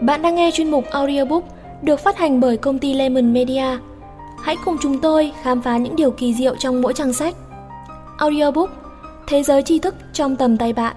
Bạn đang nghe chuyên mục audiobook được phát hành bởi công ty Lemon Media. Hãy cùng chúng tôi khám phá những điều kỳ diệu trong mỗi trang sách. Audiobook, Thế giới tri thức trong tầm tay bạn.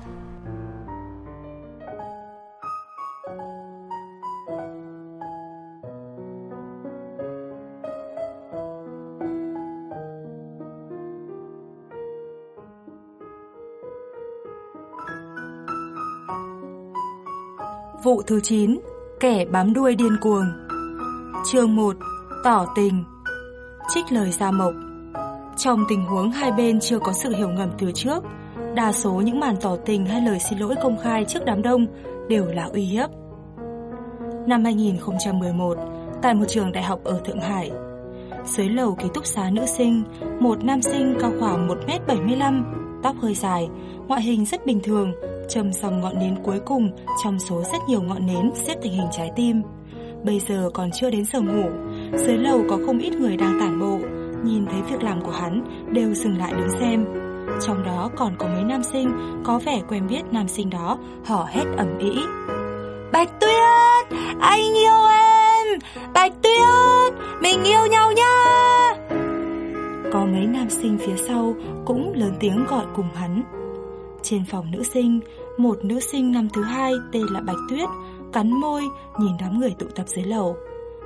Vụ thứ 9 Kẻ bám đuôi điên cuồng. Chương 1 Tỏ tình. Trích lời Gia Mộc. Trong tình huống hai bên chưa có sự hiểu ngầm từ trước, Đa số những màn tỏ tình hay lời xin lỗi công khai trước đám đông đều là uy hiếp. Năm 2011 Tại một trường đại học ở Thượng Hải, Dưới lầu ký túc xá nữ sinh, Một nam sinh cao khoảng 1m75 Tóc hơi dài Ngoại hình rất bình thường châm xong ngọn nến cuối cùng trong số rất nhiều ngọn nến xếp thành hình trái tim. Bây giờ còn chưa đến giờ ngủ, dưới lầu có không ít người đang tản bộ, nhìn thấy việc làm của hắn đều dừng lại đứng xem. Trong đó còn có mấy nam sinh có vẻ quen biết nam sinh đó, hò hét ầm ĩ. Bạch Tuyết, anh yêu em! Bạch Tuyết, mình yêu nhau nha! Có mấy nam sinh phía sau cũng lớn tiếng gọi cùng hắn. Trên phòng nữ sinh, một nữ sinh năm thứ hai tên là Bạch Tuyết, cắn môi, nhìn đám người tụ tập dưới lầu.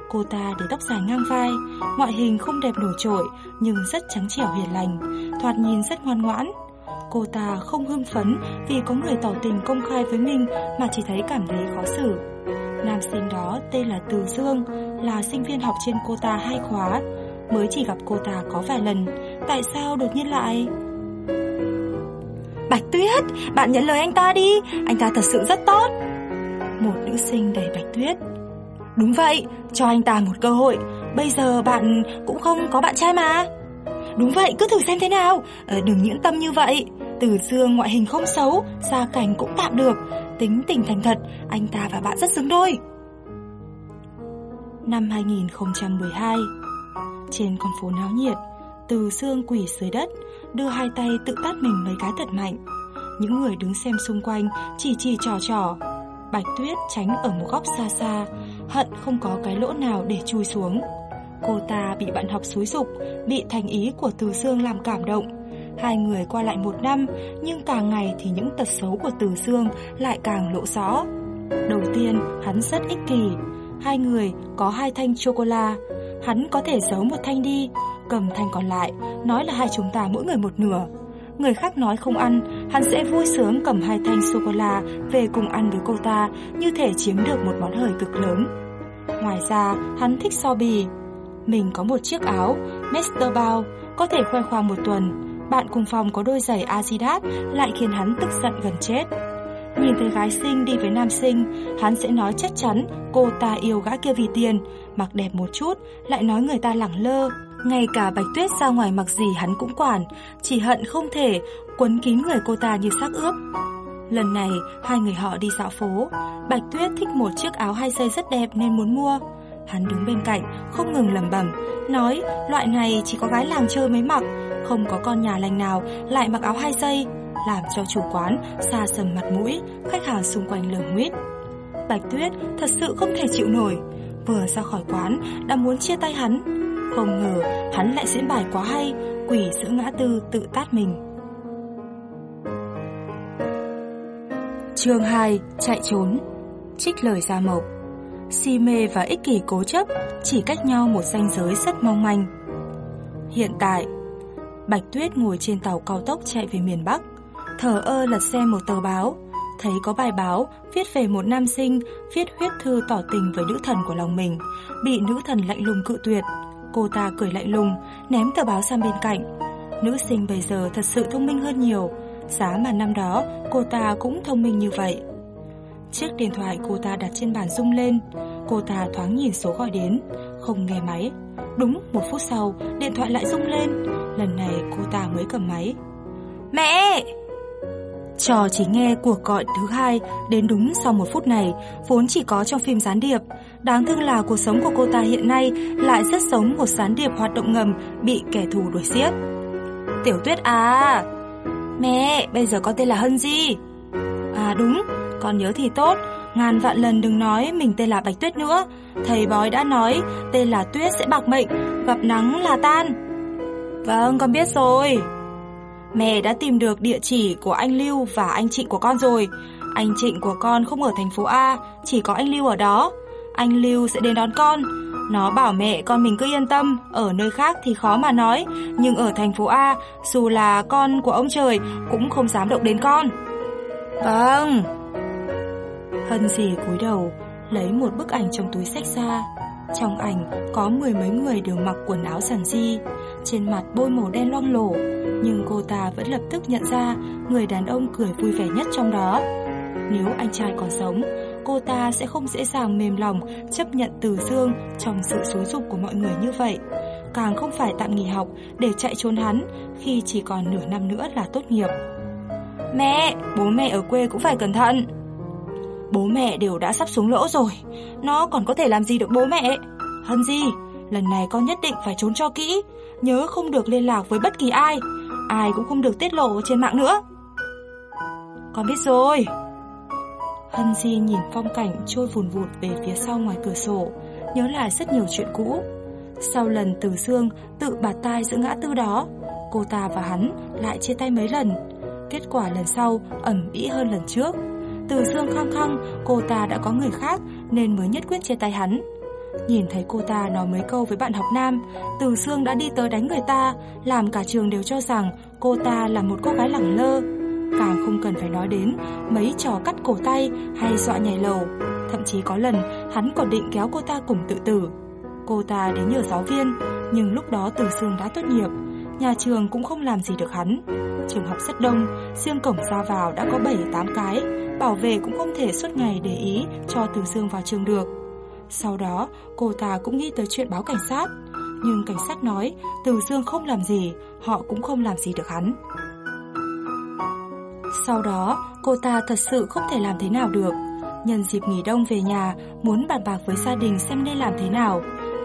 Cô ta để tóc dài ngang vai, ngoại hình không đẹp nổi trội nhưng rất trắng trẻo hiền lành, thoạt nhìn rất ngoan ngoãn. Cô ta không hưng phấn vì có người tỏ tình công khai với mình mà chỉ thấy cảm thấy khó xử. Nam sinh đó tên là Từ Dương, là sinh viên học trên cô ta hai khóa, mới chỉ gặp cô ta có vài lần, tại sao đột nhiên lại... Bạch Tuyết, bạn nhận lời anh ta đi, anh ta thật sự rất tốt. Một nữ sinh đầy Bạch Tuyết. Đúng vậy, cho anh ta một cơ hội, bây giờ bạn cũng không có bạn trai mà. Đúng vậy, cứ thử xem thế nào, ờ, đừng nhẫn tâm như vậy. Từ dương ngoại hình không xấu, gia cảnh cũng tạm được, tính tình thành thật, anh ta và bạn rất xứng đôi. Năm 2012 trên con phố náo nhiệt, từ xương quỷ dưới đất, đưa hai tay tự tát mình mấy cái thật mạnh. Những người đứng xem xung quanh chỉ chỉ trò trò. Bạch Tuyết tránh ở một góc xa xa, hận không có cái lỗ nào để chui xuống. Cô ta bị bạn học xúi dục, bị thành ý của Từ Dương làm cảm động. Hai người qua lại một năm, nhưng càng ngày thì những tật xấu của Từ Dương lại càng lộ rõ. Đầu tiên, hắn rất ích kỷ. Hai người có hai thanh chocolate, hắn có thể giấu một thanh đi, cầm thanh còn lại, nói là hai chúng ta mỗi người một nửa. Người khác nói không ăn, hắn sẽ vui sướng cầm hai thanh sô-cô-la về cùng ăn với cô ta, như thể chiếm được một món hời cực lớn. Ngoài ra, hắn thích so bì. Mình có một chiếc áo, Master Bao, có thể khoe khoang một tuần. Bạn cùng phòng có đôi giày Adidas lại khiến hắn tức giận gần chết. Nhìn thấy gái xinh đi với nam sinh, hắn sẽ nói chắc chắn cô ta yêu gã kia vì tiền, mặc đẹp một chút, lại nói người ta lẳng lơ, ngay cả Bạch Tuyết ra ngoài mặc gì hắn cũng quản, chỉ hận không thể quấn kín người cô ta như xác ướp. Lần này, hai người họ đi dạo phố. Bạch Tuyết thích một chiếc áo hai dây rất đẹp nên muốn mua. Hắn đứng bên cạnh, không ngừng lẩm bẩm, nói loại này chỉ có gái làng chơi mới mặc, không có con nhà lành nào lại mặc áo hai dây, làm cho chủ quán xa sầm mặt mũi, khách hàng xung quanh lờ nguyết. Bạch Tuyết thật sự không thể chịu nổi, vừa ra khỏi quán đã muốn chia tay hắn, không ngờ hắn lại diễn bài quá hay Quỷ giữa ngã tư tự tát mình. Chương 2 Chạy trốn. Trích lời Gia Mộc. Si mê và ích kỷ cố chấp Chỉ cách nhau một ranh giới rất mong manh. Hiện tại Bạch Tuyết ngồi trên tàu cao tốc chạy về miền Bắc. Thở ơ lật xem một tờ báo Thấy có bài báo viết về một nam sinh viết huyết thư tỏ tình với nữ thần của lòng mình Bị nữ thần lạnh lùng cự tuyệt Cô ta cười lạnh lùng, ném tờ báo sang bên cạnh. Nữ sinh bây giờ thật sự thông minh hơn nhiều, giá mà năm đó cô ta cũng thông minh như vậy. Chiếc điện thoại cô ta đặt trên bàn rung lên, cô ta thoáng nhìn số gọi đến, không nghe máy. Đúng một phút sau, điện thoại lại rung lên, lần này cô ta mới cầm máy. Mẹ! Trò chỉ nghe cuộc gọi thứ hai đến đúng sau một phút này, vốn chỉ có trong phim gián điệp. Đáng thương là cuộc sống của cô ta hiện nay lại rất giống một gián điệp hoạt động ngầm bị kẻ thù đuổi giết. Tiểu tuyết à! Mẹ, bây giờ con tên là Hân Di. À đúng, con nhớ thì tốt, Ngàn vạn lần đừng nói mình tên là Bạch Tuyết nữa. Thầy bói đã nói tên là Tuyết sẽ bạc mệnh, gặp nắng là tan. Vâng, con biết rồi. Mẹ đã tìm được địa chỉ của anh Lưu và anh Trịnh của con rồi. Anh Trịnh của con không ở thành phố A, chỉ có anh Lưu ở đó. Anh Lưu sẽ đến đón con. Nó bảo mẹ con mình cứ yên tâm, ở nơi khác thì khó mà nói, nhưng ở thành phố A, dù là con của ông trời cũng không dám động đến con. Vâng. Hân dì cúi đầu, lấy một bức ảnh trong túi sách ra. Trong ảnh có mười mấy người đều mặc quần áo giản di, trên mặt bôi màu đen loang lổ, nhưng cô ta vẫn lập tức nhận ra người đàn ông cười vui vẻ nhất trong đó. Nếu anh trai còn sống, cô ta sẽ không dễ dàng mềm lòng chấp nhận Từ Dương trong sự xúi dục của mọi người như vậy. Càng không phải tạm nghỉ học để chạy trốn hắn khi chỉ còn nửa năm nữa là tốt nghiệp. Mẹ, bố mẹ ở quê cũng phải cẩn thận. Bố mẹ đều đã sắp xuống lỗ rồi, nó còn có thể làm gì được bố mẹ? Hân Di lần này con nhất định phải trốn cho kỹ, nhớ không được liên lạc với bất kỳ ai, ai cũng không được tiết lộ trên mạng nữa. Con biết rồi. Hân Di nhìn phong cảnh trôi vùn vụt về phía sau ngoài cửa sổ, nhớ lại rất nhiều chuyện cũ. Sau lần Từ Dương tự bạt tai giữa ngã tư đó, cô ta và hắn lại chia tay mấy lần. Kết quả lần sau ẩm ý hơn lần trước. Từ Dương khăng khăng cô ta đã có người khác nên mới nhất quyết chia tay hắn. Nhìn thấy cô ta nói mấy câu với bạn học nam, Từ Dương đã đi tới đánh người ta, làm cả trường đều cho rằng cô ta là một cô gái lẳng lơ. Càng không cần phải nói đến mấy trò cắt cổ tay hay dọa nhảy lầu. Thậm chí có lần hắn còn định kéo cô ta cùng tự tử. Cô ta đến nhờ giáo viên, nhưng lúc đó Từ Dương đã tốt nghiệp, nhà trường cũng không làm gì được hắn. Trường học rất đông, riêng cổng ra vào đã có 7-8 cái, bảo vệ cũng không thể suốt ngày để ý cho Từ Dương vào trường được. Sau đó, cô ta cũng nghĩ tới chuyện báo cảnh sát, nhưng cảnh sát nói Từ Dương không làm gì, họ cũng không làm gì được hắn. Sau đó, cô ta thật sự không thể làm thế nào được. Nhân dịp nghỉ đông về nhà, muốn bàn bạc với gia đình xem nên làm thế nào.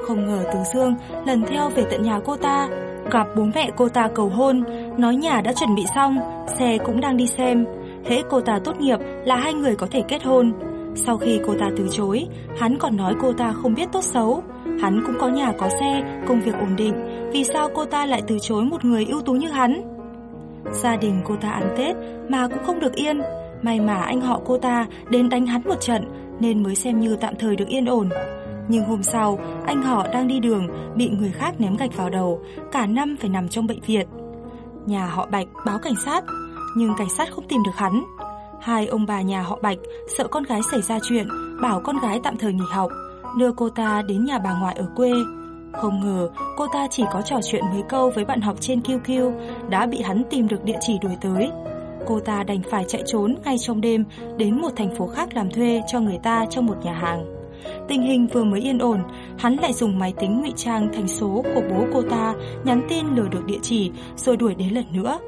Không ngờ Từ Dương lần theo về tận nhà cô ta, gặp bố mẹ cô ta cầu hôn, nói nhà đã chuẩn bị xong, xe cũng đang đi xem. Hễ cô ta tốt nghiệp là hai người có thể kết hôn. Sau khi cô ta từ chối, hắn còn nói cô ta không biết tốt xấu. Hắn cũng có nhà có xe, công việc ổn định, vì sao cô ta lại từ chối một người ưu tú như hắn? Gia đình cô ta ăn Tết mà cũng không được yên, may mà anh họ cô ta đến đánh hắn một trận nên mới xem như tạm thời được yên ổn. Nhưng hôm sau, anh họ đang đi đường bị người khác ném gạch vào đầu, cả năm phải nằm trong bệnh viện. Nhà họ Bạch báo cảnh sát, nhưng cảnh sát không tìm được hắn. Hai ông bà nhà họ Bạch sợ con gái xảy ra chuyện, bảo con gái tạm thời nghỉ học, đưa cô ta đến nhà bà ngoại ở quê. Không ngờ cô ta chỉ có trò chuyện mấy câu với bạn học trên QQ đã bị hắn tìm được địa chỉ đuổi tới. Cô ta đành phải chạy trốn ngay trong đêm đến một thành phố khác làm thuê cho người ta trong một nhà hàng. Tình hình vừa mới yên ổn, hắn lại dùng máy tính ngụy trang thành số của bố cô ta, nhắn tin lừa được địa chỉ rồi đuổi đến lần nữa.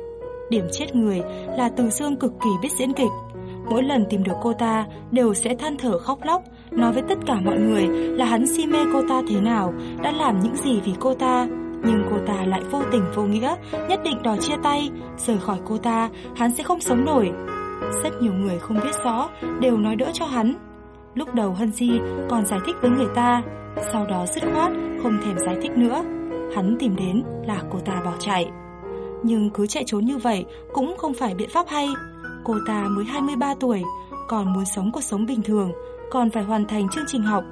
Điểm chết người là Từ Dương cực kỳ biết diễn kịch. Mỗi lần tìm được cô ta đều sẽ than thở khóc lóc, nói với tất cả mọi người là hắn si mê cô ta thế nào, đã làm những gì vì cô ta. Nhưng cô ta lại vô tình vô nghĩa, nhất định đòi chia tay, rời khỏi cô ta, hắn sẽ không sống nổi. Rất nhiều người không biết rõ, đều nói đỡ cho hắn. Lúc đầu Hân Di còn giải thích với người ta, sau đó dứt khoát, không thèm giải thích nữa. Hắn tìm đến là cô ta bỏ chạy. Nhưng cứ chạy trốn như vậy cũng không phải biện pháp hay. Cô ta mới 23 tuổi, còn muốn sống cuộc sống bình thường, còn phải hoàn thành chương trình học.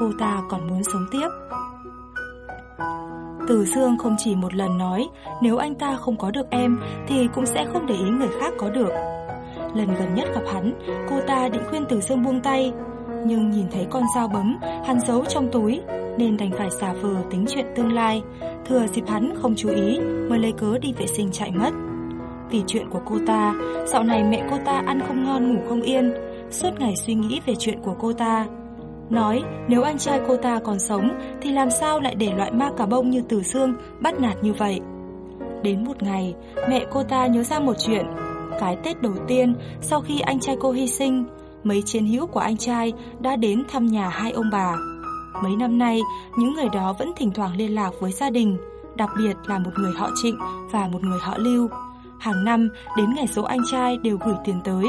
Cô ta còn muốn sống tiếp. Từ Dương không chỉ một lần nói nếu anh ta không có được em thì cũng sẽ không để ý người khác có được. Lần gần nhất gặp hắn, cô ta định khuyên Từ Dương buông tay, nhưng nhìn thấy con dao bấm hắn giấu trong túi nên đành phải xà vờ tính chuyện tương lai, thừa dịp hắn không chú ý mới lấy cớ đi vệ sinh chạy mất. Vì chuyện của cô ta, dạo này mẹ cô ta ăn không ngon ngủ không yên, suốt ngày suy nghĩ về chuyện của cô ta. Nói nếu anh trai cô ta còn sống thì làm sao lại để loại ma cà bông như Tử xương bắt nạt như vậy. Đến một ngày, mẹ cô ta nhớ ra một chuyện. Cái Tết đầu tiên sau khi anh trai cô hy sinh, mấy chiến hữu của anh trai đã đến thăm nhà hai ông bà. Mấy năm nay, những người đó vẫn thỉnh thoảng liên lạc với gia đình, đặc biệt là một người họ Trịnh và một người họ Lưu. Hàng năm, đến ngày số anh trai đều gửi tiền tới.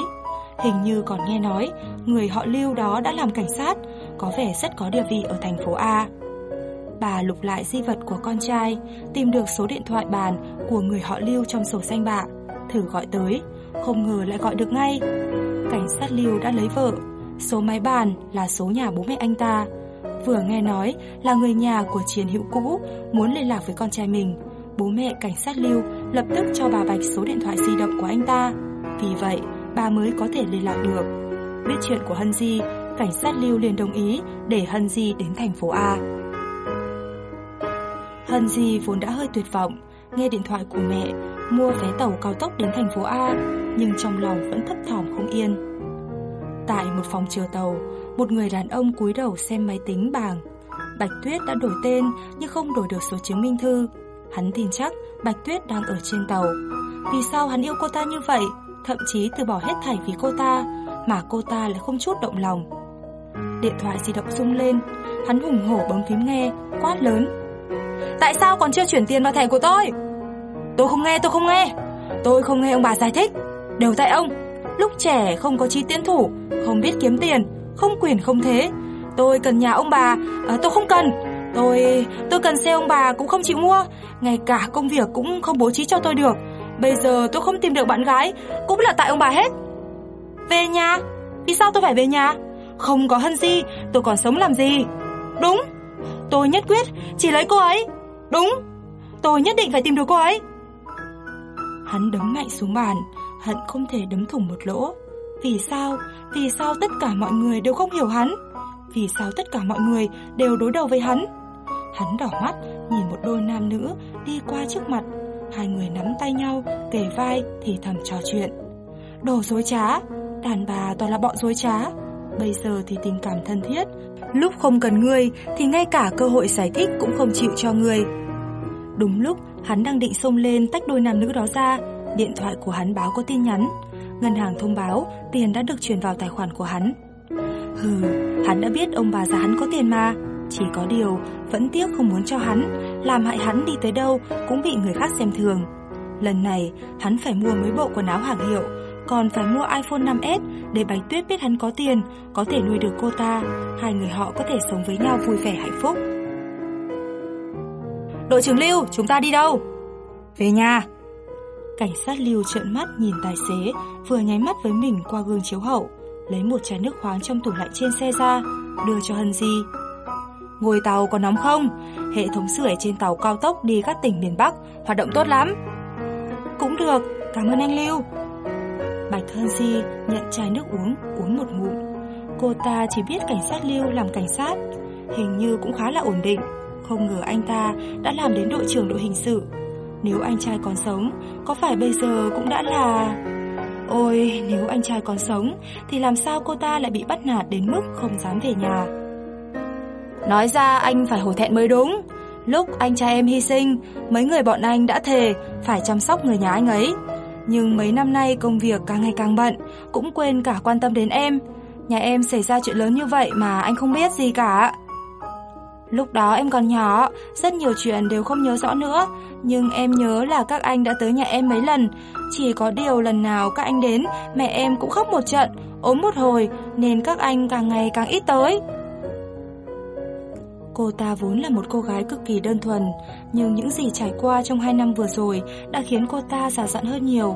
Hình như còn nghe nói Người họ lưu đó đã làm cảnh sát Có vẻ rất có địa vị ở thành phố A Bà lục lại di vật của con trai Tìm được số điện thoại bàn Của người họ lưu trong sổ danh bạ Thử gọi tới Không ngờ lại gọi được ngay Cảnh sát lưu đã lấy vợ. Số máy bàn là số nhà bố mẹ anh ta. Vừa nghe nói là người nhà của chiến hữu cũ Muốn liên lạc với con trai mình, Bố mẹ cảnh sát lưu lập tức cho bà Bạch số điện thoại di động của anh ta. Vì vậy, bà mới có thể liên lạc được. Biết chuyện của Hân Di, Cảnh sát lưu liền đồng ý để Hân Di đến thành phố A. Hân Di vốn đã hơi tuyệt vọng, Nghe điện thoại của mẹ Mua vé tàu cao tốc đến thành phố A, Nhưng trong lòng vẫn thấp thỏm không yên. Tại một phòng chờ tàu, Một người đàn ông cúi đầu xem máy tính bảng. Bạch Tuyết đã đổi tên, Nhưng không đổi được số chứng minh thư. Hắn tin chắc Bạch Tuyết đang ở trên tàu. Vì sao hắn yêu cô ta như vậy? Thậm chí từ bỏ hết thảy vì cô ta, Mà cô ta lại không chút động lòng. Điện thoại di động rung lên. Hắn hùng hổ bấm phím nghe, Quát lớn. Tại sao còn chưa chuyển tiền vào thẻ của tôi? Tôi không nghe tôi không nghe. Tôi không nghe ông bà giải thích. Đều tại ông. Lúc trẻ không có trí tiến thủ Không biết kiếm tiền Không quyền không thế. Tôi cần nhà ông bà. À, Tôi không cần. Tôi tôi cần xe ông bà cũng không chịu mua. Ngay cả công việc cũng không bố trí cho tôi được. Bây giờ tôi không tìm được bạn gái Cũng là tại ông bà hết. Về nhà. Vì sao tôi phải về nhà? Không có hân gì Tôi còn sống làm gì? Đúng. Tôi nhất quyết Chỉ lấy cô ấy. Đúng. Tôi nhất định phải tìm được cô ấy. Hắn đấm mạnh xuống bàn, Hận không thể đấm thủng một lỗ. Vì sao? Vì sao tất cả mọi người đều không hiểu hắn? Vì sao tất cả mọi người đều đối đầu với hắn? Hắn đỏ mắt, Nhìn một đôi nam nữ đi qua trước mặt. Hai người nắm tay nhau, Kề vai thì thầm trò chuyện. Đồ dối trá, Đàn bà toàn là bọn dối trá. Bây giờ thì tình cảm thân thiết. Lúc không cần ngươi Thì ngay cả cơ hội giải thích cũng không chịu cho ngươi. Đúng lúc hắn đang định xông lên tách đôi nam nữ đó ra. Điện thoại của hắn báo có tin nhắn. Ngân hàng thông báo tiền đã được chuyển vào tài khoản của hắn. Hừ, hắn đã biết ông bà già hắn có tiền mà. Chỉ có điều vẫn tiếc không muốn cho hắn. Làm hại hắn đi tới đâu cũng bị người khác xem thường. Lần này hắn phải mua mấy bộ quần áo hàng hiệu Còn phải mua iPhone 5S Để Bạch Tuyết biết hắn có tiền Có thể nuôi được cô ta. Hai người họ có thể sống với nhau vui vẻ hạnh phúc. Đội trưởng Lưu, chúng ta đi đâu? Về nhà. Cảnh sát Lưu trợn mắt nhìn tài xế Vừa nháy mắt với mình qua gương chiếu hậu Lấy một chai nước khoáng trong tủ lạnh trên xe ra Đưa cho Hân Di. Ngồi tàu có nóng không? Hệ thống sưởi trên tàu cao tốc đi các tỉnh miền Bắc Hoạt động tốt lắm. Cũng được, cảm ơn anh Lưu. Bạch Hân Di nhận chai nước uống Uống một ngụm. Cô ta chỉ biết cảnh sát Lưu làm cảnh sát Hình như cũng khá là ổn định. Không ngờ anh ta đã làm đến đội trưởng đội hình sự. Nếu anh trai còn sống Có phải bây giờ cũng đã là... Ôi, nếu anh trai còn sống Thì làm sao cô ta lại bị bắt nạt đến mức không dám về nhà? Nói ra anh phải hổ thẹn mới đúng. Lúc anh trai em hy sinh Mấy người bọn anh đã thề Phải chăm sóc người nhà anh ấy. Nhưng mấy năm nay công việc càng ngày càng bận Cũng quên cả quan tâm đến em. Nhà em xảy ra chuyện lớn như vậy mà anh không biết gì cả. Lúc đó em còn nhỏ, rất nhiều chuyện đều không nhớ rõ nữa, nhưng em nhớ là các anh đã tới nhà em mấy lần, chỉ có điều lần nào các anh đến, mẹ em cũng khóc một trận, ốm một hồi, nên các anh càng ngày càng ít tới. Cô ta vốn là một cô gái cực kỳ đơn thuần, nhưng những gì trải qua trong hai năm vừa rồi đã khiến cô ta già dặn hơn nhiều.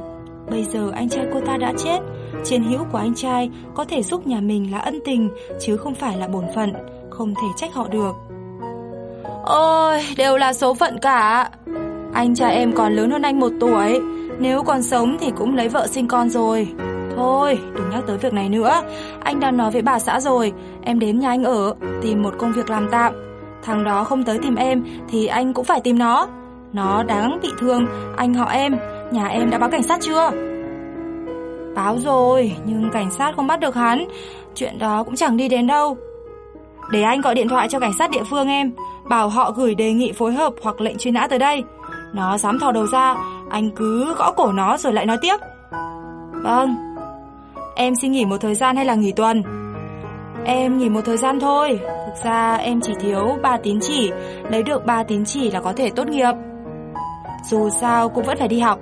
Bây giờ anh trai cô ta đã chết, chiến hữu của anh trai có thể giúp nhà mình là ân tình chứ không phải là bổn phận, không thể trách họ được. Ôi, đều là số phận cả. Anh trai em còn lớn hơn anh một tuổi, nếu còn sống thì cũng lấy vợ sinh con rồi. Thôi, đừng nhắc tới việc này nữa. Anh đã nói với bà xã rồi, em đến nhà anh ở, tìm một công việc làm tạm. Thằng đó không tới tìm em thì anh cũng phải tìm nó. Nó đáng bị thương, anh họ em, nhà em đã báo cảnh sát chưa? Báo rồi, nhưng cảnh sát không bắt được hắn. Chuyện đó cũng chẳng đi đến đâu. Để anh gọi điện thoại cho cảnh sát địa phương em, bảo họ gửi đề nghị phối hợp hoặc lệnh truy nã tới đây. Nó dám thò đầu ra, anh cứ gõ cổ nó rồi lại nói tiếp. Vâng. Em xin nghỉ một thời gian hay là nghỉ tuần? Em nghỉ một thời gian thôi. Thực ra em chỉ thiếu 3 tín chỉ, lấy được 3 tín chỉ là có thể tốt nghiệp. Dù sao cũng vẫn phải đi học.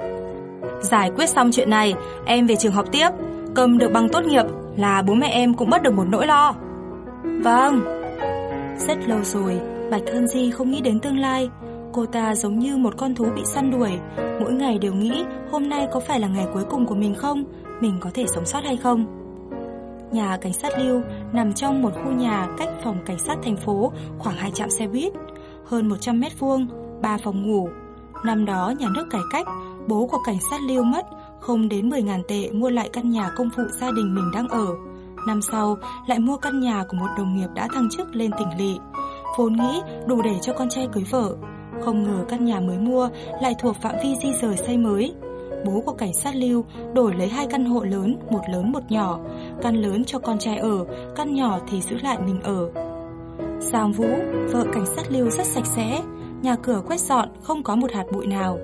Giải quyết xong chuyện này, em về trường học tiếp. cầm được bằng tốt nghiệp là bố mẹ em cũng bớt được một nỗi lo. Vâng. Rất lâu rồi, Bạch thân Di không nghĩ đến tương lai. Cô ta giống như một con thú bị săn đuổi, mỗi ngày đều nghĩ hôm nay có phải là ngày cuối cùng của mình không, mình có thể sống sót hay không. Nhà cảnh sát Lưu nằm trong một khu nhà cách phòng cảnh sát thành phố khoảng 2 trạm xe buýt, hơn 100 mét vuông, 3 phòng ngủ. Năm đó nhà nước cải cách, bố của cảnh sát Lưu mất, không đến 10.000 tệ mua lại căn nhà công phụ gia đình mình đang ở. Năm sau, lại mua căn nhà của một đồng nghiệp đã thăng chức lên tỉnh lỵ. Vốn nghĩ đủ để cho con trai cưới vợ. Không ngờ căn nhà mới mua lại thuộc phạm vi di rời xây mới. Bố của cảnh sát Lưu đổi lấy hai căn hộ lớn, một lớn một nhỏ. Căn lớn cho con trai ở, căn nhỏ thì giữ lại mình ở. Giang Vũ, vợ cảnh sát Lưu rất sạch sẽ, nhà cửa quét dọn không có một hạt bụi nào.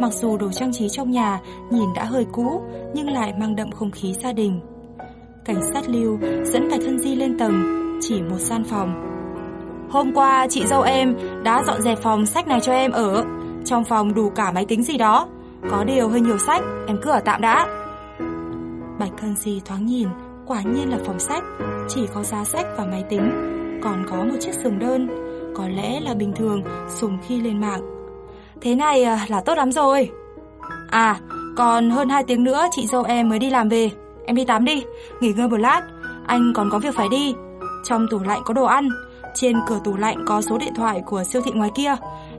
Mặc dù đồ trang trí trong nhà nhìn đã hơi cũ, nhưng lại mang đậm không khí gia đình. Cảnh sát Lưu dẫn Bạch Hân Di lên tầng, chỉ một gian phòng. Hôm qua chị dâu em đã dọn dẹp phòng sách này cho em ở. Trong phòng đủ cả máy tính gì đó. Có điều hơi nhiều sách, em cứ ở tạm đã. Bạch Hân Di thoáng nhìn, quả nhiên là phòng sách, chỉ có giá sách và máy tính, còn có một chiếc giường đơn, có lẽ là bình thường dùng khi lên mạng. Thế này à, là tốt lắm rồi. À, còn hơn 2 tiếng nữa chị dâu em mới đi làm về. Em đi tắm đi, nghỉ ngơi một lát, anh còn có việc phải đi. Trong tủ lạnh có đồ ăn, trên cửa tủ lạnh có số điện thoại của siêu thị ngoài kia.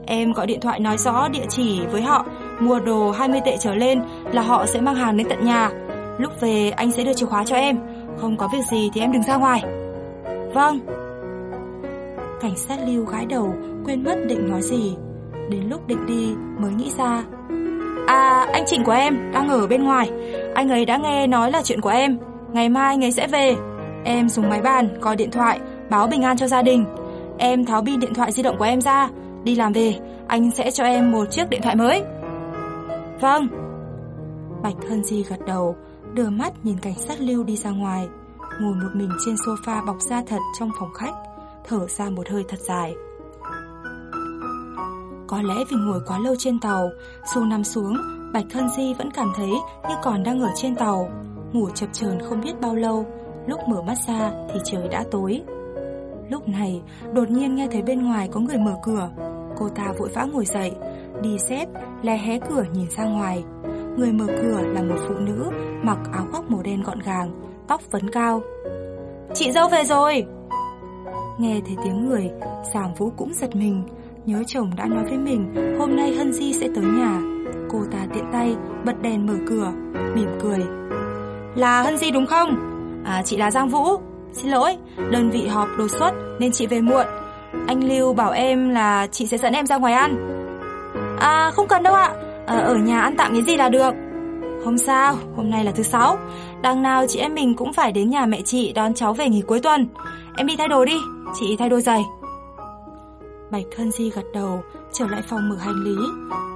Em gọi điện thoại nói rõ địa chỉ với họ, mua đồ 20 tệ trở lên là họ sẽ mang hàng đến tận nhà. Lúc về anh sẽ đưa chìa khóa cho em, không có việc gì thì em đừng ra ngoài. Vâng. Cảnh sát lưu gái đầu, quên mất định nói gì. Đến lúc định đi mới nghĩ ra. À, anh Trịnh của em đang ở bên ngoài. Anh ấy đã nghe nói là chuyện của em. Ngày mai anh ấy sẽ về. Em dùng máy bàn, gọi điện thoại, báo bình an cho gia đình. Em tháo pin điện thoại di động của em ra. Đi làm về, anh sẽ cho em một chiếc điện thoại mới. Vâng. Bạch Hân Di gật đầu, đưa mắt nhìn cảnh sát lưu đi ra ngoài. Ngồi một mình trên sofa bọc da thật trong phòng khách, thở ra một hơi thật dài. Có lẽ vì ngồi quá lâu trên tàu, dù nằm xuống, Bạch Hân Di vẫn cảm thấy như còn đang ở trên tàu. Ngủ chập chờn không biết bao lâu, lúc mở mắt ra thì trời đã tối. Lúc này, đột nhiên nghe thấy bên ngoài có người mở cửa. Cô ta vội vã ngồi dậy, đi xếp, lè hé cửa nhìn ra ngoài. Người mở cửa là một phụ nữ mặc áo khoác màu đen gọn gàng, tóc vấn cao. Chị dâu về rồi! Nghe thấy tiếng người, Giàng Vũ cũng giật mình, nhớ chồng đã nói với mình hôm nay Hân Di sẽ tới nhà. Cô ta tiện tay, bật đèn mở cửa, mỉm cười. Là Hân Di đúng không? À, chị là Giang Vũ. Xin lỗi, đơn vị họp đột xuất nên chị về muộn. Anh Lưu bảo em là chị sẽ dẫn em ra ngoài ăn. À, không cần đâu ạ. À, ở nhà ăn tạm cái gì là được. Không sao, hôm nay là thứ sáu. Đằng nào chị em mình cũng phải đến nhà mẹ chị đón cháu về nghỉ cuối tuần. Em đi thay đồ đi, chị thay đôi giày. Bạch thân Di gật đầu, trở lại phòng mở hành lý,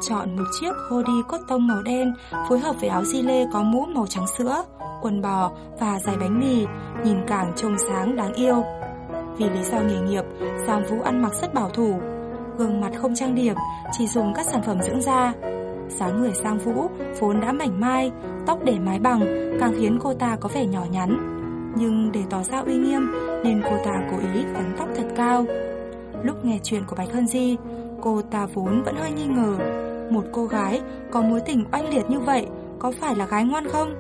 chọn một chiếc hoodie cốt tông màu đen phối hợp với áo di lê có mũ màu trắng sữa, quần bò và giày bánh mì, nhìn càng trông sáng đáng yêu. Vì lý do nghề nghiệp, Giang Vũ ăn mặc rất bảo thủ, gương mặt không trang điểm, chỉ dùng các sản phẩm dưỡng da. dáng người Giang Vũ vốn đã mảnh mai, tóc để mái bằng càng khiến cô ta có vẻ nhỏ nhắn. Nhưng để tỏ ra uy nghiêm nên cô ta cố ý vấn tóc thật cao. Lúc nghe chuyện của Bạch Hân Di, cô ta vốn vẫn hơi nghi ngờ. Một cô gái có mối tình oanh liệt như vậy có phải là gái ngoan không?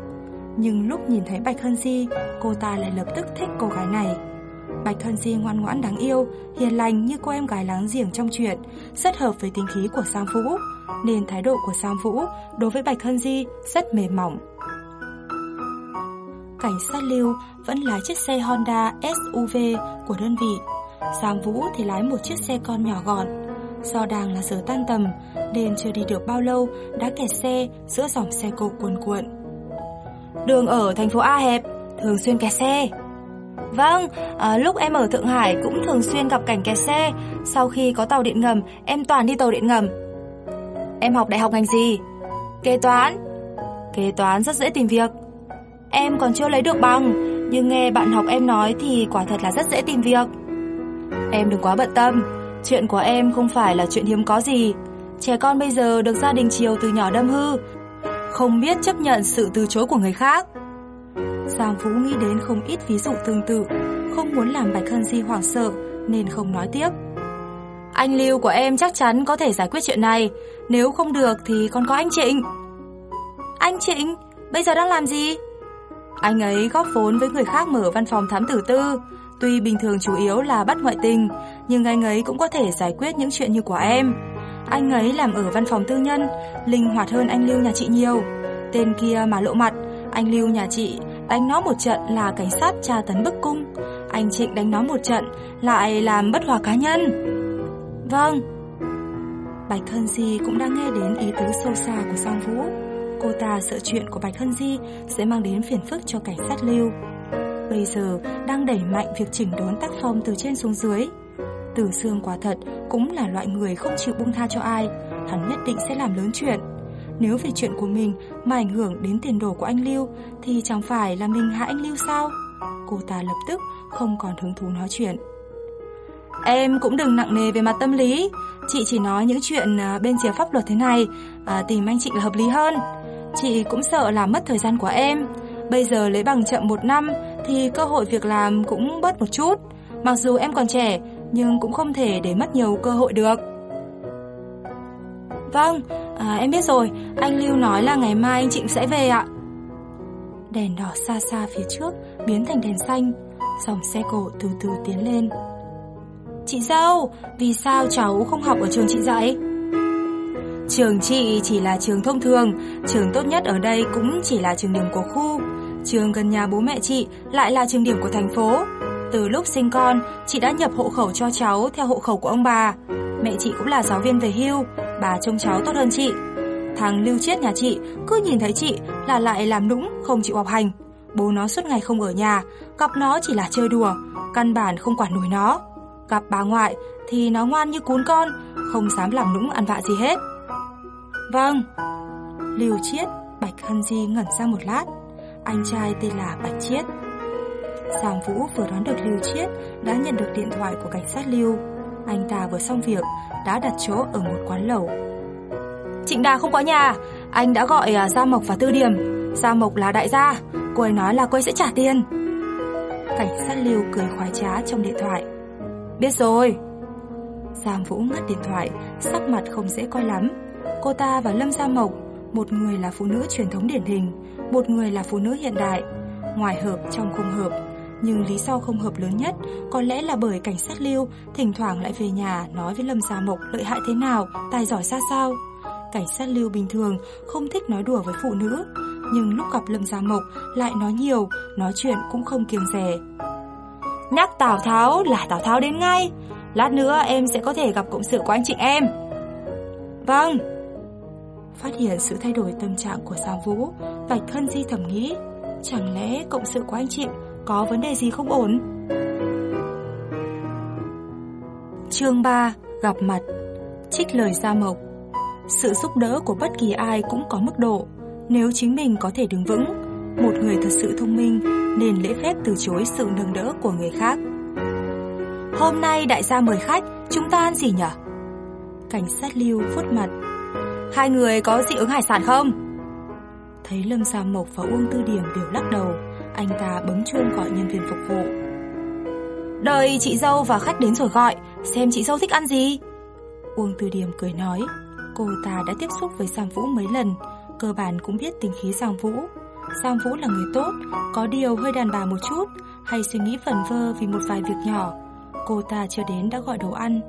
Nhưng lúc nhìn thấy Bạch Hân Di, cô ta lại lập tức thích cô gái này. Bạch Hân Di ngoan ngoãn đáng yêu, hiền lành như cô em gái láng giềng trong chuyện, rất hợp với tính khí của Sang Vũ, nên thái độ của Sang Vũ đối với Bạch Hân Di rất mềm mỏng. Cảnh sát lưu vẫn lái chiếc xe Honda SUV của đơn vị, Giang Vũ thì lái một chiếc xe con nhỏ gọn. Do đang là giờ tan tầm, nên chưa đi được bao lâu đã kẹt xe giữa dòng xe cộ cuồn cuộn. Đường ở thành phố A hẹp, thường xuyên kẹt xe. Vâng, à, lúc em ở Thượng Hải cũng thường xuyên gặp cảnh kẹt xe. Sau khi có tàu điện ngầm, em toàn đi tàu điện ngầm. Em học đại học ngành gì? Kế toán. Kế toán rất dễ tìm việc. Em còn chưa lấy được bằng, nhưng nghe bạn học em nói thì quả thật là rất dễ tìm việc. Em đừng quá bận tâm, chuyện của em không phải là chuyện hiếm có gì. Trẻ con bây giờ được gia đình chiều từ nhỏ đâm hư, không biết chấp nhận sự từ chối của người khác. Giang Vũ nghĩ đến không ít ví dụ tương tự, không muốn làm Bạch Hân Di hoảng sợ nên không nói tiếp. Anh Lưu của em chắc chắn có thể giải quyết chuyện này, nếu không được thì còn có anh Trịnh. Anh Trịnh, bây giờ đang làm gì? Anh ấy góp vốn với người khác mở văn phòng thám tử tư, tuy bình thường chủ yếu là bắt ngoại tình, nhưng anh ấy cũng có thể giải quyết những chuyện như của em. Anh ấy làm ở văn phòng tư nhân, linh hoạt hơn anh Lưu nhà chị nhiều. Tên kia mà lộ mặt, anh Lưu nhà chị đánh nó một trận là cảnh sát tra tấn bức cung. Anh Trịnh đánh nó một trận lại làm bất hòa cá nhân. Vâng. Bạch Hân Di cũng đang nghe đến ý tứ sâu xa của Giang Vũ. Cô ta sợ chuyện của Bạch Hân Di sẽ mang đến phiền phức cho cảnh sát Lưu. Bây giờ đang đẩy mạnh việc chỉnh đốn tác phong từ trên xuống dưới. từ xương quả thật cũng là loại người không chịu buông tha cho ai, hắn nhất định sẽ làm lớn chuyện. Nếu vì chuyện của mình mà ảnh hưởng đến tiền đồ của anh Lưu thì chẳng phải là mình hại anh Lưu sao? Cô ta lập tức không còn hứng thú nói chuyện. Em cũng đừng nặng nề về mặt tâm lý, chị chỉ nói những chuyện à, bên phía pháp luật thế này, à, tìm anh chị là hợp lý hơn. Chị cũng sợ là mất thời gian của em. Bây giờ lấy bằng chậm một năm thì cơ hội việc làm cũng bớt một chút. Mặc dù em còn trẻ nhưng cũng không thể để mất nhiều cơ hội được. Vâng, à, em biết rồi, anh Lưu nói là ngày mai anh Trịnh sẽ về ạ. Đèn đỏ xa xa phía trước biến thành đèn xanh, dòng xe cổ từ từ tiến lên. Chị dâu, vì sao cháu không học ở trường chị dạy? Trường chị chỉ là trường thông thường, trường tốt nhất ở đây cũng chỉ là trường điểm của khu. Trường gần nhà bố mẹ chị lại là trường điểm của thành phố. Từ lúc sinh con, chị đã nhập hộ khẩu cho cháu theo hộ khẩu của ông bà. Mẹ chị cũng là giáo viên về hưu, bà trông cháu tốt hơn chị. Thằng Lưu Chiết nhà chị cứ nhìn thấy chị là lại làm nũng, không chịu học hành. Bố nó suốt ngày không ở nhà, gặp nó chỉ là chơi đùa, căn bản không quản nổi nó. Gặp bà ngoại thì nó ngoan như cún con, không dám làm nũng ăn vạ gì hết. Vâng. Lưu Chiết, Bạch Hân Di ngẩn ra một lát. Anh trai tên là Bạch Chiết. Giang Vũ vừa đón được Lưu Chiết đã nhận được điện thoại của cảnh sát Lưu. Anh ta vừa xong việc đã đặt chỗ ở một quán lẩu. Trịnh Đà không có nhà, anh đã gọi à, Gia Mộc và Tư Điểm. Gia Mộc là đại gia, cô ấy nói là cô ấy sẽ trả tiền. Cảnh sát Lưu cười khoái trá trong điện thoại. Biết rồi. Giang Vũ ngắt điện thoại, sắc mặt không dễ coi lắm. Cô ta và Lâm Gia Mộc, một người là phụ nữ truyền thống điển hình, một người là phụ nữ hiện đại. Ngoài hợp trong không hợp, nhưng lý do không hợp lớn nhất có lẽ là bởi cảnh sát Lưu thỉnh thoảng lại về nhà nói với Lâm Gia Mộc lợi hại thế nào, tài giỏi ra sao. Cảnh sát Lưu bình thường không thích nói đùa với phụ nữ, nhưng lúc gặp Lâm Gia Mộc lại nói nhiều, nói chuyện cũng không kiêng rẻ. Nhắc Tào Tháo là Tào Tháo đến ngay, lát nữa em sẽ có thể gặp cộng sự của anh chị em. Vâng. Phát hiện sự thay đổi tâm trạng của Giang Vũ, Bạch Thân Di thầm nghĩ, chẳng lẽ cộng sự của anh chị có vấn đề gì không ổn? Chương 3: Gặp mặt. Trích lời Gia Mộc. Sự giúp đỡ của bất kỳ ai cũng có mức độ, nếu chính mình có thể đứng vững, một người thật sự thông minh nên lễ phép từ chối sự nâng đỡ của người khác. Hôm nay đại gia mời khách, chúng ta ăn gì nhỉ? Cảnh sát Lưu vuốt mặt. Hai người có dị ứng hải sản không? Thấy Lâm Gia Mộc và Uông Tư Điểm đều lắc đầu, anh ta bấm chuông gọi nhân viên phục vụ. Đợi chị dâu và khách đến rồi gọi, xem chị dâu thích ăn gì. Uông Tư Điểm cười nói, cô ta đã tiếp xúc với Giang Vũ mấy lần, cơ bản cũng biết tình khí Giang Vũ. Giang Vũ là người tốt, có điều hơi đàn bà một chút, hay suy nghĩ vẩn vơ vì một vài việc nhỏ. Cô ta chưa đến đã gọi đồ ăn,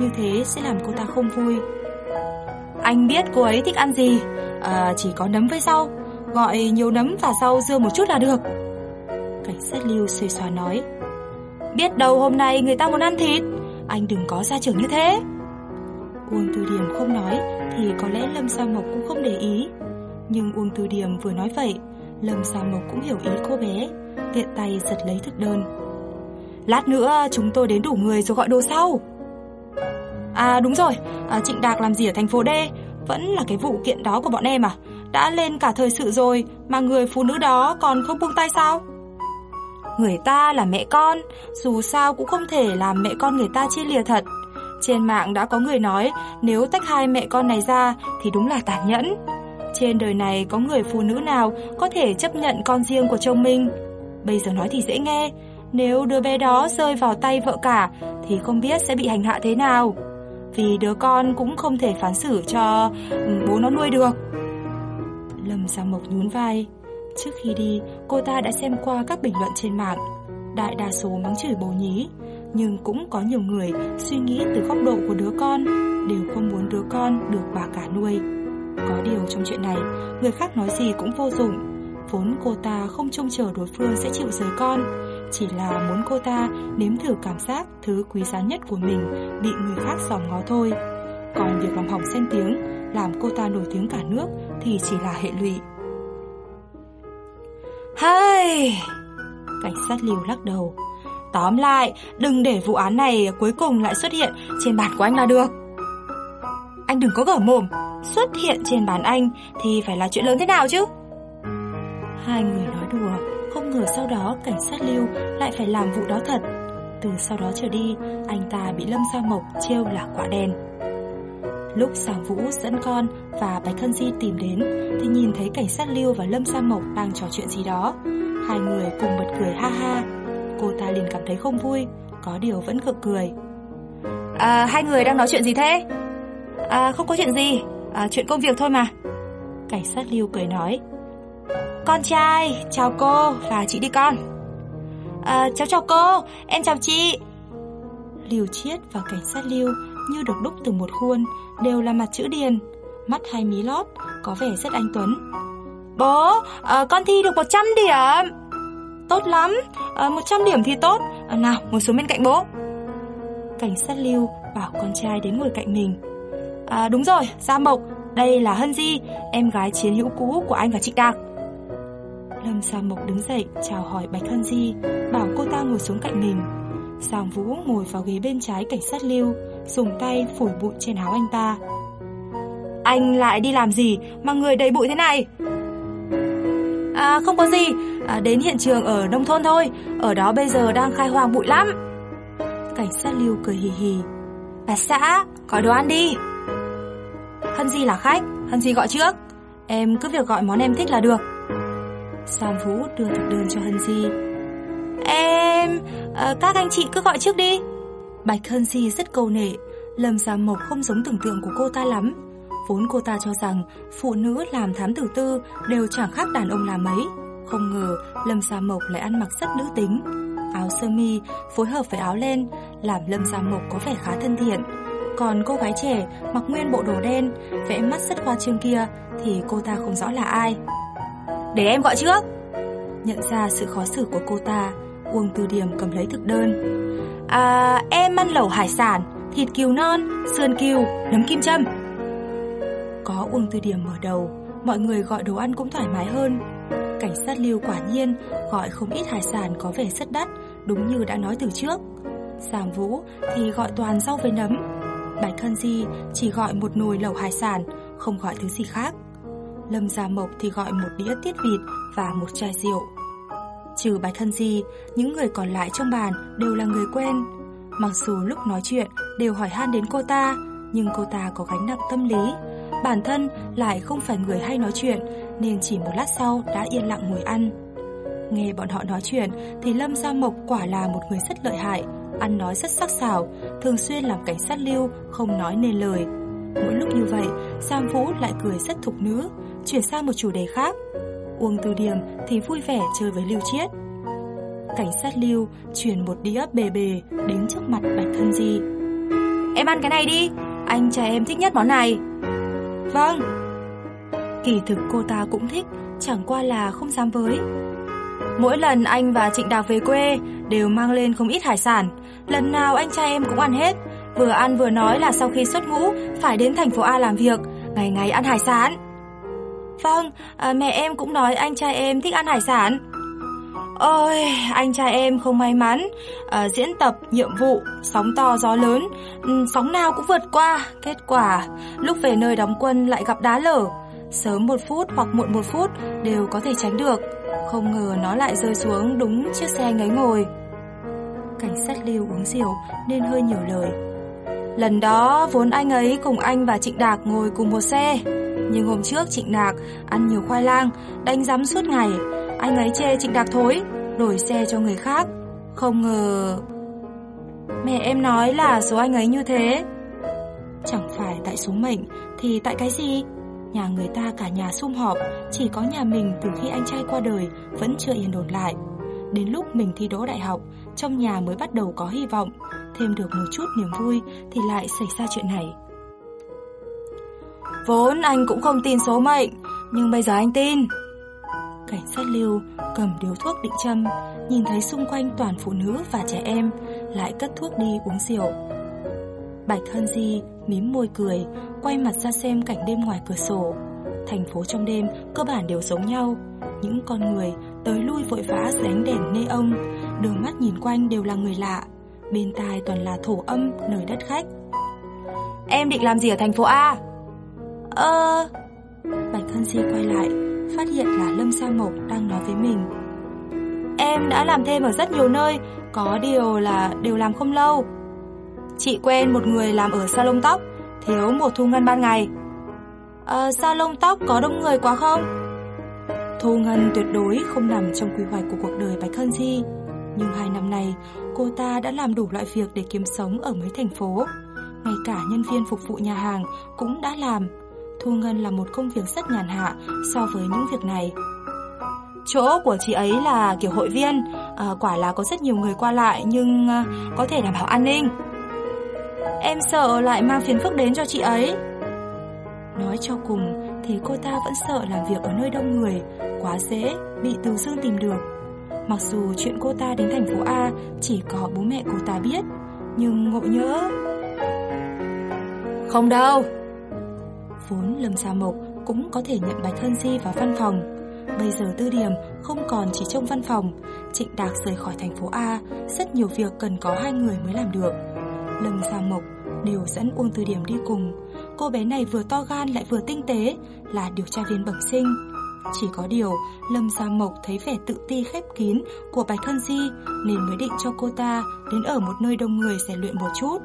như thế sẽ làm cô ta không vui. Anh biết cô ấy thích ăn gì, à, chỉ có nấm với rau, gọi nhiều nấm và rau dưa một chút là được. Cảnh sát Lưu xuề xòa nói. Biết đâu hôm nay người ta muốn ăn thịt, anh đừng có ra trưởng như thế. Uông Từ Điểm không nói thì có lẽ Lâm Sa Mộc cũng không để ý. Nhưng Uông Từ Điểm vừa nói vậy, Lâm Sa Mộc cũng hiểu ý cô bé, tiện tay giật lấy thực đơn. Lát nữa chúng tôi đến đủ người rồi gọi đồ sau. À đúng rồi, à, Trịnh Đạc làm gì ở thành phố D? Vẫn là cái vụ kiện đó của bọn em à? Đã lên cả thời sự rồi mà người phụ nữ đó còn không buông tay sao? Người ta là mẹ con, dù sao cũng không thể làm mẹ con người ta chia lìa thật. Trên mạng đã có người nói nếu tách hai mẹ con này ra thì đúng là tàn nhẫn. Trên đời này có người phụ nữ nào có thể chấp nhận con riêng của chồng mình? Bây giờ nói thì dễ nghe, nếu đứa bé đó rơi vào tay vợ cả thì không biết sẽ bị hành hạ thế nào. Vì đứa con cũng không thể phán xử cho ừ, bố nó nuôi được. Lâm Giang Mộc nhún vai. Trước khi đi, cô ta đã xem qua các bình luận trên mạng. Đại đa số mắng chửi bố nhí, nhưng cũng có nhiều người suy nghĩ từ góc độ của đứa con, đều không muốn đứa con được bà cả nuôi. Có điều trong chuyện này, người khác nói gì cũng vô dụng. Vốn cô ta không trông chờ đối phương sẽ chịu rời con, chỉ là muốn cô ta nếm thử cảm giác thứ quý giá nhất của mình bị người khác dòm ngó thôi. Còn việc làm hỏng danh tiếng, làm cô ta nổi tiếng cả nước thì chỉ là hệ lụy. Hay! Cảnh sát liều lắc đầu. Tóm lại, đừng để vụ án này cuối cùng lại xuất hiện trên bàn của anh là được. Anh đừng có gở mồm, xuất hiện trên bàn anh thì phải là chuyện lớn thế nào chứ? Hai người nói đùa, không ngờ sau đó cảnh sát lưu lại phải làm vụ đó thật. Từ sau đó trở đi, anh ta bị Lâm Gia Mộc trêu là quả đen. Lúc Sàng Vũ dẫn con và Bạch Thân Di tìm đến thì nhìn thấy cảnh sát Lưu và Lâm Sa Mộc đang trò chuyện gì đó. Hai người cùng bật cười ha ha. Cô ta liền cảm thấy không vui, có điều vẫn cực cười. À, hai người đang nói chuyện gì thế? À, không có chuyện gì, à, chuyện công việc thôi mà. Cảnh sát Lưu cười nói. Con trai, chào cô và chị đi con. À, cháu chào cô, em chào chị. Liều Chiết và cảnh sát liêu như được đúc từ một khuôn, đều là mặt chữ điền, mắt hai mí lót, có vẻ rất anh tuấn. Bố, à, con thi được 100 điểm. Tốt lắm, ờ, à, 100 điểm thì tốt. À, nào, ngồi xuống bên cạnh bố. Cảnh sát liêu bảo con trai đến ngồi cạnh mình. À, đúng rồi, Gia Mộc, đây là Hân Di, em gái chiến hữu cũ của anh và chị Đạc. Lâm Gia Mộc đứng dậy chào hỏi Bạch Hân Di, bảo cô ta ngồi xuống cạnh mình. Giang Vũ ngồi vào ghế bên trái cảnh sát lưu, dùng tay phủi bụi trên áo anh ta. Anh lại đi làm gì mà người đầy bụi thế này? À không có gì, à, đến hiện trường ở nông thôn thôi, ở đó bây giờ đang khai hoang bụi lắm. Cảnh sát lưu cười hì hì. Bà xã, gọi đồ ăn đi. Hân Di là khách, Hân Di gọi trước. Em cứ việc gọi món em thích là được. Sam Vũ đưa thực đơn cho Hân Di. Em, à, các anh chị cứ gọi trước đi. Bạch Hân Di rất cầu nệ, Lâm Gia Mộc không giống tưởng tượng của cô ta lắm. Vốn cô ta cho rằng phụ nữ làm thám tử tư đều chẳng khác đàn ông làm mấy. Không ngờ Lâm Gia Mộc lại ăn mặc rất nữ tính. Áo sơ mi phối hợp với áo len làm Lâm Gia Mộc có vẻ khá thân thiện. Còn cô gái trẻ mặc nguyên bộ đồ đen, vẽ mắt rất khoa trương kia thì cô ta không rõ là ai. Để em gọi trước. Nhận ra sự khó xử của cô ta, Uông Từ Điểm cầm lấy thực đơn. À, em ăn lẩu hải sản, thịt kiều non, sườn kiều, nấm kim châm. Có Uông Từ Điểm mở đầu, mọi người gọi đồ ăn cũng thoải mái hơn. Cảnh sát lưu quả nhiên gọi không ít hải sản có vẻ rất đắt, đúng như đã nói từ trước. giảm Vũ thì gọi toàn rau với nấm. Bạch Hân Di chỉ gọi một nồi lẩu hải sản, không gọi thứ gì khác. Lâm Gia Mộc thì gọi một đĩa tiết vịt và một chai rượu. Trừ bài thân gì những người còn lại trong bàn đều là người quen. Mặc dù lúc nói chuyện đều hỏi han đến cô ta, nhưng cô ta có gánh nặng tâm lý. Bản thân lại không phải người hay nói chuyện, nên chỉ một lát sau đã yên lặng ngồi ăn. Nghe bọn họ nói chuyện thì Lâm Gia Mộc quả là một người rất lợi hại, ăn nói rất sắc sảo, thường xuyên làm cảnh sát lưu, không nói nên lời. Mỗi lúc như vậy, Sam Vũ lại cười rất thục nữ, chuyển sang một chủ đề khác. Uông Từ Điểm thì vui vẻ chơi với Lưu Chiết. Cảnh sát Lưu chuyển một đĩa bề bề đến trước mặt Bạch Thân Di. Em ăn cái này đi, anh trai em thích nhất món này. Vâng. Kỳ thực cô ta cũng thích, chẳng qua là không dám với. Mỗi lần anh và Trịnh Đạc về quê đều mang lên không ít hải sản, lần nào anh trai em cũng ăn hết, vừa ăn vừa nói là sau khi xuất ngũ phải đến thành phố A làm việc, ngày ngày ăn hải sản. Vâng, à, mẹ em cũng nói anh trai em thích ăn hải sản. Ôi, anh trai em không may mắn, à, diễn tập, nhiệm vụ, sóng to gió lớn, ừ, sóng nào cũng vượt qua, kết quả, lúc về nơi đóng quân lại gặp đá lở. Sớm một phút hoặc muộn một phút đều có thể tránh được, không ngờ nó lại rơi xuống đúng chiếc xe anh ấy ngồi. Cảnh sát lưu uống rượu nên hơi nhiều lời. Lần đó vốn anh ấy cùng anh và Trịnh Đạc ngồi cùng một xe, nhưng hôm trước Trịnh Đạc ăn nhiều khoai lang, đánh giấm suốt ngày. Anh ấy chê Trịnh Đạc thối, đổi xe cho người khác. Không ngờ... Mẹ em nói là số anh ấy như thế. Chẳng phải tại số mệnh thì tại cái gì? Nhà người ta cả nhà sum họp, chỉ có nhà mình từ khi anh trai qua đời vẫn chưa yên ổn lại. Đến lúc mình thi đỗ đại học, trong nhà mới bắt đầu có hy vọng, thêm được một chút niềm vui thì lại xảy ra chuyện này. Vốn anh cũng không tin số mệnh, nhưng bây giờ anh tin. Cảnh sát lưu cầm điếu thuốc định châm, nhìn thấy xung quanh toàn phụ nữ và trẻ em, lại cất thuốc đi uống rượu. Bạch Hân Di mím môi cười, quay mặt ra xem cảnh đêm ngoài cửa sổ. Thành phố trong đêm cơ bản đều giống nhau, những con người tới lui vội vã dưới ánh đèn nê ông, đường mắt nhìn quanh đều là người lạ, bên tai toàn là thổ âm nơi đất khách. Em định làm gì ở thành phố A? Ơ... Bạch Hân Di quay lại, phát hiện là Lâm Sa Mộc đang nói với mình. Em đã làm thêm ở rất nhiều nơi, có điều là đều làm không lâu. Chị quen một người làm ở salon tóc, thiếu một thu ngân ban ngày. Ờ, salon tóc có đông người quá không? Thu ngân tuyệt đối không nằm trong quy hoạch của cuộc đời Bạch Hân Di. Nhưng hai năm nay, cô ta đã làm đủ loại việc để kiếm sống ở mấy thành phố. Ngay cả nhân viên phục vụ nhà hàng cũng đã làm. Thu ngân là một công việc rất nhàn hạ so với những việc này. Chỗ của chị ấy là kiểu hội viên, à, quả là có rất nhiều người qua lại nhưng à, có thể đảm bảo an ninh. Em sợ lại mang phiền phức đến cho chị ấy. Nói cho cùng thì cô ta vẫn sợ làm việc ở nơi đông người, quá dễ bị Từ Dương tìm được. Mặc dù chuyện cô ta đến thành phố A chỉ có bố mẹ cô ta biết, nhưng ngộ nhỡ. Không đâu. Vốn Lâm Sa Mộc cũng có thể nhận Bạch Hân Di vào văn phòng. Bây giờ tư điểm không còn chỉ trong văn phòng, Trịnh Đạc rời khỏi thành phố A, rất nhiều việc cần có hai người mới làm được. Lâm Sa Mộc đều dẫn Uông tư Điểm đi cùng. Cô bé này vừa to gan lại vừa tinh tế, là điều tra viên bẩm sinh. Chỉ có điều, Lâm Gia Mộc thấy vẻ tự ti khép kín của Bạch Hân Di nên mới định cho cô ta đến ở một nơi đông người rèn luyện một chút.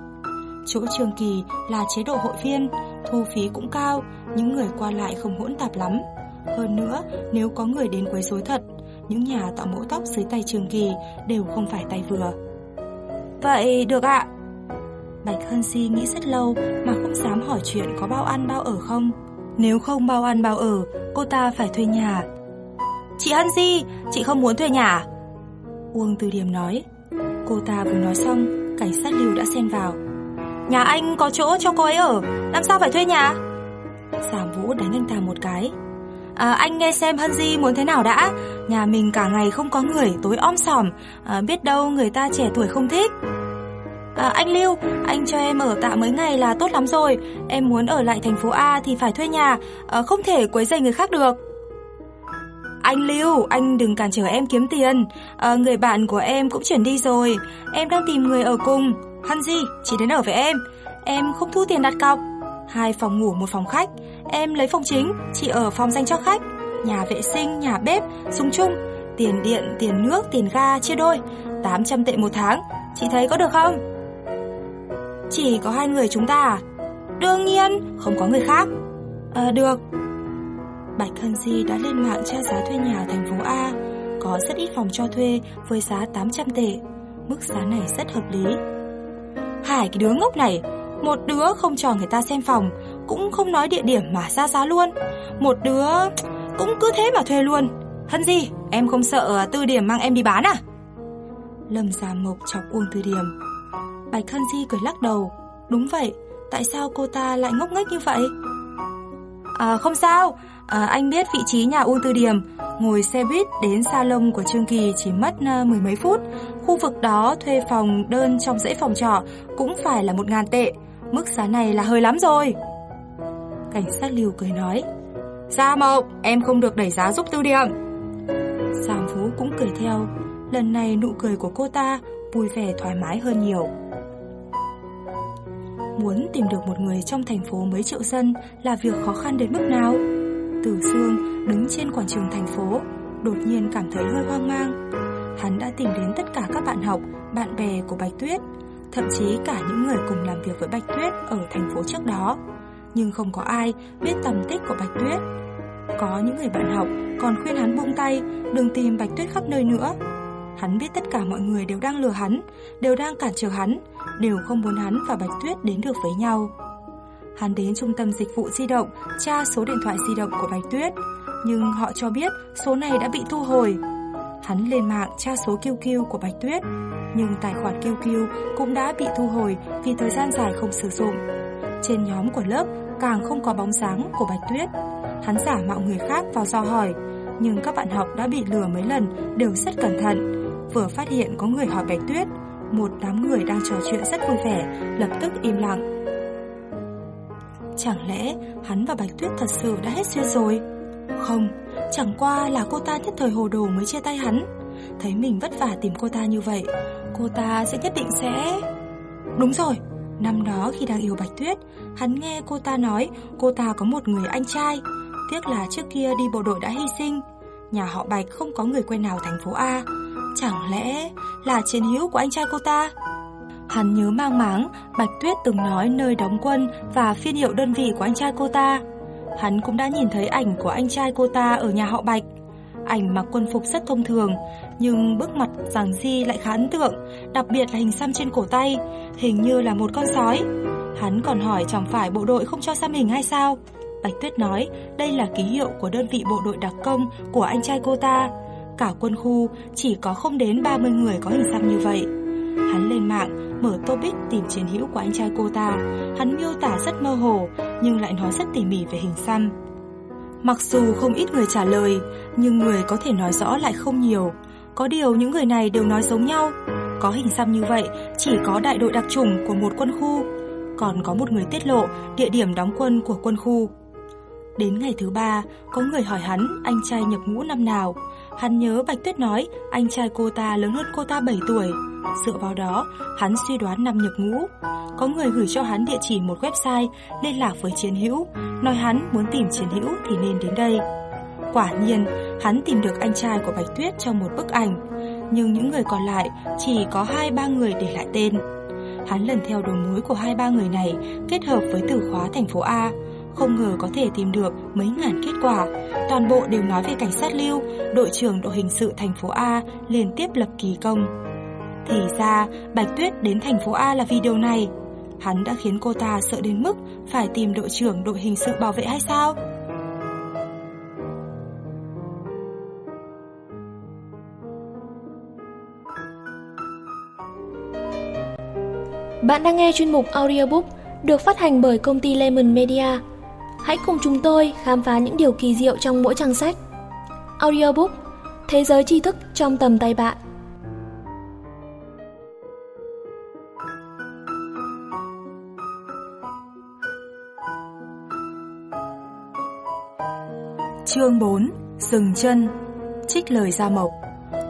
Chỗ trường kỳ là chế độ hội viên, thu phí cũng cao, những người qua lại không hỗn tạp lắm. Hơn nữa, nếu có người đến quấy rối thật, những nhà tạo mẫu tóc dưới tay trường kỳ đều không phải tay vừa. Vậy được ạ. Bạch Hân Si nghĩ rất lâu mà không dám hỏi chuyện có bao ăn bao ở không. Nếu không bao ăn bao ở, cô ta phải thuê nhà. Chị Hân Si, chị không muốn thuê nhà Uông Từ Điểm nói. Cô ta vừa nói xong, cảnh sát lưu đã xen vào. Nhà anh có chỗ cho cô ấy ở, làm sao phải thuê nhà? Giảm Vũ đánh anh ta một cái. À, anh nghe xem Hân Di muốn thế nào đã. Nhà mình cả ngày không có người tối om sòm. À, Biết đâu người ta trẻ tuổi không thích. À, Anh Lưu, anh cho em ở tạm mấy ngày là tốt lắm rồi. Em muốn ở lại thành phố A thì phải thuê nhà. À, Không thể quấy rầy người khác được. Anh Lưu, anh đừng cản trở em kiếm tiền. À, Người bạn của em cũng chuyển đi rồi. Em đang tìm người ở cùng. Hân gì, chỉ đến ở với em. Em không thu tiền đặt cọc. Hai phòng ngủ một phòng khách. Em lấy phòng chính, chị ở phòng dành cho khách. Nhà vệ sinh, nhà bếp, dùng chung. Tiền điện, tiền nước, tiền ga chia đôi. 800 tệ một tháng. Chị thấy có được không? Chỉ có hai người chúng ta à? Đương nhiên, không có người khác. À được. Bạch Hân Di đã lên mạng tra giá thuê nhà thành phố A. Có rất ít phòng cho thuê với giá 800 tệ. Mức giá này rất hợp lý hai cái đứa ngốc này Một đứa không cho người ta xem phòng Cũng không nói địa điểm mà ra giá luôn. Một đứa cũng cứ thế mà thuê luôn. Hân gì em không sợ tư điểm mang em đi bán à? Lâm Gia Mộc chọc Uông Tư Điểm. Bạch Hân Di cười lắc đầu. Đúng vậy Tại sao cô ta lại ngốc nghếch như vậy? À không sao. À, Anh biết vị trí nhà Uông Tư Điểm. Ngồi xe buýt đến salon của Trương Kỳ chỉ mất ờ, mười mấy phút. Khu vực đó thuê phòng đơn trong dãy phòng trọ Cũng phải là một ngàn tệ. Mức giá này là hơi lắm rồi. Cảnh sát Lưu cười nói dạ, Gia Mộc, em không được đẩy giá giúp tư điểm Giang Phú cũng cười theo. Lần này nụ cười của cô ta vui vẻ thoải mái hơn nhiều. Muốn tìm được một người trong thành phố mấy triệu dân là việc khó khăn đến mức nào? Tử Dương đứng trên quảng trường thành phố, đột nhiên cảm thấy hơi hoang mang. Hắn đã tìm đến tất cả các bạn học, bạn bè của Bạch Tuyết, thậm chí cả những người cùng làm việc với Bạch Tuyết ở thành phố trước đó. nhưng không có ai biết tầm tích của Bạch Tuyết. Có những người bạn học còn khuyên hắn buông tay, đừng tìm Bạch Tuyết khắp nơi nữa. Hắn biết tất cả mọi người đều đang lừa hắn, đều đang cản trở hắn, đều không muốn hắn và Bạch Tuyết đến được với nhau. Hắn đến trung tâm dịch vụ di động, tra số điện thoại di động của Bạch Tuyết, nhưng họ cho biết số này đã bị thu hồi. Hắn lên mạng tra số QQ của Bạch Tuyết, nhưng tài khoản QQ cũng đã bị thu hồi vì thời gian dài không sử dụng. Trên nhóm của lớp càng không có bóng dáng của Bạch Tuyết. Hắn giả mạo người khác vào do hỏi, nhưng các bạn học đã bị lừa mấy lần đều rất cẩn thận. Vừa phát hiện có người hỏi Bạch Tuyết, một đám người đang trò chuyện rất vui vẻ, lập tức im lặng. Chẳng lẽ hắn và Bạch Tuyết thật sự đã hết duyên rồi? Không, chẳng qua là cô ta nhất thời hồ đồ mới chia tay hắn. Thấy mình vất vả tìm cô ta như vậy, cô ta sẽ nhất định sẽ... Đúng rồi, năm đó khi đang yêu Bạch Tuyết, hắn nghe cô ta nói cô ta có một người anh trai. Tiếc là trước kia đi bộ đội đã hy sinh. Nhà họ Bạch không có người quen nào thành phố A. Chẳng lẽ là chiến hữu của anh trai cô ta? Hắn nhớ mang máng, Bạch Tuyết từng nói nơi đóng quân và phiên hiệu đơn vị của anh trai cô ta. Hắn cũng đã nhìn thấy ảnh của anh trai cô ta ở nhà họ Bạch. Ảnh mặc quân phục rất thông thường, nhưng bước mặt giảng di lại khá ấn tượng, đặc biệt là hình xăm trên cổ tay, hình như là một con sói. Hắn còn hỏi chẳng phải bộ đội không cho xăm hình hay sao? Bạch Tuyết nói đây là ký hiệu của đơn vị bộ đội đặc công của anh trai cô ta. Cả quân khu chỉ có không đến 30 người có hình xăm như vậy. Hắn lên mạng, mở topic tìm chiến hữu của anh trai cô ta. Hắn miêu tả rất mơ hồ, nhưng lại nói rất tỉ mỉ về hình xăm. Mặc dù không ít người trả lời, nhưng người có thể nói rõ lại không nhiều. Có điều những người này đều nói giống nhau. Có hình xăm như vậy chỉ có đại đội đặc chủng của một quân khu. Còn có một người tiết lộ địa điểm đóng quân của quân khu. Đến ngày thứ ba, có người hỏi hắn anh trai nhập ngũ năm nào. Hắn nhớ Bạch Tuyết nói anh trai cô ta lớn hơn cô ta 7 tuổi. Dựa vào đó, hắn suy đoán năm nhập ngũ. Có người gửi cho hắn địa chỉ một website liên lạc với chiến hữu, nói hắn muốn tìm chiến hữu thì nên đến đây. Quả nhiên, hắn tìm được anh trai của Bạch Tuyết trong một bức ảnh, nhưng những người còn lại chỉ có hai ba người để lại tên. Hắn lần theo đầu mối của hai ba người này kết hợp với từ khóa thành phố A, không ngờ có thể tìm được mấy ngàn kết quả. Toàn bộ đều nói về cảnh sát lưu, đội trưởng đội hình sự thành phố A liên tiếp lập kỳ công. Thì ra, Bạch Tuyết đến thành phố A là vì điều này. Hắn đã khiến cô ta sợ đến mức phải tìm đội trưởng đội hình sự bảo vệ hay sao? Bạn đang nghe chuyên mục audiobook được phát hành bởi công ty Lemon Media. Hãy cùng chúng tôi khám phá những điều kỳ diệu trong mỗi trang sách. Audiobook Thế giới tri thức trong tầm tay bạn. Chương 4 Dừng chân. Trích lời Gia Mộc.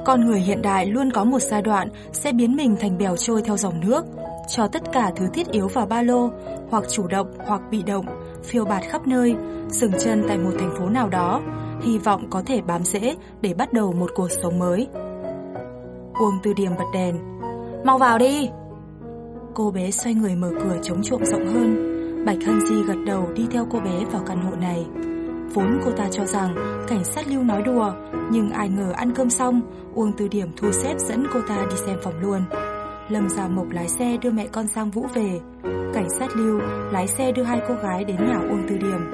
Con người hiện đại luôn có một giai đoạn sẽ biến mình thành bèo trôi theo dòng nước, cho tất cả thứ thiết yếu vào ba lô, hoặc chủ động hoặc bị động, phiêu bạt khắp nơi, dừng chân tại một thành phố nào đó, hy vọng có thể bám rễ để bắt đầu một cuộc sống mới. Uông Tư Điểm bật đèn. Mau vào đi! Cô bé xoay người mở cửa chống trộm rộng hơn. Bạch Hân Di gật đầu đi theo cô bé vào căn hộ này. Vốn cô ta cho rằng cảnh sát lưu nói đùa, nhưng ai ngờ ăn cơm xong, Uông Tư Điểm thu xếp dẫn cô ta đi xem phòng luôn. Lâm Gia Mộc lái xe đưa mẹ con sang Vũ về. Cảnh sát lưu lái xe đưa hai cô gái đến nhà Uông Tư Điểm.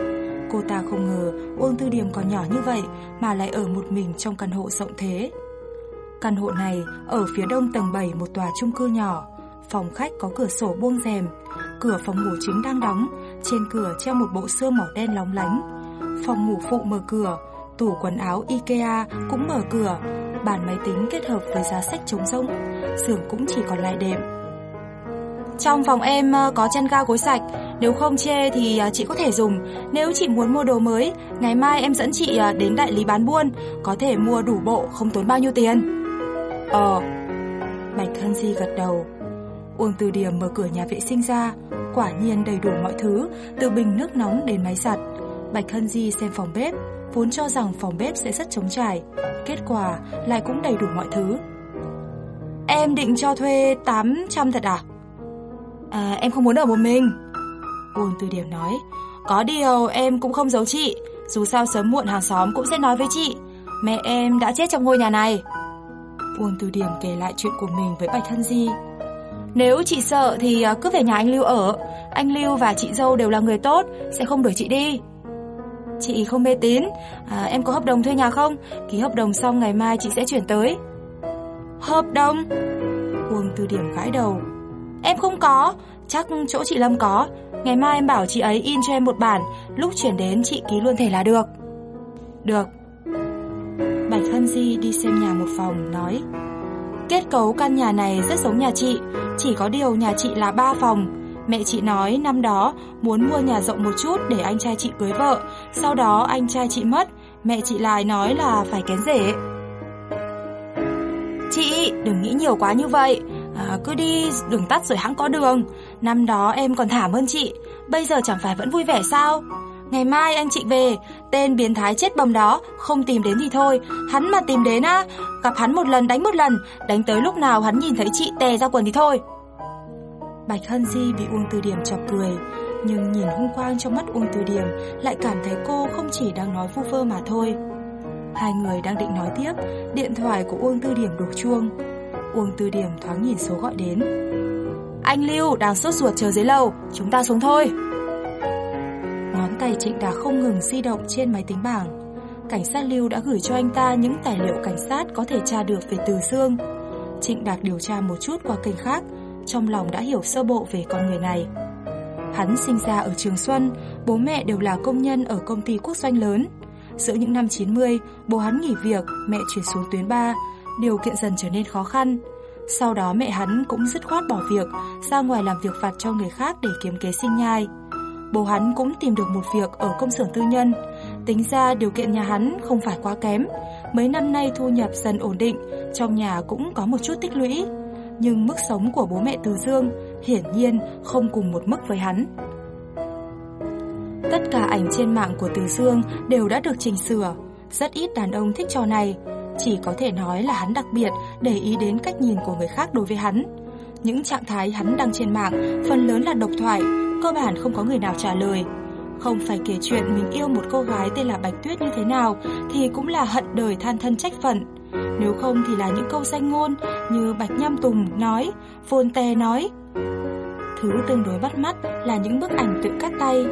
Cô ta không ngờ Uông Tư Điểm còn nhỏ như vậy mà lại ở một mình trong căn hộ rộng thế. Căn hộ này ở phía đông tầng 7 một tòa chung cư nhỏ. Phòng khách có cửa sổ buông rèm. Cửa phòng ngủ chính đang đóng. Trên cửa treo một bộ xương màu đen lóng lánh. Phòng ngủ phụ mở cửa. Tủ quần áo Ikea cũng mở cửa. Bàn máy tính kết hợp với giá sách trống rỗng. xưởng cũng chỉ còn lại đệm. Trong phòng em ờ, có chân ga gối sạch, nếu không chê thì ờ, chị có thể dùng. Nếu chị muốn mua đồ mới, ngày mai em dẫn chị ờ, đến đại lý bán buôn, có thể mua đủ bộ không tốn bao nhiêu tiền. Ờ. Bạch Hân Di gật đầu. Uông Từ Điểm mở cửa nhà vệ sinh ra, quả nhiên đầy đủ mọi thứ, từ bình nước nóng đến máy giặt. Bạch Hân Di xem phòng bếp, vốn cho rằng phòng bếp sẽ rất trống trải, kết quả lại cũng đầy đủ mọi thứ. Em định cho thuê 800 thật à? À, em không muốn ở một mình. Uông Từ Điểm nói, Có điều em cũng không giấu chị, dù sao sớm muộn hàng xóm cũng sẽ nói với chị. Mẹ em đã chết trong ngôi nhà này. Uông Từ Điểm kể lại chuyện của mình với Bạch thân Di. Nếu chị sợ thì à, cứ về nhà anh Lưu ở. Anh Lưu và chị dâu đều là người tốt, sẽ không đuổi chị đi. Chị không mê tín, à, em có hợp đồng thuê nhà không? Ký hợp đồng xong ngày mai chị sẽ chuyển tới. Hợp đồng? Uông Từ Điểm gãi đầu. Em không có, chắc chỗ chị Lâm có. Ngày mai em bảo chị ấy in cho em một bản, lúc chuyển đến chị ký luôn thể là được. Được. Bạch Hân Di đi xem nhà một phòng, nói Kết cấu căn nhà này rất giống nhà chị, chỉ có điều nhà chị là ba phòng. Mẹ chị nói năm đó muốn mua nhà rộng một chút để anh trai chị cưới vợ, sau đó anh trai chị mất, mẹ chị lại nói là phải kén rể. Chị, đừng nghĩ nhiều quá như vậy, à, cứ đi đường tắt rồi hãng có đường. Năm đó em còn thảm hơn chị, bây giờ chẳng phải vẫn vui vẻ sao? Ngày mai anh chị về, tên biến thái chết bầm đó, không tìm đến thì thôi, hắn mà tìm đến á, gặp hắn một lần đánh một lần, đánh tới lúc nào hắn nhìn thấy chị tè ra quần thì thôi. Bạch Hân Di bị Uông Từ Điểm chọc cười, nhưng nhìn hung quang trong mắt Uông Từ Điểm lại cảm thấy cô không chỉ đang nói vu vơ mà thôi. Hai người đang định nói tiếp, điện thoại của Uông Tư Điểm đổ chuông. Uông Tư Điểm thoáng nhìn số gọi đến. Anh Lưu đang sốt ruột chờ dưới lầu, chúng ta xuống thôi. Ngón tay Trịnh Đà không ngừng di động trên máy tính bảng. Cảnh sát Lưu đã gửi cho anh ta những tài liệu cảnh sát có thể tra được về Từ Dương. Trịnh Đạc điều tra một chút qua kênh khác, trong lòng đã hiểu sơ bộ về con người này. Hắn sinh ra ở Trường Xuân, bố mẹ đều là công nhân ở công ty quốc doanh lớn. Giữa những năm 90, bố hắn nghỉ việc, mẹ chuyển xuống tuyến 3, điều kiện dần trở nên khó khăn. Sau đó mẹ hắn cũng dứt khoát bỏ việc, ra ngoài làm việc vặt cho người khác để kiếm kế sinh nhai. Bố hắn cũng tìm được một việc ở công xưởng tư nhân. Tính ra điều kiện nhà hắn không phải quá kém. Mấy năm nay thu nhập dần ổn định, trong nhà cũng có một chút tích lũy. Nhưng mức sống của bố mẹ Từ Dương hiển nhiên không cùng một mức với hắn. Tất cả ảnh trên mạng của Từ Dương đều đã được chỉnh sửa. Rất ít đàn ông thích trò này. Chỉ có thể nói là hắn đặc biệt để ý đến cách nhìn của người khác đối với hắn. Những trạng thái hắn đăng trên mạng phần lớn là độc thoại, cơ bản không có người nào trả lời. Không phải kể chuyện mình yêu một cô gái tên là Bạch Tuyết như thế nào thì cũng là hận đời than thân trách phận. Nếu không thì là những câu danh ngôn như Bạch Nham Tùng nói, Voltaire nói. Thứ tương đối bắt mắt là những bức ảnh tự cắt tay.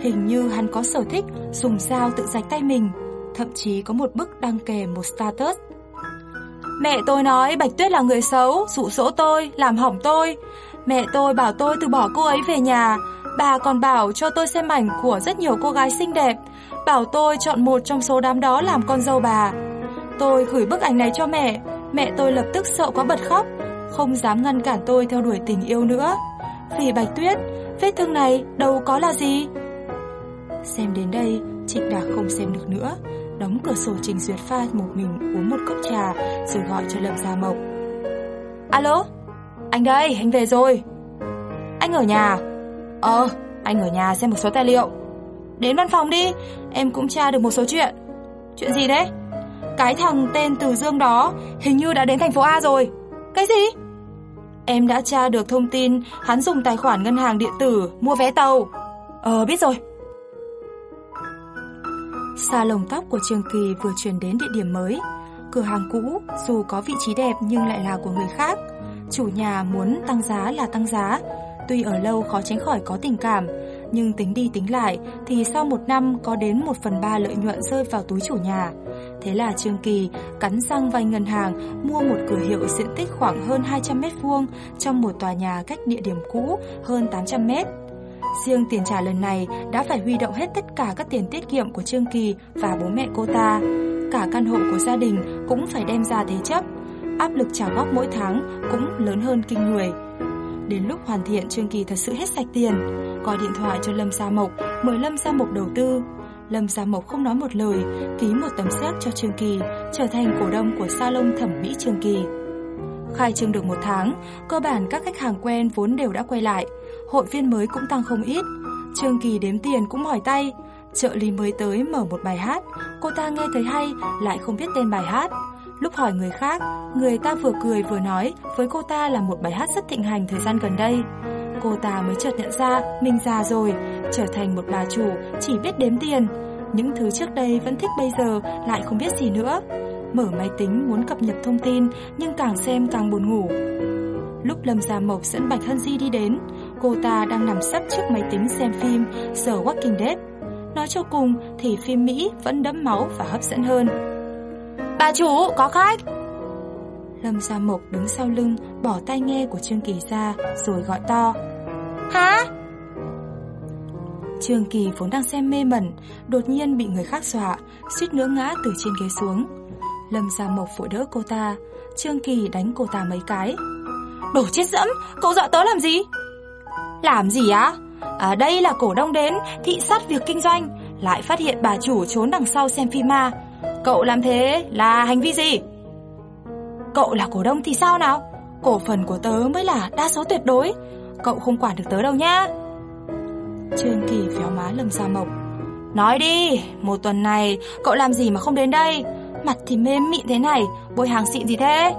Hình như hắn có sở thích dùng dao tự rạch tay mình. Thậm chí có một bức đăng kèm một status. Mẹ tôi nói Bạch Tuyết là người xấu, dụ dỗ tôi, làm hỏng tôi. Mẹ tôi bảo tôi từ bỏ cô ấy về nhà. Bà còn bảo cho tôi xem ảnh của rất nhiều cô gái xinh đẹp. Bảo tôi chọn một trong số đám đó làm con dâu bà. Tôi gửi bức ảnh này cho mẹ. Mẹ tôi lập tức sợ quá bật khóc. Không dám ngăn cản tôi theo đuổi tình yêu nữa. Vì Bạch Tuyết, vết thương này đâu có là gì. Xem đến đây, Trịnh Đạc không xem được nữa đóng cửa sổ Trình Duyệt pha một mình uống một cốc trà rồi gọi cho Lâm Gia Mộc. Alo, anh đây, anh về rồi. Anh ở nhà. Ờ, anh ở nhà xem một số tài liệu. Đến văn phòng đi, em cũng tra được một số chuyện. Chuyện gì đấy? Cái thằng tên Từ Dương đó hình như đã đến thành phố A rồi. Cái gì? Em đã tra được thông tin hắn dùng tài khoản ngân hàng điện tử mua vé tàu. Ờ, biết rồi. Xa lồng tóc của Trường Kỳ vừa chuyển đến địa điểm mới. Cửa hàng cũ, dù có vị trí đẹp nhưng lại là của người khác. Chủ nhà muốn tăng giá là tăng giá. Tuy ở lâu khó tránh khỏi có tình cảm, nhưng tính đi tính lại thì sau một năm có đến 1 phần 3 lợi nhuận rơi vào túi chủ nhà. Thế là Trương Kỳ cắn răng vay ngân hàng mua một cửa hiệu diện tích khoảng hơn 200 mét vuông trong một tòa nhà cách địa điểm cũ hơn 800 mét. Riêng tiền trả lần này đã phải huy động hết tất cả các tiền tiết kiệm của Trương Kỳ và bố mẹ cô ta. Cả căn hộ của gia đình cũng phải đem ra thế chấp. Áp lực trả góp mỗi tháng cũng lớn hơn kinh người. Đến lúc hoàn thiện Trương Kỳ thật sự hết sạch tiền, gọi điện thoại cho Lâm Gia Mộc, mời Lâm Gia Mộc đầu tư. Lâm Gia Mộc không nói một lời, ký một tấm séc cho Trương Kỳ, trở thành cổ đông của salon thẩm mỹ Trương Kỳ. Khai trương được một tháng, cơ bản các khách hàng quen vốn đều đã quay lại, hội viên mới cũng tăng không ít. Trương Kỳ đếm tiền cũng mỏi tay, trợ lý mới tới mở một bài hát, cô ta nghe thấy hay lại không biết tên bài hát. Lúc hỏi người khác, người ta vừa cười vừa nói với cô ta là một bài hát rất thịnh hành thời gian gần đây cô ta mới chợt nhận ra mình già rồi, trở thành một bà chủ chỉ biết đếm tiền. Những thứ trước đây vẫn thích bây giờ lại không biết gì nữa. Mở máy tính muốn cập nhật thông tin nhưng càng xem càng buồn ngủ. Lúc Lâm Gia Mộc dẫn Bạch Hân Di đi đến, cô ta đang nằm sấp trước máy tính xem phim The Walking Dead. Nói cho cùng thì phim Mỹ vẫn đẫm máu và hấp dẫn hơn. Bà chủ, có khách! Lâm Gia Mộc đứng sau lưng, bỏ tai nghe của Trương Kỳ ra, rồi gọi to. Hả? Trương Kỳ vốn đang xem mê mẩn, đột nhiên bị người khác dọa, suýt nữa ngã từ trên ghế xuống. Lâm Gia Mộc vội đỡ cô ta, Trương Kỳ đánh cô ta mấy cái. Đồ chết dẫm, cậu dọa tớ làm gì? Làm gì á? À đây là cổ đông đến, thị sát việc kinh doanh, lại phát hiện bà chủ trốn đằng sau xem phim ma. Cậu làm thế là hành vi gì? Cậu là cổ đông thì sao nào? Cổ phần của tớ mới là đa số tuyệt đối, cậu không quản được tớ đâu nhá. Trương Kỳ phéo má lầm ra Mộc. Nói đi, một tuần này cậu làm gì mà không đến đây? Mặt thì mềm mịn thế này, bôi hàng xịn gì thế?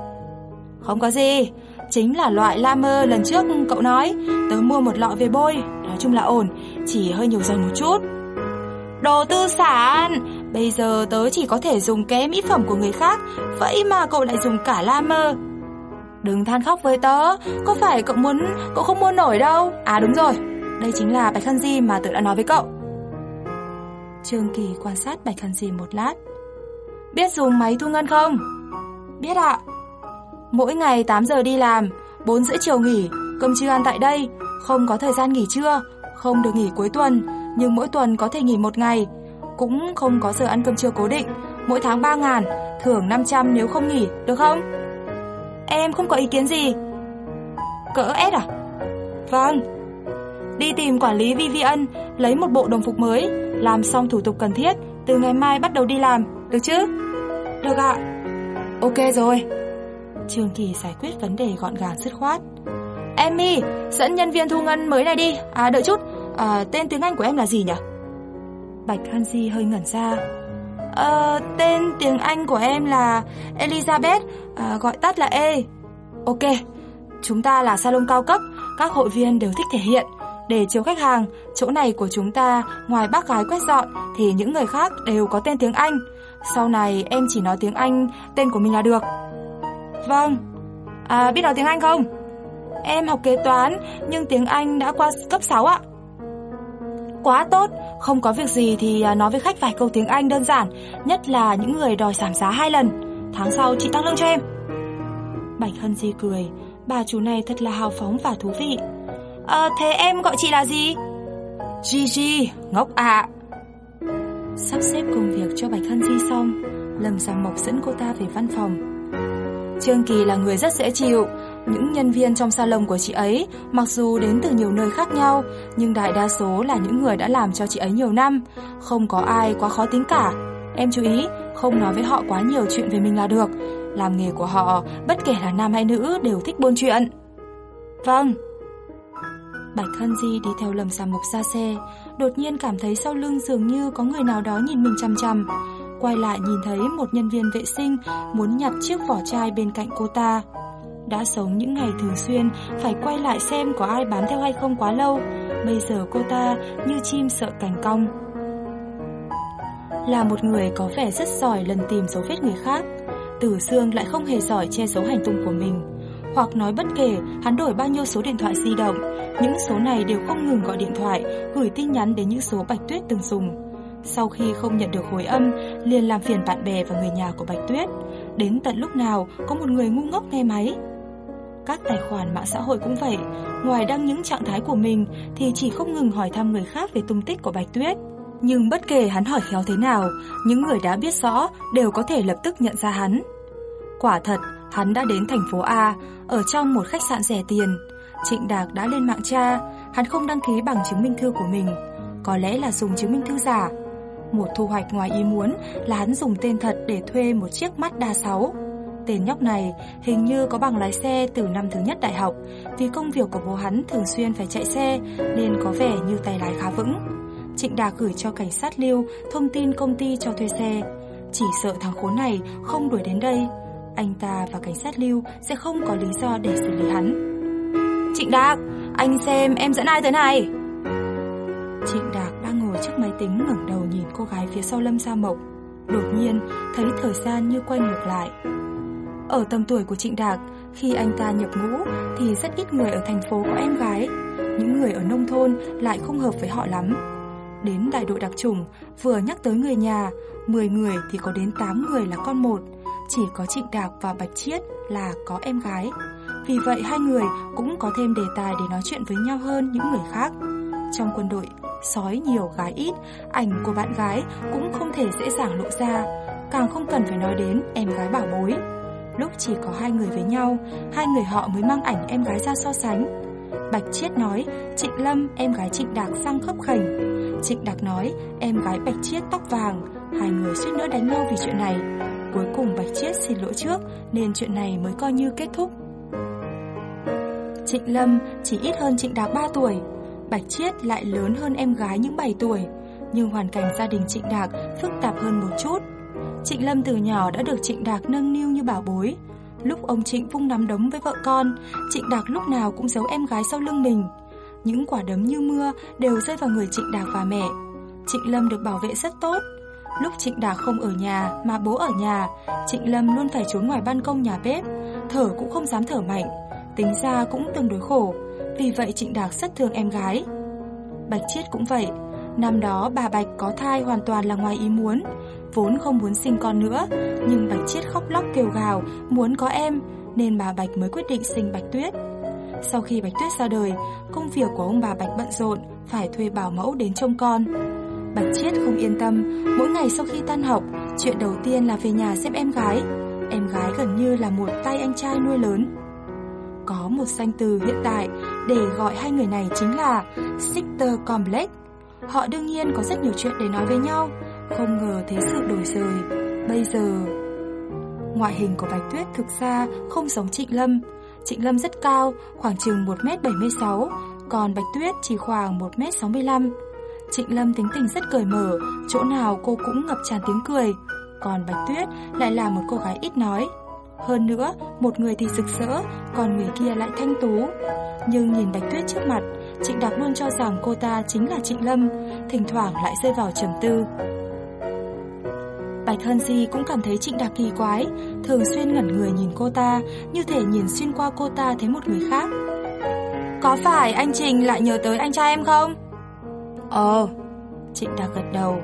Không có gì, chính là loại la mơ lần trước cậu nói, tớ mua một lọ về bôi, nói chung là ổn, chỉ hơi nhiều dầu một chút. Đồ tư sản, bây giờ tớ chỉ có thể dùng ké mỹ phẩm của người khác, vậy mà cậu lại dùng cả la mơ. Đừng than khóc với tớ, có phải cậu muốn, cậu không mua nổi đâu. À đúng rồi, đây chính là Bạch khăn Di mà tớ đã nói với cậu. Trương Kỳ quan sát Bạch khăn Di một lát. Biết dùng máy thu ngân không? Biết ạ. Mỗi ngày 8 giờ đi làm, 4 rưỡi chiều nghỉ, cơm trưa ăn tại đây, không có thời gian nghỉ trưa, không được nghỉ cuối tuần, nhưng mỗi tuần có thể nghỉ một ngày, cũng không có giờ ăn cơm trưa cố định, mỗi tháng 3 ngàn, thưởng 500 nếu không nghỉ, được không? Em không có ý kiến gì. Cỡ S à? Vâng. Đi tìm quản lý Vivian lấy một bộ đồng phục mới, làm xong thủ tục cần thiết, từ ngày mai bắt đầu đi làm, được chứ? Được ạ. Ok rồi. trường Kỳ giải quyết vấn đề gọn gàng dứt khoát. Emmy, dẫn nhân viên thu ngân mới này đi. À đợi chút, à, tên tiếng Anh của em là gì nhỉ? Bạch Hanji hơi ngẩn ra. Ờ, tên tiếng Anh của em là Elizabeth, à, gọi tắt là E. Ok, chúng ta là salon cao cấp, các hội viên đều thích thể hiện. Để chiếu khách hàng, chỗ này của chúng ta ngoài bác gái quét dọn thì những người khác đều có tên tiếng Anh. Sau này em chỉ nói tiếng Anh, tên của mình là được. Vâng. À, biết nói tiếng Anh không? Em học kế toán, nhưng tiếng Anh đã qua cấp 6 ạ. Quá tốt, không có việc gì thì à, nói với khách vài câu tiếng Anh đơn giản, nhất là những người đòi giảm giá hai lần. Tháng sau chị tăng lương cho em. Bạch Hân Di cười, bà chủ này thật là hào phóng và thú vị. À, thế em gọi chị là gì? Gigi, ngốc ạ. Sắp xếp công việc cho Bạch Hân Di xong, Lâm Giang Mộc dẫn cô ta về văn phòng. Trương Kỳ là người rất dễ chịu, những nhân viên trong salon của chị ấy, mặc dù đến từ nhiều nơi khác nhau, nhưng đại đa số là những người đã làm cho chị ấy nhiều năm, không có ai quá khó tính cả. Em chú ý, không nói với họ quá nhiều chuyện về mình là được. Làm nghề của họ, bất kể là nam hay nữ đều thích buôn chuyện. Vâng. Bạch Hân Di đi theo Lâm Sa Mục ra xe, đột nhiên cảm thấy sau lưng dường như có người nào đó nhìn mình chằm chằm. Quay lại nhìn thấy một nhân viên vệ sinh muốn nhặt chiếc vỏ chai bên cạnh cô ta. Đã sống những ngày thường xuyên, Phải quay lại xem có ai bám theo hay không quá lâu. Bây giờ cô ta như chim sợ cành cong. Là một người có vẻ rất giỏi lần tìm dấu vết người khác, Tử Sương lại không hề giỏi che giấu hành tung của mình. Hoặc nói bất kể, hắn đổi bao nhiêu số điện thoại di động, Những số này đều không ngừng gọi điện thoại, Gửi tin nhắn đến những số Bạch Tuyết từng dùng. Sau khi không nhận được hồi âm, liền làm phiền bạn bè và người nhà của Bạch Tuyết. Đến tận lúc nào, có một người ngu ngốc nghe máy các tài khoản mạng xã hội cũng vậy, ngoài đăng những trạng thái của mình thì chỉ không ngừng hỏi thăm người khác về tung tích của Bạch Tuyết. Nhưng bất kể hắn hỏi khéo thế nào, những người đã biết rõ đều có thể lập tức nhận ra hắn. Quả thật, hắn đã đến thành phố A, ở trong một khách sạn rẻ tiền. Trịnh Đạc đã lên mạng tra, hắn không đăng ký bằng chứng minh thư của mình, có lẽ là dùng chứng minh thư giả. Một thu hoạch ngoài ý muốn là hắn dùng tên thật để thuê một chiếc Mazda 6. Tên nhóc này hình như có bằng lái xe từ năm thứ nhất đại học, vì công việc của bố hắn thường xuyên phải chạy xe nên có vẻ như tay lái khá vững. Trịnh Đà gửi cho cảnh sát lưu thông tin công ty cho thuê xe. Chỉ sợ thằng khốn này không đuổi đến đây, anh ta và cảnh sát lưu sẽ không có lý do để xử lý hắn. Trịnh Đạc, Anh xem em dẫn ai tới này Trịnh Đạc đang ngồi trước máy tính ngẩng đầu nhìn cô gái phía sau Lâm Sa Mộc Đột nhiên thấy thời gian như quay ngược lại ở tầm tuổi của Trịnh Đạc Khi anh ta nhập ngũ Thì rất ít người ở thành phố có em gái. Những người ở nông thôn lại không hợp với họ lắm. Đến đại đội đặc chủng Vừa nhắc tới người nhà 10 người thì có đến 8 người là con một. Chỉ có Trịnh Đạc và Bạch Chiết là có em gái. Vì vậy hai người cũng có thêm đề tài để nói chuyện với nhau hơn những người khác. Trong quân đội sói nhiều gái ít, ảnh của bạn gái cũng không thể dễ dàng lộ ra, càng không cần phải nói đến em gái bảo bối. Chỉ có hai người với nhau, hai người họ mới mang ảnh em gái ra so sánh. Bạch Chiết nói, Trịnh Lâm, em gái Trịnh Đạc sang khớp khỉnh. Trịnh Đạc nói, em gái Bạch Chiết tóc vàng. Hai người suýt nữa đánh nhau vì chuyện này. Cuối cùng Bạch Chiết xin lỗi trước, nên chuyện này mới coi như kết thúc. Trịnh Lâm chỉ ít hơn Trịnh Đạc 3 tuổi, Bạch Chiết lại lớn hơn em gái những 7 tuổi, nhưng hoàn cảnh gia đình Trịnh Đạc phức tạp hơn một chút. Trịnh Lâm từ nhỏ đã được Trịnh Đạc nâng niu như bảo bối. Lúc ông Trịnh vung nắm đấm với vợ con, Trịnh Đạc lúc nào cũng giấu em gái sau lưng mình. Những quả đấm như mưa đều rơi vào người Trịnh Đạc và mẹ. Trịnh Lâm được bảo vệ rất tốt. Lúc Trịnh Đạc không ở nhà mà bố ở nhà, Trịnh Lâm luôn phải trốn ngoài ban công nhà bếp, thở cũng không dám thở mạnh. Tính ra cũng tương đối khổ, vì vậy Trịnh Đạc rất thương em gái. Bạch Chiết cũng vậy, năm đó bà Bạch có thai hoàn toàn là ngoài ý muốn, vốn không muốn sinh con nữa, nhưng Bạch Chiết khóc lóc kêu gào muốn có em, nên bà Bạch mới quyết định sinh Bạch Tuyết. Sau khi Bạch Tuyết ra đời, công việc của ông bà Bạch bận rộn, phải thuê bảo mẫu đến trông con. Bạch Chiết không yên tâm, mỗi ngày sau khi tan học, chuyện đầu tiên là về nhà xem em gái. Em gái gần như là một tay anh trai nuôi lớn. Có một danh từ hiện tại để gọi hai người này chính là Sister Complex. Họ đương nhiên có rất nhiều chuyện để nói với nhau, không ngờ thế sự đổi rời. Bây giờ... Ngoại hình của Bạch Tuyết thực ra không giống Trịnh Lâm. Trịnh Lâm rất cao, khoảng chừng 1m76, còn Bạch Tuyết chỉ khoảng 1m65. Trịnh Lâm tính tình rất cởi mở, chỗ nào cô cũng ngập tràn tiếng cười. Còn Bạch Tuyết lại là một cô gái ít nói. Hơn nữa, một người thì rực rỡ, còn người kia lại thanh tú. Nhưng nhìn Bạch Tuyết trước mặt, Trịnh Đạc luôn cho rằng cô ta chính là Trịnh Lâm, thỉnh thoảng lại rơi vào trầm tư. Bạch Hân Di cũng cảm thấy Trịnh Đạc kỳ quái, thường xuyên ngẩn người nhìn cô ta, như thể nhìn xuyên qua cô ta thấy một người khác. Có phải anh Trình lại nhớ tới anh trai em không? Ờ, Trịnh Đạc gật đầu.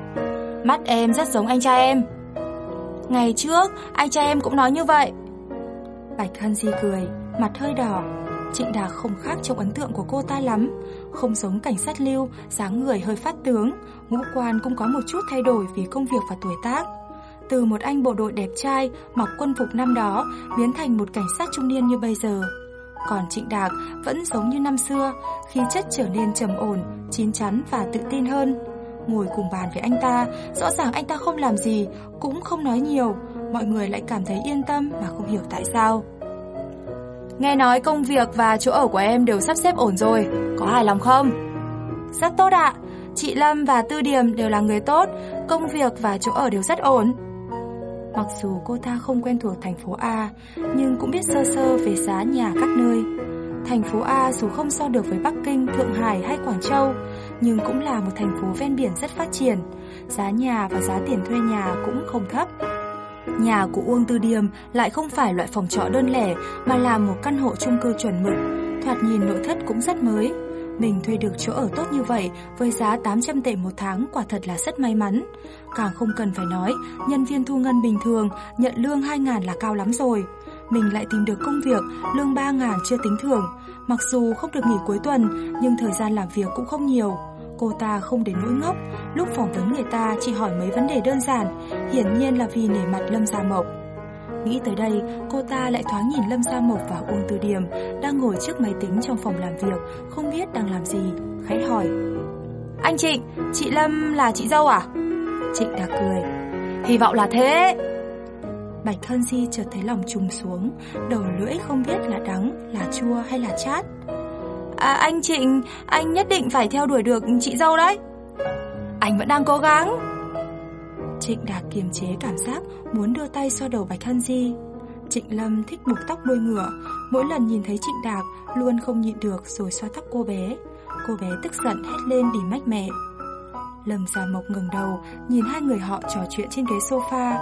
Mắt em rất giống anh trai em. Ngày trước, anh trai em cũng nói như vậy. Bạch Hân Di cười, mặt hơi đỏ. Trịnh Đạc không khác trong ấn tượng của cô ta lắm, không giống cảnh sát lưu, dáng người hơi phát tướng, ngũ quan cũng có một chút thay đổi vì công việc và tuổi tác. Từ một anh bộ đội đẹp trai, mặc quân phục năm đó, biến thành một cảnh sát trung niên như bây giờ. Còn Trịnh Đạc vẫn giống như năm xưa, khí chất trở nên trầm ổn, chín chắn và tự tin hơn. Ngồi cùng bàn với anh ta, rõ ràng anh ta không làm gì, cũng không nói nhiều, mọi người lại cảm thấy yên tâm mà không hiểu tại sao. Nghe nói công việc và chỗ ở của em đều sắp xếp ổn rồi, có hài lòng không? Rất tốt ạ, chị Lâm và Tư Điềm đều là người tốt, công việc và chỗ ở đều rất ổn. Mặc dù cô ta không quen thuộc thành phố A, nhưng cũng biết sơ sơ về giá nhà các nơi. Thành phố A dù không so được với Bắc Kinh, Thượng Hải hay Quảng Châu, nhưng cũng là một thành phố ven biển rất phát triển. Giá nhà và giá tiền thuê nhà cũng không thấp. Nhà của Uông Tư Điềm lại không phải loại phòng trọ đơn lẻ mà là một căn hộ chung cư chuẩn mực, thoạt nhìn nội thất cũng rất mới. Mình thuê được chỗ ở tốt như vậy với giá 800 tệ một tháng quả thật là rất may mắn. Càng không cần phải nói, nhân viên thu ngân bình thường nhận lương 2.000 là cao lắm rồi. Mình lại tìm được công việc, lương 3.000 chưa tính thưởng. Mặc dù không được nghỉ cuối tuần, nhưng thời gian làm việc cũng không nhiều. Cô ta không đến nỗi ngốc, lúc phỏng vấn người ta chỉ hỏi mấy vấn đề đơn giản, hiển nhiên là vì nể mặt Lâm Gia Mộc. Nghĩ tới đây, cô ta lại thoáng nhìn Lâm Gia Mộc và Uông Từ Điềm đang ngồi trước máy tính trong phòng làm việc, không biết đang làm gì. Khẽ hỏi. Anh Trịnh, chị Lâm là chị dâu à? Trịnh đã cười. Hy vọng là thế. Bạch Thân Di chợt thấy lòng trùng xuống, đầu lưỡi không biết là đắng, là chua hay là chát. À, anh Trịnh, anh nhất định phải theo đuổi được chị dâu đấy. Anh vẫn đang cố gắng. Trịnh Đạc kiềm chế cảm giác muốn đưa tay xoa đầu Bạch Hân Di. Trịnh Lâm thích buộc tóc đuôi ngựa, mỗi lần nhìn thấy Trịnh Đạc luôn không nhịn được rồi xoa tóc cô bé. Cô bé tức giận hét lên đi mách mẹ. Lâm Gia Mộc ngừng đầu, nhìn hai người họ trò chuyện trên ghế sofa.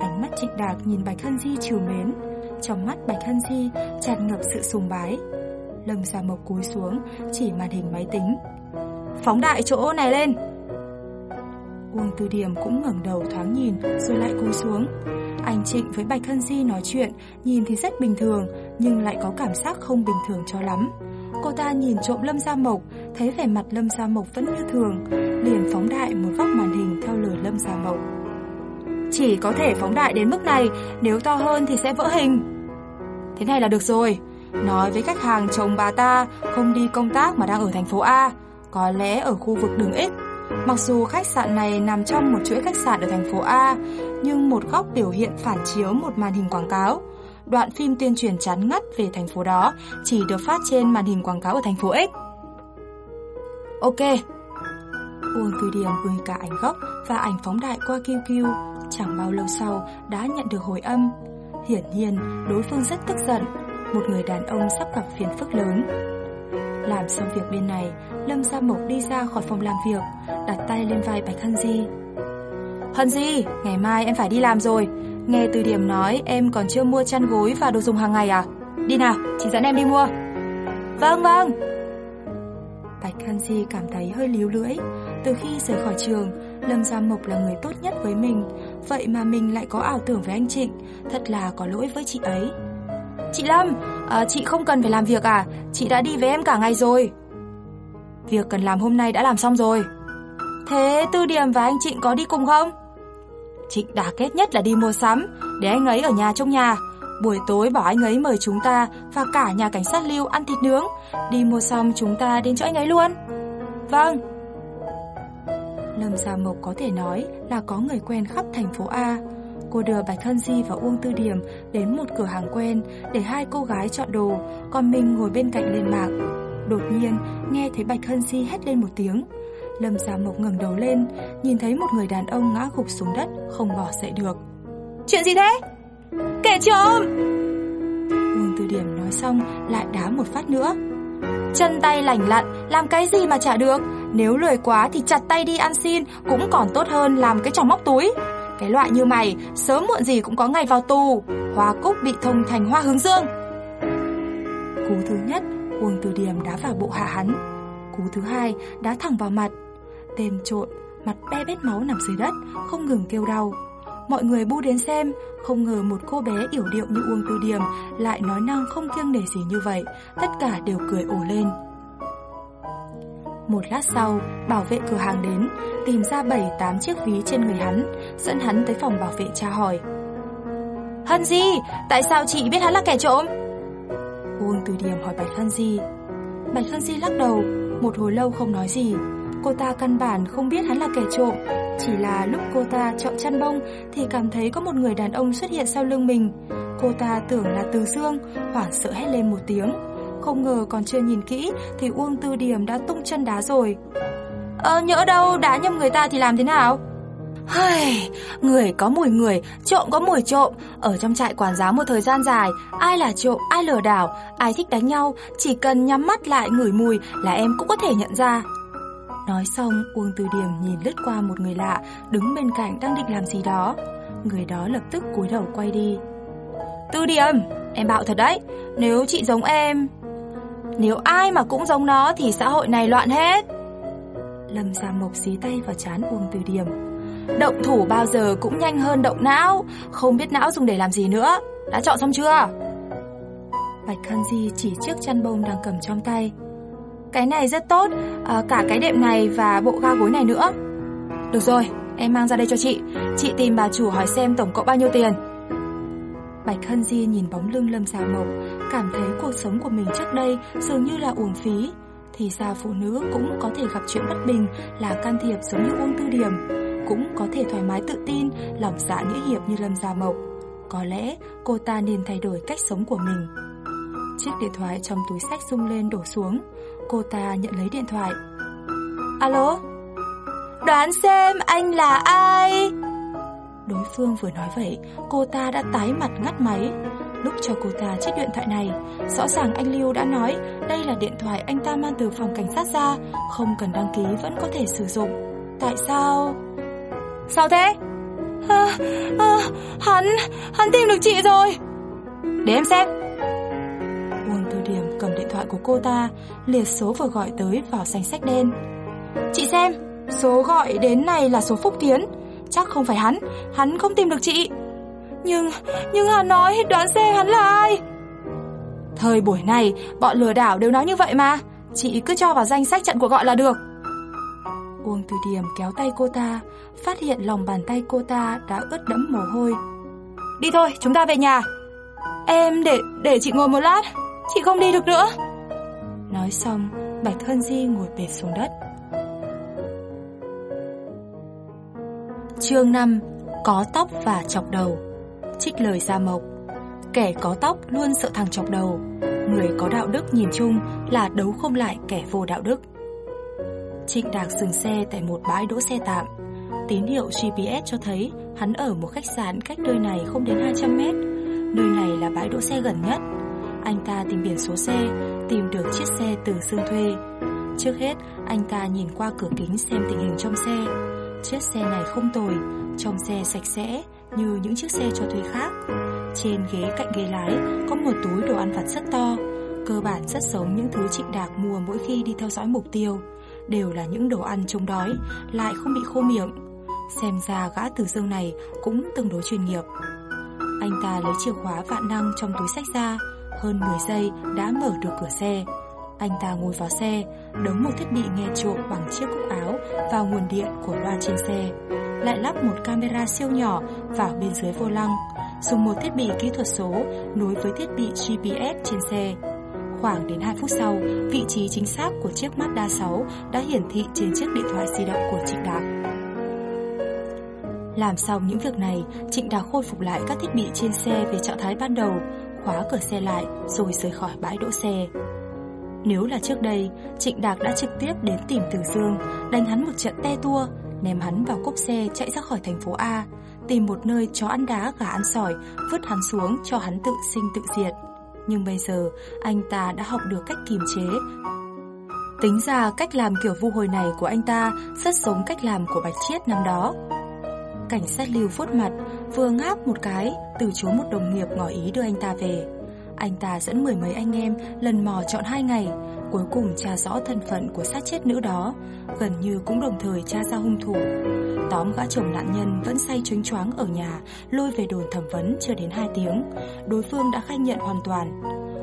Ánh mắt Trịnh Đạc nhìn Bạch Hân Di chiều mến, trong mắt Bạch Hân Di tràn ngập sự sùng bái. Lâm Gia Mộc cúi xuống, chỉ màn hình máy tính. Phóng đại chỗ này lên! Uông Tư Điểm cũng ngẩng đầu thoáng nhìn rồi lại cúi xuống. Anh Trịnh với Bạch Hân Di nói chuyện, nhìn thì rất bình thường, nhưng lại có cảm giác không bình thường cho lắm. Cô ta nhìn trộm Lâm Gia Mộc, thấy vẻ mặt Lâm Gia Mộc vẫn như thường, liền phóng đại một góc màn hình theo lời Lâm Gia Mộc. Chỉ có thể phóng đại đến mức này, nếu to hơn thì sẽ vỡ hình. Thế này là được rồi. Nói với khách hàng chồng bà ta không đi công tác mà đang ở thành phố A, có lẽ ở khu vực đường X. Mặc dù khách sạn này nằm trong một chuỗi khách sạn ở thành phố A, nhưng một góc biểu hiện phản chiếu một màn hình quảng cáo. Đoạn phim tuyên truyền chán ngắt về thành phố đó chỉ được phát trên màn hình quảng cáo ở thành phố X. Ok. Uông Tư Điểm gửi cả ảnh gốc và ảnh phóng đại qua QQ. Chẳng bao lâu sau đã nhận được hồi âm. Hiển nhiên, đối phương rất tức giận. Một người đàn ông sắp gặp phiền phức lớn. Làm xong việc bên này, Lâm Gia Mộc đi ra khỏi phòng làm việc, đặt tay lên vai Bạch Hân Di. Hân Di, ngày mai em phải đi làm rồi. Nghe từ điểm nói em còn chưa mua chăn gối và đồ dùng hàng ngày à? Đi nào, chị dẫn em đi mua. Vâng vâng. Bạch Hân Di cảm thấy hơi líu lưỡi. Từ khi rời khỏi trường, Lâm Gia Mộc là người tốt nhất với mình. Vậy mà mình lại có ảo tưởng với anh Trịnh. Thật là có lỗi với chị ấy. Chị Lâm, à, chị không cần phải làm việc à? Chị đã đi với em cả ngày rồi. Việc cần làm hôm nay đã làm xong rồi. Thế Tư Điểm và anh Trịnh có đi cùng không? Trịnh đã kết nhất là đi mua sắm, để anh ấy ở nhà trong nhà. Buổi tối bảo anh ấy mời chúng ta và cả nhà cảnh sát lưu ăn thịt nướng. Đi mua xong chúng ta đến chỗ anh ấy luôn. Vâng. Lâm Gia Mộc có thể nói là có người quen khắp thành phố A. Cô đưa Bạch Hân Di và Uông Tư Điểm đến một cửa hàng quen để hai cô gái chọn đồ, còn mình ngồi bên cạnh lên mạng. Đột nhiên, nghe thấy Bạch Hân Di hét lên một tiếng. Lâm Gia Mộc ngẩng đầu lên, nhìn thấy một người đàn ông ngã gục xuống đất, không bỏ dậy được. Chuyện gì thế? Kẻ trộm! Uông Tư Điểm nói xong lại đá một phát nữa. Chân tay lành lặn, làm cái gì mà trả được? Nếu lười quá thì chặt tay đi ăn xin cũng còn tốt hơn làm cái trò móc túi. Cái loại như mày, sớm muộn gì cũng có ngày vào tù. Hoa cúc bị thông thành hoa hướng dương. Cú thứ nhất, Uông từ Điểm đá vào bộ hạ hắn. Cú thứ hai, đá thẳng vào mặt. Tên trộn, mặt be bết máu nằm dưới đất, không ngừng kêu đau. Mọi người bu đến xem, không ngờ một cô bé yểu điệu như Uông từ Điểm lại nói năng không kiêng nể gì như vậy, tất cả đều cười ồ lên. Một lát sau, bảo vệ cửa hàng đến, tìm ra 7-8 chiếc ví trên người hắn, dẫn hắn tới phòng bảo vệ tra hỏi. Hân Di, tại sao chị biết hắn là kẻ trộm? Uông Từ Điểm hỏi Bạch Hân Di. Bạch Hân Di lắc đầu, một hồi lâu không nói gì. Cô ta căn bản không biết hắn là kẻ trộm, chỉ là lúc cô ta chọn chăn bông thì cảm thấy có một người đàn ông xuất hiện sau lưng mình. Cô ta tưởng là Từ Dương, hoảng sợ hét lên một tiếng. Không ngờ còn chưa nhìn kỹ thì Uông Tư Điểm đã tung chân đá rồi. Ờ, nhỡ đâu đá nhầm người ta thì làm thế nào? Hây, người có mùi người, trộm có mùi trộm. Ở trong trại quản giáo một thời gian dài, ai là trộm, ai lừa đảo, ai thích đánh nhau, chỉ cần nhắm mắt lại ngửi mùi là em cũng có thể nhận ra. Nói xong, Uông Từ Điểm nhìn lướt qua một người lạ đứng bên cạnh đang định làm gì đó. Người đó lập tức cúi đầu quay đi. Tư Điểm, em bạo thật đấy. Nếu chị giống em... Nếu ai mà cũng giống nó thì xã hội này loạn hết. Lâm Gia Mộc xí tay vào chán Uông Từ Điểm. Động thủ bao giờ cũng nhanh hơn động não, không biết não dùng để làm gì nữa. Đã chọn xong chưa? Bạch Khăn Di chỉ chiếc chăn bông đang cầm trong tay. Cái này rất tốt, à, cả cái đệm này và bộ ga gối này nữa. Được rồi, em mang ra đây cho chị. Chị tìm bà chủ hỏi xem tổng cộng bao nhiêu tiền. Bạch Hân Di nhìn bóng lưng Lâm Gia Mộc, cảm thấy cuộc sống của mình trước đây dường như là uổng phí. Thì ra phụ nữ cũng có thể gặp chuyện bất bình là can thiệp giống như Uông Tư Điểm, cũng có thể thoải mái tự tin, lòng dạ nghĩa hiệp như Lâm Gia Mộc. Có lẽ cô ta nên thay đổi cách sống của mình. Chiếc điện thoại trong túi sách rung lên đổ xuống. Cô ta nhận lấy điện thoại. Alo? Đoán xem anh là ai? Đối phương vừa nói vậy, cô ta đã tái mặt ngắt máy. Lúc cho cô ta chiếc điện thoại này, rõ ràng anh Lưu đã nói đây là điện thoại anh ta mang từ phòng cảnh sát ra, không cần đăng ký vẫn có thể sử dụng. Tại sao... Sao thế? À, à, hắn, hắn tìm được chị rồi. Để em xem. Uông Từ Điểm cầm điện thoại của cô ta, liệt số vừa gọi tới vào danh sách đen. Chị xem, số gọi đến này là số Phúc Kiến. Chắc không phải hắn, hắn không tìm được chị. Nhưng, nhưng hắn nói đoán xem hắn là ai. Thời buổi này, bọn lừa đảo đều nói như vậy mà. Chị cứ cho vào danh sách trận của gọi là được. Uông Từ Điểm kéo tay cô ta, phát hiện lòng bàn tay cô ta đã ướt đẫm mồ hôi. Đi thôi, chúng ta về nhà. Em để để chị ngồi một lát, chị không đi được nữa. Nói xong, Bạch Hân Di ngồi bệt xuống đất. Chương 5: Có tóc và chọc đầu. Trích lời Gia Mộc. Kẻ có tóc luôn sợ thằng chọc đầu, người có đạo đức nhìn chung là đấu không lại kẻ vô đạo đức. Trịnh Đạc dừng xe tại một bãi đỗ xe tạm. Tín hiệu GPS cho thấy hắn ở một khách sạn cách nơi này không đến 200 mét. Nơi này là bãi đỗ xe gần nhất. Anh ta tìm biển số xe, tìm được chiếc xe từ xương thuê. Trước hết, anh ta nhìn qua cửa kính xem tình hình trong xe. Chiếc xe này không tồi, trong xe sạch sẽ như những chiếc xe cho thuê khác. Trên ghế cạnh ghế lái có một túi đồ ăn vặt rất to, cơ bản rất giống những thứ Trịnh Đạc mua mỗi khi đi theo dõi mục tiêu đều là những đồ ăn chống đói, lại không bị khô miệng. Xem ra gã từ dương này cũng tương đối chuyên nghiệp. Anh ta lấy chìa khóa vạn năng trong túi sách ra, hơn 10 giây đã mở được cửa xe. Anh ta ngồi vào xe, đống một thiết bị nghe trộm bằng chiếc cúc áo vào nguồn điện của loa trên xe. Lại lắp một camera siêu nhỏ vào bên dưới vô lăng, dùng một thiết bị kỹ thuật số nối với thiết bị GPS trên xe. Khoảng đến 2 phút sau, vị trí chính xác của chiếc Mazda 6 đã hiển thị trên chiếc điện thoại di động của Trịnh Đạc. Làm xong những việc này, Trịnh Đạc khôi phục lại các thiết bị trên xe về trạng thái ban đầu, khóa cửa xe lại rồi rời khỏi bãi đỗ xe. Nếu là trước đây, Trịnh Đạc đã trực tiếp đến tìm Từ Dương, đánh hắn một trận te tua, ném hắn vào cốp xe chạy ra khỏi thành phố A, tìm một nơi chó ăn đá gà ăn sỏi, vứt hắn xuống cho hắn tự sinh tự diệt. Nhưng bây giờ, anh ta đã học được cách kiềm chế. Tính ra cách làm kiểu vu hồi này của anh ta rất giống cách làm của Bạch Chiết năm đó. Cảnh sát lưu phốt mặt, vừa ngáp một cái, từ chối một đồng nghiệp ngỏ ý đưa anh ta về. Anh ta dẫn mười mấy anh em lần mò chọn hai ngày, cuối cùng tra rõ thân phận của sát chết nữ đó, gần như cũng đồng thời tra ra hung thủ. Tóm gã chồng nạn nhân vẫn say choáng choáng ở nhà, lôi về đồn thẩm vấn chưa đến 2 tiếng. Đối phương đã khai nhận hoàn toàn.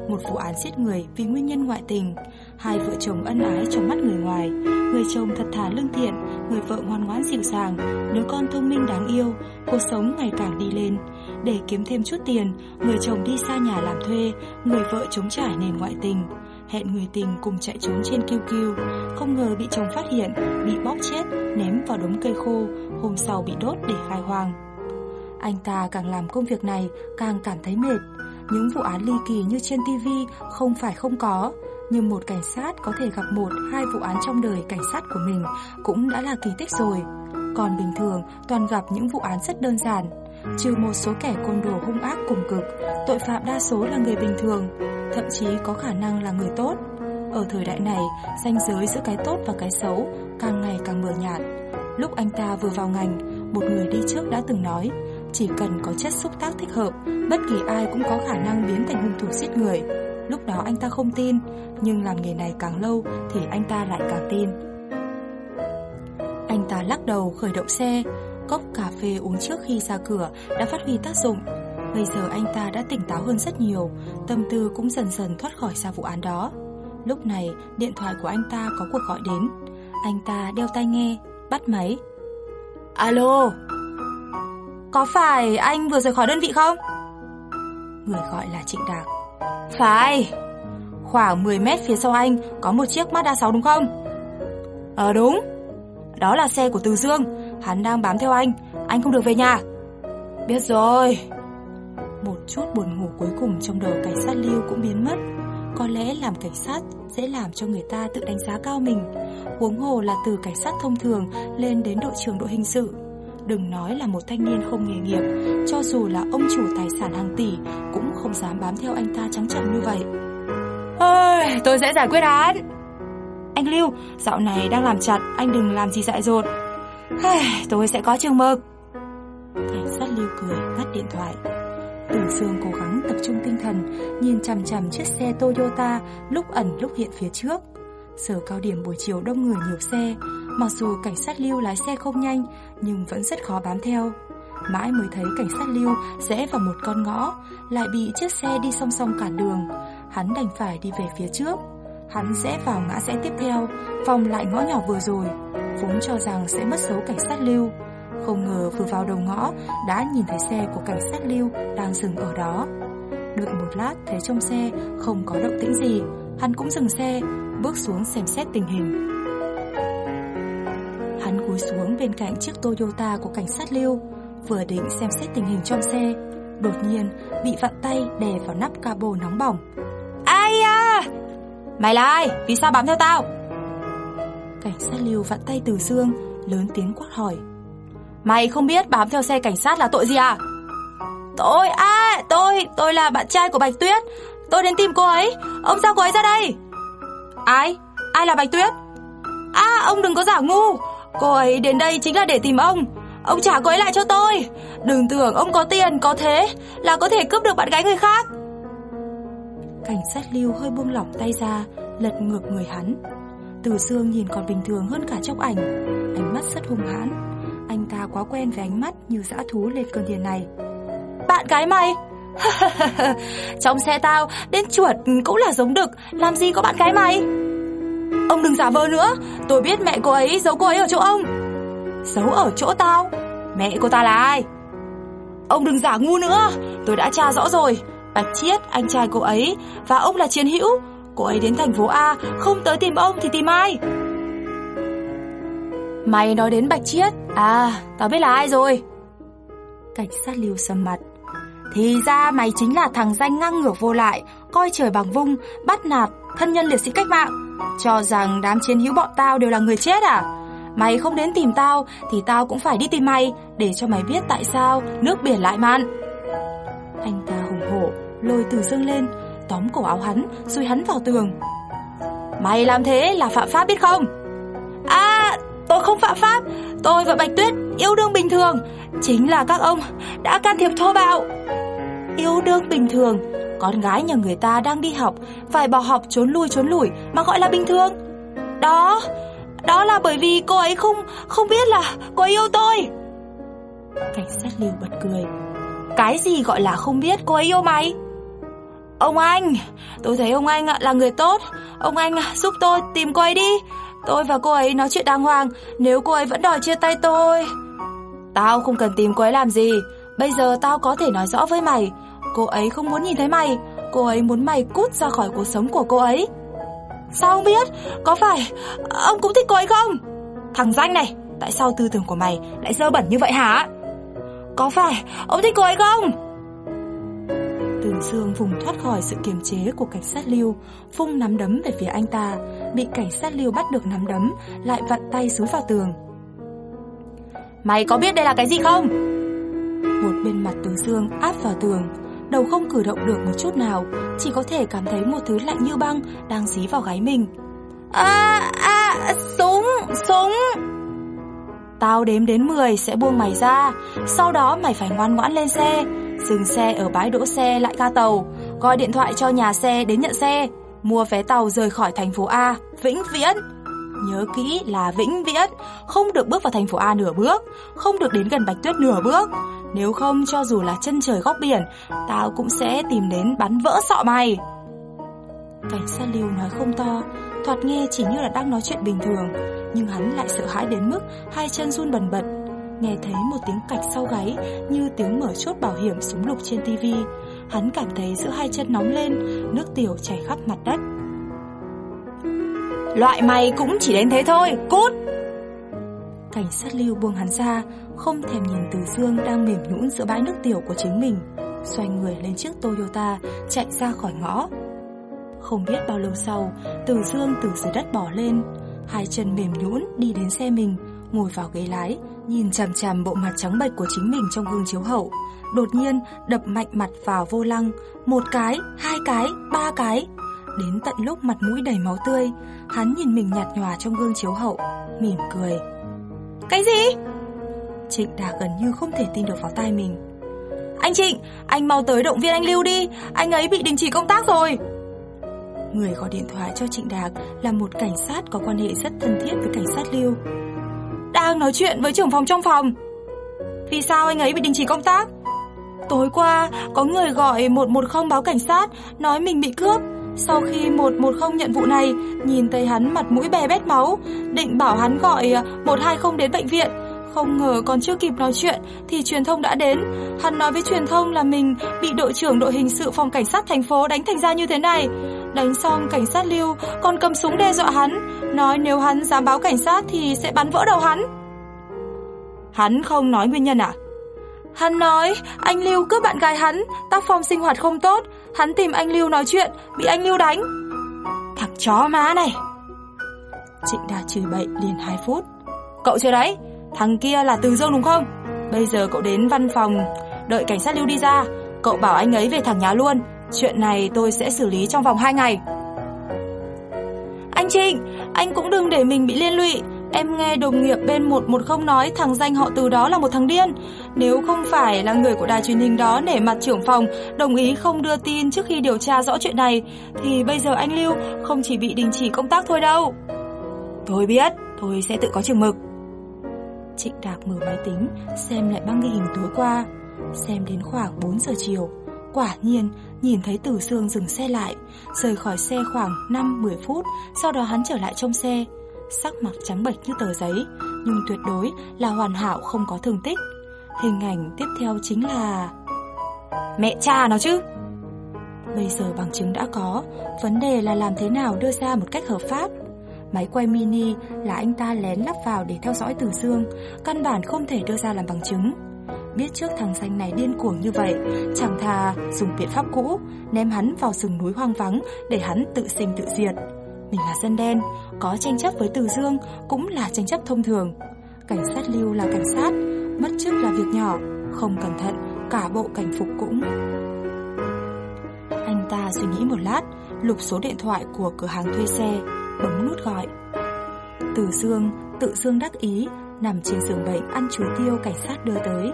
Một vụ án giết người vì nguyên nhân ngoại tình, hai vợ chồng ân ái trong mắt người ngoài, người chồng thật thà lương thiện, người vợ ngoan ngoãn dịu dàng, đứa con thông minh đáng yêu, cuộc sống ngày càng đi lên. Để kiếm thêm chút tiền, người chồng đi xa nhà làm thuê, người vợ chống trải nền ngoại tình hẹn người tình cùng chạy trốn trên QQ, không ngờ bị chồng phát hiện, bị bóp chết, ném vào đống cây khô, hôm sau bị đốt để khai hoang. Anh ta càng làm công việc này càng cảm thấy mệt. Những vụ án ly kỳ như trên TV không phải không có, nhưng một cảnh sát có thể gặp một, hai vụ án trong đời cảnh sát của mình cũng đã là kỳ tích rồi. Còn bình thường toàn gặp những vụ án rất đơn giản, trừ một số kẻ côn đồ hung ác cùng cực, tội phạm đa số là người bình thường, thậm chí có khả năng là người tốt. Ở thời đại này, ranh giới giữa cái tốt và cái xấu càng ngày càng mờ nhạt. Lúc anh ta vừa vào ngành, một người đi trước đã từng nói, chỉ cần có chất xúc tác thích hợp, bất kỳ ai cũng có khả năng biến thành hung thủ giết người. Lúc đó anh ta không tin, nhưng làm nghề này càng lâu thì anh ta lại càng tin. Anh ta lắc đầu khởi động xe, cốc cà phê uống trước khi ra cửa đã phát huy tác dụng. Bây giờ anh ta đã tỉnh táo hơn rất nhiều, tâm tư cũng dần dần thoát khỏi ra vụ án đó. Lúc này, điện thoại của anh ta có cuộc gọi đến. Anh ta đeo tai nghe, bắt máy. Alo, có phải anh vừa rời khỏi đơn vị không? Người gọi là Trịnh Đạc. Phải, khoảng 10 mét phía sau anh có một chiếc Mazda 6 đúng không? Ờ đúng, đó là xe của Từ Dương, hắn đang bám theo anh, anh không được về nhà. Biết rồi. Một chút buồn ngủ cuối cùng trong đầu cảnh sát Lưu cũng biến mất. Có lẽ làm cảnh sát dễ làm cho người ta tự đánh giá cao mình. Huống hồ là từ cảnh sát thông thường lên đến đội trưởng đội hình sự. Đừng nói là một thanh niên không nghề nghiệp, cho dù là ông chủ tài sản hàng tỷ cũng không dám bám theo anh ta trắng trợn như vậy. Ôi, tôi sẽ giải quyết án. Anh Lưu, dạo này đang làm chặt, anh đừng làm gì dại dột. Tôi sẽ có trường mực. Cảnh sát Lưu cười, ngắt điện thoại. Tử Sương cố gắng tập trung tinh thần, nhìn chằm chằm chiếc xe Toyota lúc ẩn lúc hiện phía trước. Giờ cao điểm buổi chiều đông người nhiều xe, mặc dù cảnh sát Lưu lái xe không nhanh, nhưng vẫn rất khó bám theo. Mãi mới thấy cảnh sát Lưu rẽ vào một con ngõ, lại bị chiếc xe đi song song cản đường. Hắn đành phải đi về phía trước. Hắn rẽ vào ngã rẽ tiếp theo, vòng lại ngõ nhỏ vừa rồi, vốn cho rằng sẽ mất dấu cảnh sát Lưu. Không ngờ vừa vào đầu ngõ đã nhìn thấy xe của cảnh sát Lưu đang dừng ở đó. Đợi một lát thấy trong xe không có động tĩnh gì, hắn cũng dừng xe, bước xuống xem xét tình hình. Hắn cúi xuống bên cạnh chiếc Toyota của cảnh sát Lưu, vừa định xem xét tình hình trong xe, đột nhiên bị vặn tay đè vào nắp cabo nóng bỏng. Ai à? Mày là ai? Vì sao bám theo tao? Cảnh sát Lưu vặn tay Từ Dương, lớn tiếng quát hỏi. Mày không biết bám theo xe cảnh sát là tội gì à? Tôi, à, tôi, tôi là bạn trai của Bạch Tuyết. Tôi đến tìm cô ấy. Ông sao cô ấy ra đây? Ai? Ai là Bạch Tuyết? À, ông đừng có giả ngu. Cô ấy đến đây chính là để tìm ông. Ông trả cô ấy lại cho tôi. Đừng tưởng ông có tiền, có thế là có thể cướp được bạn gái người khác. Cảnh sát Lưu hơi buông lỏng tay ra, lật ngược người hắn. Từ xương nhìn còn bình thường hơn cả trong ảnh, ánh mắt rất hung hãn. Anh ta quá quen với ánh mắt như dã thú lên cơn điền này. Bạn gái mày? Trong xe tao, đến chuột cũng là giống đực, làm gì có bạn gái mày? Ông đừng giả vờ nữa, tôi biết mẹ cô ấy giấu cô ấy ở chỗ ông. Giấu ở chỗ tao? Mẹ cô ta là ai? Ông đừng giả ngu nữa, tôi đã tra rõ rồi. Bạch Chiết, anh trai cô ấy, và ông là Chiến Hữu. Cô ấy đến thành phố A, không tới tìm ông thì tìm ai? Mày nói đến Bạch Chiết, à, tao biết là ai rồi. Cảnh sát lưu sầm mặt. Thì ra mày chính là thằng danh ngang ngược vô lại, coi trời bằng vung, bắt nạt, thân nhân liệt sĩ cách mạng. Cho rằng đám chiến hữu bọn tao đều là người chết à? Mày không đến tìm tao thì tao cũng phải đi tìm mày để cho mày biết tại sao nước biển lại mặn. Anh ta hùng hổ, lôi từ dương lên, tóm cổ áo hắn, rồi hắn vào tường. Mày làm thế là phạm pháp biết không? À, tôi không phạm pháp, tôi và Bạch Tuyết yêu đương bình thường, chính là các ông đã can thiệp thô bạo. Yêu đương bình thường, con gái nhà người ta đang đi học, phải bỏ học trốn lui trốn lủi mà gọi là bình thường. Đó, đó là bởi vì cô ấy không không biết là cô ấy yêu tôi. Cảnh sát liều bật cười. Cái gì gọi là không biết cô ấy yêu mày? Ông anh, tôi thấy ông anh là người tốt, ông anh giúp tôi tìm cô ấy đi. Tôi và cô ấy nói chuyện đàng hoàng, nếu cô ấy vẫn đòi chia tay tôi. Tao không cần tìm cô ấy làm gì, bây giờ tao có thể nói rõ với mày, cô ấy không muốn nhìn thấy mày, cô ấy muốn mày cút ra khỏi cuộc sống của cô ấy. Sao ông biết? Có phải ông cũng thích cô ấy không? Thằng danh này, tại sao tư tưởng của mày lại dơ bẩn như vậy hả? Có phải ông thích cô ấy không? Từ Dương vùng thoát khỏi sự kiềm chế của cảnh sát Lưu, phung nắm đấm về phía anh ta, bị cảnh sát Lưu bắt được nắm đấm, lại vặn tay xuống vào tường. Mày có biết đây là cái gì không? Một bên mặt Từ Dương áp vào tường, đầu không cử động được một chút nào, chỉ có thể cảm thấy một thứ lạnh như băng đang dí vào gáy mình. À, à, súng, súng. Tao đếm đến 10 sẽ buông mày ra, sau đó mày phải ngoan ngoãn lên xe, dừng xe ở bãi đỗ xe lại ga tàu, gọi điện thoại cho nhà xe đến nhận xe, mua vé tàu rời khỏi thành phố A, vĩnh viễn. Nhớ kỹ là vĩnh viễn, không được bước vào thành phố A nửa bước, không được đến gần Bạch Tuyết nửa bước. Nếu không cho dù là chân trời góc biển, tao cũng sẽ tìm đến bắn vỡ sọ mày. Cảnh sát Lưu nói không to, thoạt nghe chỉ như là đang nói chuyện bình thường, nhưng hắn lại sợ hãi đến mức hai chân run bần bật. Nghe thấy một tiếng cạch sau gáy như tiếng mở chốt bảo hiểm súng lục trên tivi. Hắn cảm thấy giữa hai chân nóng lên, nước tiểu chảy khắp mặt đất. Loại mày cũng chỉ đến thế thôi, cút! Cảnh sát lưu buông hắn ra, không thèm nhìn Từ Dương đang mềm nhũn giữa bãi nước tiểu của chính mình, xoay người lên chiếc Toyota, chạy ra khỏi ngõ. Không biết bao lâu sau, Từ Dương từ dưới đất bỏ lên, hai chân mềm nhũn đi đến xe mình, ngồi vào ghế lái, nhìn chằm chằm bộ mặt trắng bệch của chính mình trong gương chiếu hậu. Đột nhiên đập mạnh mặt vào vô lăng, một cái, hai cái, ba cái. Đến tận lúc mặt mũi đầy máu tươi, hắn nhìn mình nhạt nhòa trong gương chiếu hậu, mỉm cười. Cái gì? Trịnh Đạc gần như không thể tin được vào tai mình. Anh Trịnh, anh mau tới động viên anh Lưu đi, anh ấy bị đình chỉ công tác rồi. Người gọi điện thoại cho Trịnh Đạc là một cảnh sát có quan hệ rất thân thiết với cảnh sát Lưu. Đang nói chuyện với trưởng phòng trong phòng. Vì sao anh ấy bị đình chỉ công tác? Tối qua, có người gọi 110 báo cảnh sát, nói mình bị cướp. Sau khi 110 nhận vụ này, nhìn thấy hắn mặt mũi bè bét máu, định bảo hắn gọi 120 đến bệnh viện. Không ngờ còn chưa kịp nói chuyện thì truyền thông đã đến. Hắn nói với truyền thông là mình bị đội trưởng đội hình sự phòng cảnh sát thành phố đánh thành ra như thế này. Đánh xong cảnh sát Lưu còn cầm súng đe dọa hắn, nói nếu hắn dám báo cảnh sát thì sẽ bắn vỡ đầu hắn. Hắn không nói nguyên nhân à? Hắn nói anh Lưu cướp bạn gái hắn, tác phong sinh hoạt không tốt, hắn tìm anh Lưu nói chuyện, bị anh Lưu đánh. Thằng chó má này. Trịnh đa chửi bậy liền 2 phút. Cậu chưa đấy, thằng kia là Từ Dương đúng không? Bây giờ cậu đến văn phòng đợi cảnh sát Lưu đi ra, cậu bảo anh ấy về thẳng nhà luôn, chuyện này tôi sẽ xử lý trong vòng 2 ngày. Anh Trịnh, anh cũng đừng để mình bị liên lụy, Em nghe đồng nghiệp bên 110 nói thằng danh họ từ đó là một thằng điên. Nếu không phải là người của đài truyền hình đó nể mặt trưởng phòng đồng ý không đưa tin trước khi điều tra rõ chuyện này, thì bây giờ anh Lưu không chỉ bị đình chỉ công tác thôi đâu. Tôi biết, tôi sẽ tự có chừng mực. Trịnh Đạc mở máy tính, xem lại băng ghi hình tối qua. Xem đến khoảng 4 giờ chiều. Quả nhiên, nhìn thấy Tử Sương dừng xe lại, rời khỏi xe khoảng 5-10 phút, sau đó hắn trở lại trong xe sắc mặt trắng bệch như tờ giấy, nhưng tuyệt đối là hoàn hảo không có thương tích. Hình ảnh tiếp theo chính là... Mẹ cha nó chứ! Bây giờ bằng chứng đã có, vấn đề là làm thế nào đưa ra một cách hợp pháp. Máy quay mini là anh ta lén lắp vào để theo dõi Tử Dương, căn bản không thể đưa ra làm bằng chứng. Biết trước thằng danh này điên cuồng như vậy, chẳng thà dùng biện pháp cũ, ném hắn vào rừng núi hoang vắng để hắn tự sinh tự diệt. Mình là dân đen, có tranh chấp với Từ Dương cũng là tranh chấp thông thường. Cảnh sát lưu là cảnh sát, mất chức là việc nhỏ, không cẩn thận, cả bộ cảnh phục cũng. Anh ta suy nghĩ một lát, lục số điện thoại của cửa hàng thuê xe, bấm nút gọi. Từ Dương, tự Dương đắc ý, nằm trên giường bệnh ăn chuối tiêu cảnh sát đưa tới.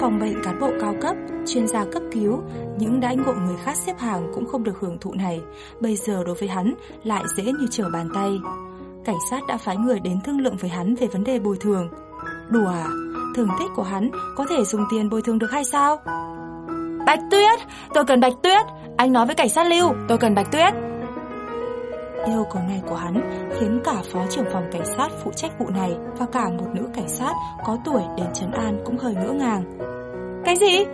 Phòng bệnh cán bộ cao cấp, chuyên gia cấp cứu, những đãi ngộ người khác xếp hàng cũng không được hưởng thụ này, bây giờ đối với hắn lại dễ như trở bàn tay. Cảnh sát đã phái người đến thương lượng với hắn về vấn đề bồi thường. Đùa à? Thường tích của hắn có thể dùng tiền bồi thường được hay sao? Bạch Tuyết, tôi cần Bạch Tuyết. Anh nói với cảnh sát Lưu, tôi cần Bạch Tuyết. Yêu cầu này của hắn khiến cả phó trưởng phòng cảnh sát phụ trách vụ này và cả một nữ cảnh sát có tuổi đến Trấn An cũng hơi ngỡ ngàng. Cái gì?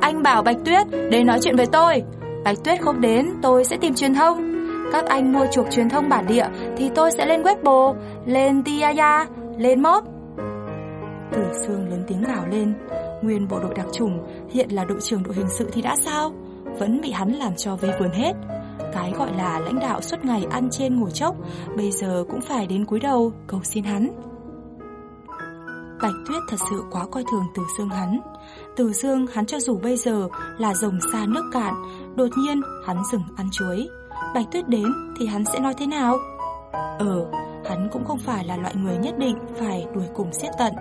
Anh bảo Bạch Tuyết đến nói chuyện với tôi. Bạch Tuyết không đến, tôi sẽ tìm truyền thông. Các anh mua chuộc truyền thông bản địa thì tôi sẽ lên Weibo, lên Tiaya, lên Mob. Tử Sương lớn tiếng gào lên. Nguyên bộ đội đặc chủng, hiện là đội trưởng đội hình sự thì đã sao? Vẫn bị hắn làm cho vây vườn hết. Cái gọi là lãnh đạo suốt ngày ăn trên ngồi chốc, bây giờ cũng phải đến cúi đầu cầu xin hắn. Bạch Tuyết thật sự quá coi thường Từ Dương hắn. Từ Dương hắn cho dù bây giờ là rồng xa nước cạn, đột nhiên hắn dừng ăn chuối. Bạch Tuyết đến thì hắn sẽ nói thế nào? Ờ, hắn cũng không phải là loại người nhất định phải đuổi cùng xét tận.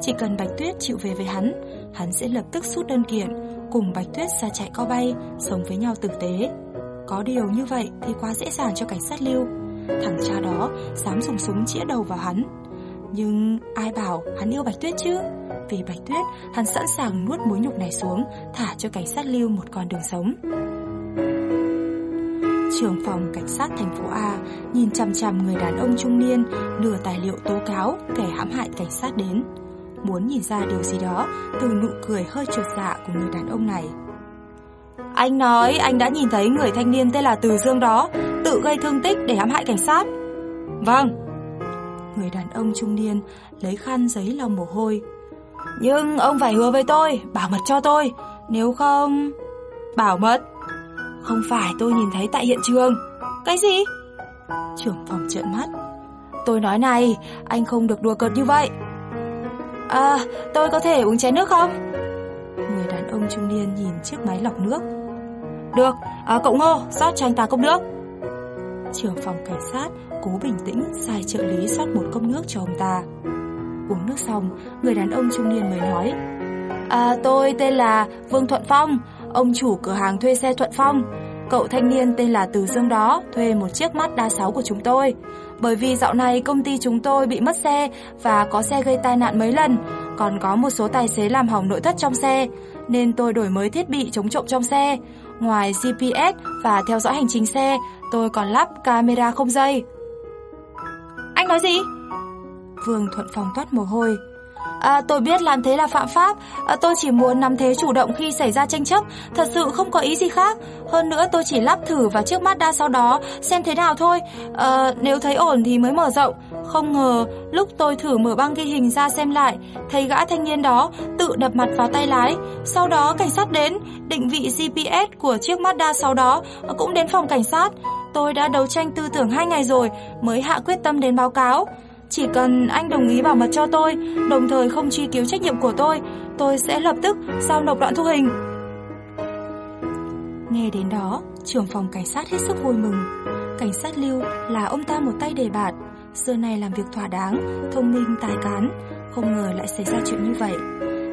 Chỉ cần Bạch Tuyết chịu về với hắn, hắn sẽ lập tức rút đơn kiện, cùng Bạch Tuyết ra chạy co bay, sống với nhau tử tế. Có điều như vậy thì quá dễ dàng cho cảnh sát lưu. Thằng cha đó dám dùng súng chĩa đầu vào hắn. Nhưng ai bảo hắn yêu Bạch Tuyết chứ? Vì Bạch Tuyết, hắn sẵn sàng nuốt mối nhục này xuống, thả cho cảnh sát lưu một con đường sống trưởng phòng cảnh sát thành phố A nhìn chằm chằm người đàn ông trung niên đưa tài liệu tố cáo kẻ hãm hại cảnh sát đến. Muốn nhìn ra điều gì đó từ nụ cười hơi trột dạ của người đàn ông này. Anh nói anh đã nhìn thấy người thanh niên tên là Từ Dương đó tự gây thương tích để hãm hại cảnh sát. Vâng. Người đàn ông trung niên lấy khăn giấy lau mồ hôi. Nhưng ông phải hứa với tôi, bảo mật cho tôi, nếu không... Bảo mật? Không phải tôi nhìn thấy tại hiện trường Cái gì? Trưởng phòng trợn mắt tôi nói này, anh không được đùa cợt như vậy. À, tôi có thể uống chén nước không? Người đàn ông trung niên nhìn chiếc máy lọc nước. Được, à, cậu Ngô, rót cho anh ta cốc nước. Trưởng phòng cảnh sát cố bình tĩnh sai trợ lý rót một cốc nước cho ông ta. Uống nước xong, người đàn ông trung niên mới nói À tôi tên là Vương Thuận Phong Ông chủ cửa hàng thuê xe Thuận Phong Cậu thanh niên tên là Từ Dương đó Thuê một chiếc Mazda 6 của chúng tôi Bởi vì dạo này công ty chúng tôi bị mất xe Và có xe gây tai nạn mấy lần Còn có một số tài xế làm hỏng nội thất trong xe Nên tôi đổi mới thiết bị chống trộm trong xe Ngoài GPS và theo dõi hành trình xe, Tôi còn lắp camera không dây Anh nói gì? Vương Thuận phòng toát mồ hôi. À, tôi biết làm thế là phạm pháp, à, tôi chỉ muốn nắm thế chủ động khi xảy ra tranh chấp, thật sự không có ý gì khác. Hơn nữa tôi chỉ lắp thử vào chiếc Mazda sau đó xem thế nào thôi, à, nếu thấy ổn thì mới mở rộng. Không ngờ lúc tôi thử mở băng ghi hình ra xem lại, thấy gã thanh niên đó tự đập mặt vào tay lái. Sau đó cảnh sát đến, định vị GPS của chiếc Mazda sau đó cũng đến phòng cảnh sát. Tôi đã đấu tranh tư tưởng hai ngày rồi mới hạ quyết tâm đến báo cáo. Chỉ cần anh đồng ý bảo mật cho tôi, đồng thời không truy cứu trách nhiệm của tôi, tôi sẽ lập tức giao nộp đoạn thu hình. Nghe đến đó, trưởng phòng cảnh sát hết sức vui mừng. Cảnh sát Lưu là ông ta một tay đề bạt, xưa nay làm việc thỏa đáng, thông minh, tài cán, không ngờ lại xảy ra chuyện như vậy.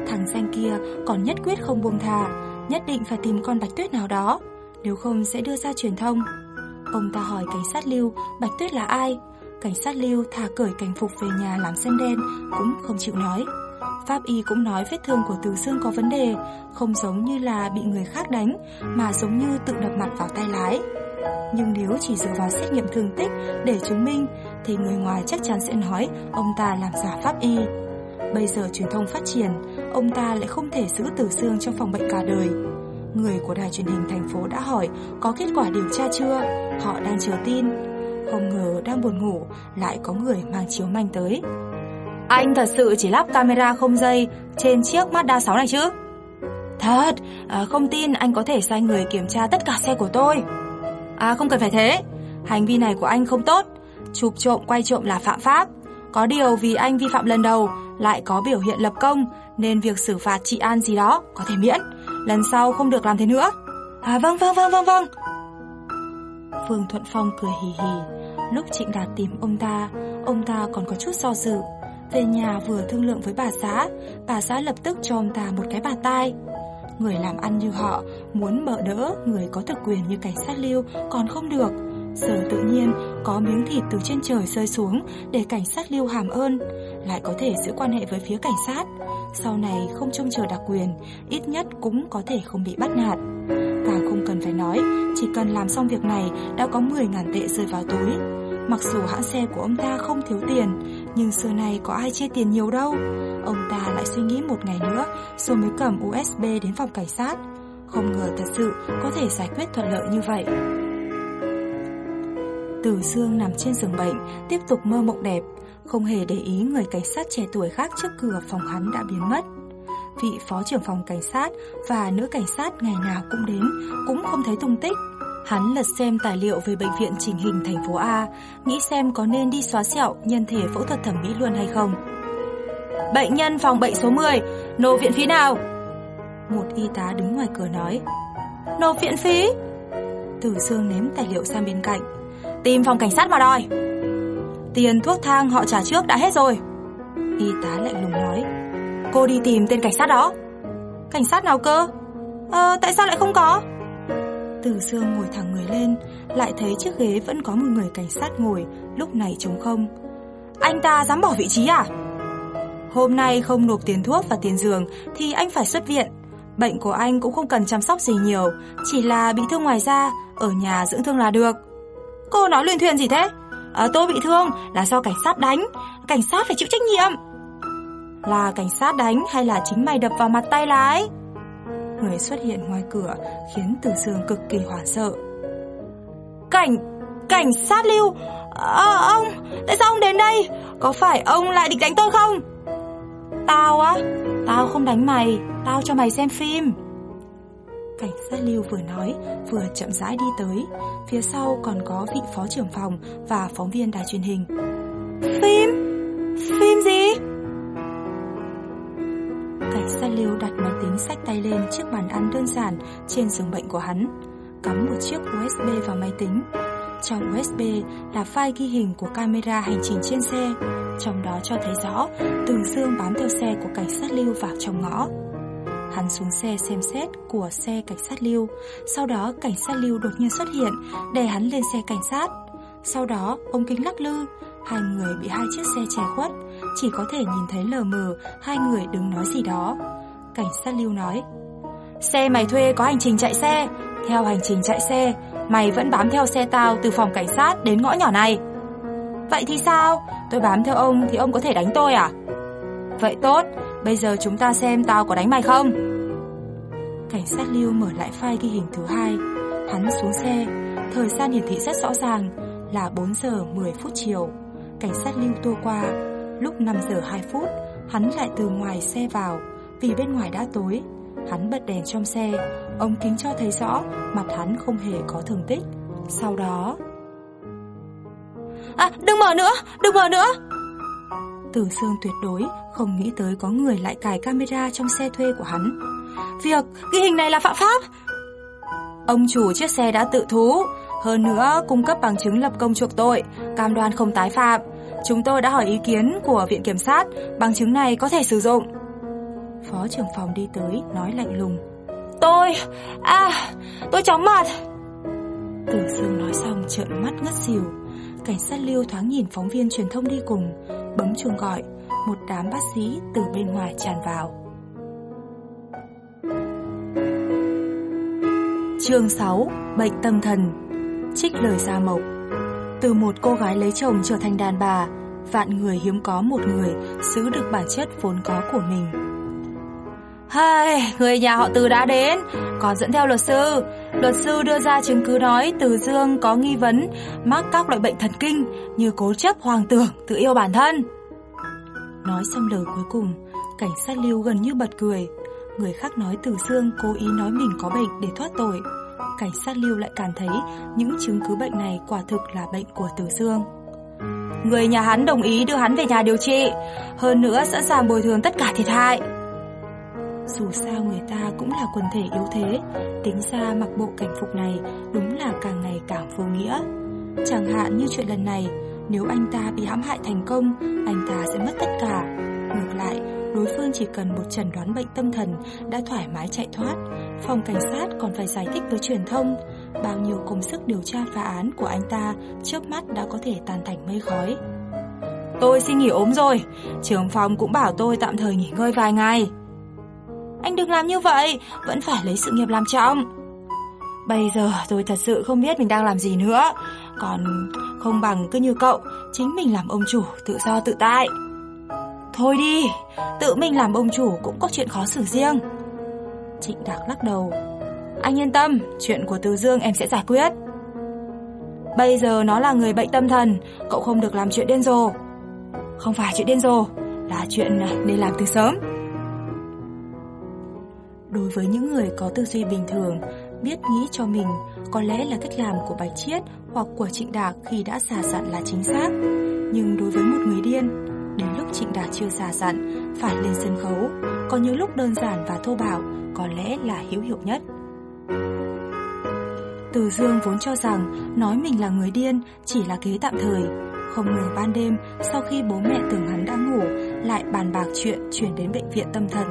Thằng danh kia còn nhất quyết không buông thà, nhất định phải tìm con Bạch Tuyết nào đó, nếu không sẽ đưa ra truyền thông. Ông ta hỏi cảnh sát Lưu Bạch Tuyết là ai, Cảnh sát Lưu thả cởi cảnh phục về nhà làm sân đen cũng không chịu nói. Pháp y cũng nói vết thương của Từ Sương có vấn đề, không giống như là bị người khác đánh, mà giống như tự đập mặt vào tay lái. Nhưng nếu chỉ dựa vào xét nghiệm thương tích để chứng minh, thì người ngoài chắc chắn sẽ nói ông ta làm giả pháp y. Bây giờ truyền thông phát triển, ông ta lại không thể giữ Từ Sương trong phòng bệnh cả đời. Người của đài truyền hình thành phố đã hỏi có kết quả điều tra chưa, họ đang chờ tin. Không ngờ đang buồn ngủ Lại có người mang chiếu manh tới. Anh thật sự chỉ lắp camera không dây Trên chiếc Mazda 6 này chứ? Thật à, Không tin anh có thể sai người kiểm tra tất cả xe của tôi. À không cần phải thế. Hành vi này của anh không tốt. Chụp trộm quay trộm là phạm pháp. Có điều vì anh vi phạm lần đầu Lại có biểu hiện lập công Nên việc xử phạt trị an gì đó có thể miễn. Lần sau không được làm thế nữa. À vâng vâng vâng vâng vâng. Phương Thuận Phong cười hì hì. Lúc Trịnh Đạt tìm ông ta, ông ta còn có chút do dự. Về nhà vừa thương lượng với bà xã, bà xã lập tức cho ông ta một cái bà tai. Người làm ăn như họ, muốn mở đỡ người có thực quyền như cảnh sát lưu còn không được. Giờ tự nhiên có miếng thịt từ trên trời rơi xuống để cảnh sát lưu hàm ơn, lại có thể giữ quan hệ với phía cảnh sát. Sau này không trông chờ đặc quyền, ít nhất cũng có thể không bị bắt nạt. Càng không cần phải nói, chỉ cần làm xong việc này đã có 10.000 tệ rơi vào túi. Mặc dù hãng xe của ông ta không thiếu tiền, nhưng xưa này có ai chia tiền nhiều đâu. Ông ta lại suy nghĩ một ngày nữa, rồi mới cầm USB đến phòng cảnh sát. Không ngờ thật sự có thể giải quyết thuận lợi như vậy. Từ Dương nằm trên giường bệnh, tiếp tục mơ mộng đẹp, không hề để ý người cảnh sát trẻ tuổi khác trước cửa phòng hắn đã biến mất. Vị phó trưởng phòng cảnh sát và nữ cảnh sát ngày nào cũng đến, cũng không thấy tung tích. Hắn lật xem tài liệu về bệnh viện chỉnh hình thành phố A, nghĩ xem có nên đi xóa sẹo nhân thể phẫu thuật thẩm mỹ luôn hay không. Bệnh nhân phòng bệnh số 10, nộp viện phí nào? Một y tá đứng ngoài cửa nói. Nộp viện phí? Tử Dương ném tài liệu sang bên cạnh. Tìm phòng cảnh sát mà đòi. Tiền thuốc thang họ trả trước đã hết rồi. Y tá lạnh lùng nói. Cô đi tìm tên cảnh sát đó. Cảnh sát nào cơ? Ờ, tại sao lại không có? Từ Dương ngồi thẳng người lên, lại thấy chiếc ghế vẫn có một người cảnh sát ngồi, lúc này trống không. Anh ta dám bỏ vị trí à? Hôm nay không nộp tiền thuốc và tiền giường thì anh phải xuất viện. Bệnh của anh cũng không cần chăm sóc gì nhiều, chỉ là bị thương ngoài da, ở nhà dưỡng thương là được. Cô nói luyên thuyền gì thế? À, tôi bị thương là do cảnh sát đánh, cảnh sát phải chịu trách nhiệm. Là cảnh sát đánh hay là chính mày đập vào mặt tay lái? Người xuất hiện ngoài cửa khiến Từ Dương cực kỳ hoảng sợ. Cảnh, cảnh sát lưu, à, ông, tại sao ông đến đây? Có phải ông lại định đánh tôi không? Tao á, tao không đánh mày, tao cho mày xem phim. Cảnh sát lưu vừa nói, vừa chậm rãi đi tới, phía sau còn có vị phó trưởng phòng và phóng viên đài truyền hình. Phim? Phim gì? Cảnh sát lưu đặt máy tính sách tay lên chiếc bàn ăn đơn giản trên giường bệnh của hắn, cắm một chiếc USB vào máy tính. Trong USB là file ghi hình của camera hành trình trên xe, trong đó cho thấy rõ từng xương bám theo xe của cảnh sát lưu vào trong ngõ. Hắn xuống xe xem xét của xe cảnh sát lưu, sau đó cảnh sát lưu đột nhiên xuất hiện, đè hắn lên xe cảnh sát. Sau đó, ông kính lắc lư, hai người bị hai chiếc xe che khuất, chỉ có thể nhìn thấy lờ mờ hai người đứng nói gì đó. Cảnh sát lưu nói, Xe mày thuê có hành trình chạy xe, theo hành trình chạy xe, mày vẫn bám theo xe tao từ phòng cảnh sát đến ngõ nhỏ này. Vậy thì sao? Tôi bám theo ông thì ông có thể đánh tôi à? Vậy tốt, bây giờ chúng ta xem tao có đánh mày không? Cảnh sát lưu mở lại file ghi hình thứ hai. Hắn xuống xe, thời gian hiển thị rất rõ ràng là 4 giờ 10 phút chiều. Cảnh sát lưu tua qua, lúc 5 giờ 2 phút, hắn lại từ ngoài xe vào, vì bên ngoài đã tối. Hắn bật đèn trong xe, ống kính cho thấy rõ mặt hắn không hề có thương tích. Sau đó... À, đừng mở nữa, đừng mở nữa! Tử Sương tuyệt đối không nghĩ tới có người lại cài camera trong xe thuê của hắn. Việc ghi hình này là phạm pháp. Ông chủ chiếc xe đã tự thú, hơn nữa cung cấp bằng chứng lập công chuộc tội, cam đoan không tái phạm. Chúng tôi đã hỏi ý kiến của viện kiểm sát, bằng chứng này có thể sử dụng. Phó trưởng phòng đi tới nói lạnh lùng. Tôi, à, tôi chóng mặt. Tử Dương nói xong trợn mắt ngất xỉu. Cảnh sát lưu thoáng nhìn phóng viên truyền thông đi cùng, bấm chuông gọi, một đám bác sĩ từ bên ngoài tràn vào. Chương 6: Bệnh tâm thần. Trích lời Gia Mộc. Từ một cô gái lấy chồng trở thành đàn bà, vạn người hiếm có một người giữ được bản chất vốn có của mình. Hai, người nhà họ Từ đã đến, còn dẫn theo luật sư. Luật sư đưa ra chứng cứ nói Từ Dương có nghi vấn mắc các loại bệnh thần kinh như cố chấp hoàng tưởng, tự yêu bản thân. Nói xong lời cuối cùng, cảnh sát lưu gần như bật cười. Người khác nói Từ Dương cố ý nói mình có bệnh để thoát tội. Cảnh sát lưu lại cảm thấy những chứng cứ bệnh này quả thực là bệnh của Từ Dương. Người nhà hắn đồng ý đưa hắn về nhà điều trị, hơn nữa sẵn sàng bồi thường tất cả thiệt hại. Dù sao người ta cũng là quần thể yếu thế, tính ra mặc bộ cảnh phục này đúng là càng ngày càng vô nghĩa. Chẳng hạn như chuyện lần này, nếu anh ta bị hãm hại thành công, anh ta sẽ mất tất cả. Ngược lại, đối phương chỉ cần một chẩn đoán bệnh tâm thần đã thoải mái chạy thoát. Phòng cảnh sát còn phải giải thích với truyền thông, bao nhiêu công sức điều tra phá án của anh ta chớp mắt đã có thể tan thành mây khói. Tôi xin nghỉ ốm rồi, trưởng phòng cũng bảo tôi tạm thời nghỉ ngơi vài ngày. Anh đừng làm như vậy, vẫn phải lấy sự nghiệp làm trọng. Bây giờ tôi thật sự không biết mình đang làm gì nữa, còn không bằng cứ như cậu, chính mình làm ông chủ tự do tự tại. Thôi đi, tự mình làm ông chủ cũng có chuyện khó xử riêng. Trịnh Đạc lắc đầu. Anh yên tâm, chuyện của Từ Dương em sẽ giải quyết. Bây giờ nó là người bệnh tâm thần, cậu không được làm chuyện điên rồ. Không phải chuyện điên rồ, là chuyện nên làm từ sớm. Đối với những người có tư duy bình thường, biết nghĩ cho mình, có lẽ là cách làm của Bạch Chiết hoặc của Trịnh Đạc khi đã xả dặn là chính xác. Nhưng đối với một người điên, đến lúc Trịnh đạt chưa già dặn, phải lên sân khấu, có những lúc đơn giản và thô bạo, có lẽ là hữu hiệu nhất. Từ Dương vốn cho rằng nói mình là người điên chỉ là kế tạm thời. Không ngờ ban đêm, sau khi bố mẹ tưởng hắn đã ngủ, lại bàn bạc chuyện chuyển đến bệnh viện tâm thần.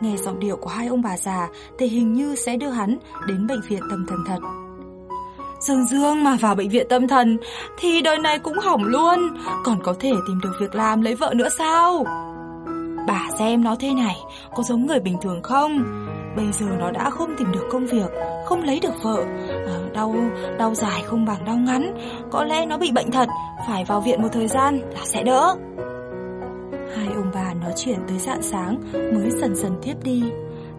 Nghe giọng điệu của hai ông bà già thì hình như sẽ đưa hắn đến bệnh viện tâm thần thật. Dương Dương mà vào bệnh viện tâm thần thì đời này cũng hỏng luôn, còn có thể tìm được việc làm lấy vợ nữa sao? Bà xem nó thế này, có giống người bình thường không? Bây giờ nó đã không tìm được công việc, không lấy được vợ, à, đau đau dài không bằng đau ngắn, có lẽ nó bị bệnh thật, phải vào viện một thời gian là sẽ đỡ. Hai ông bà nói chuyện tới rạng sáng mới dần dần tiếp đi.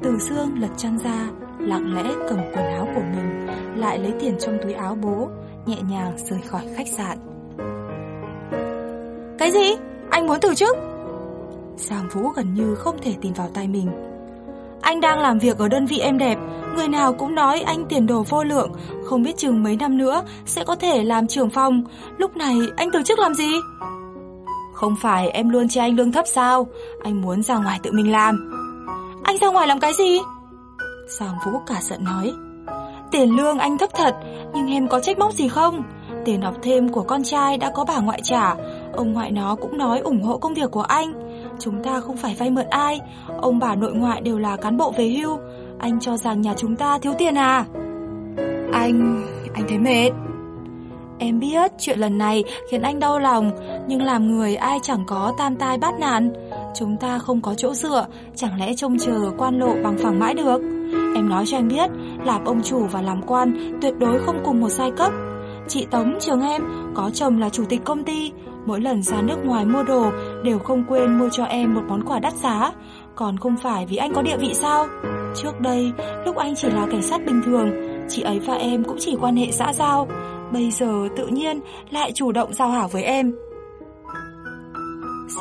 Từ xương lật chăn ra, lặng lẽ cầm quần áo của mình, lại lấy tiền trong túi áo bố, nhẹ nhàng rời khỏi khách sạn. Cái gì? Anh muốn từ chức? Giang Vũ gần như không thể tin vào tay mình. Anh đang làm việc ở đơn vị em đẹp, người nào cũng nói anh tiền đồ vô lượng, không biết chừng mấy năm nữa sẽ có thể làm trưởng phòng. Lúc này anh từ chức làm gì? Không phải em luôn cho anh lương thấp sao? Anh muốn ra ngoài tự mình làm. Anh ra ngoài làm cái gì? Giang Vũ cả giận nói. Tiền lương anh thấp thật, nhưng em có trách móc gì không? Tiền học thêm của con trai đã có bà ngoại trả, ông ngoại nó cũng nói ủng hộ công việc của anh. Chúng ta không phải vay mượn ai, ông bà nội ngoại đều là cán bộ về hưu. Anh cho rằng nhà chúng ta thiếu tiền à? Anh... anh thấy mệt. Em biết chuyện lần này khiến anh đau lòng, nhưng làm người ai chẳng có tam tai bát nạn. Chúng ta không có chỗ dựa, chẳng lẽ trông chờ quan lộ bằng phẳng mãi được? Em nói cho anh biết, làm ông chủ và làm quan tuyệt đối không cùng một giai cấp. Chị Tống trường em có chồng là chủ tịch công ty, mỗi lần ra nước ngoài mua đồ đều không quên mua cho em một món quà đắt giá. Còn không phải vì anh có địa vị sao? Trước đây, lúc anh chỉ là cảnh sát bình thường, chị ấy và em cũng chỉ quan hệ xã giao. Bây giờ tự nhiên lại chủ động giao hảo với em.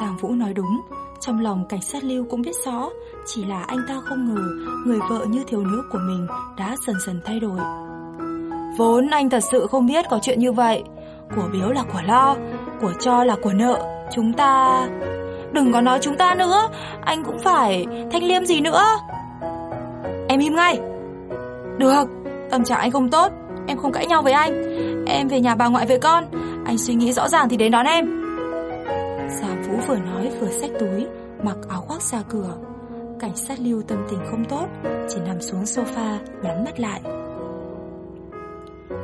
Giang Vũ nói đúng, trong lòng cảnh sát Lưu cũng biết rõ, chỉ là anh ta không ngờ người vợ như thiếu nữ của mình đã dần dần thay đổi. Vốn anh thật sự không biết có chuyện như vậy. Của biếu là của lo, của cho là của nợ. Chúng ta... Đừng có nói chúng ta nữa, anh cũng phải thanh liêm gì nữa. Em im ngay. Được, tâm trạng anh không tốt, em không cãi nhau với anh. Em về nhà bà ngoại với con, anh suy nghĩ rõ ràng thì đến đón em. Già Vũ vừa nói vừa xách túi, mặc áo khoác ra cửa. Cảnh sát lưu tâm tình không tốt, chỉ nằm xuống sofa, nhắm mắt lại.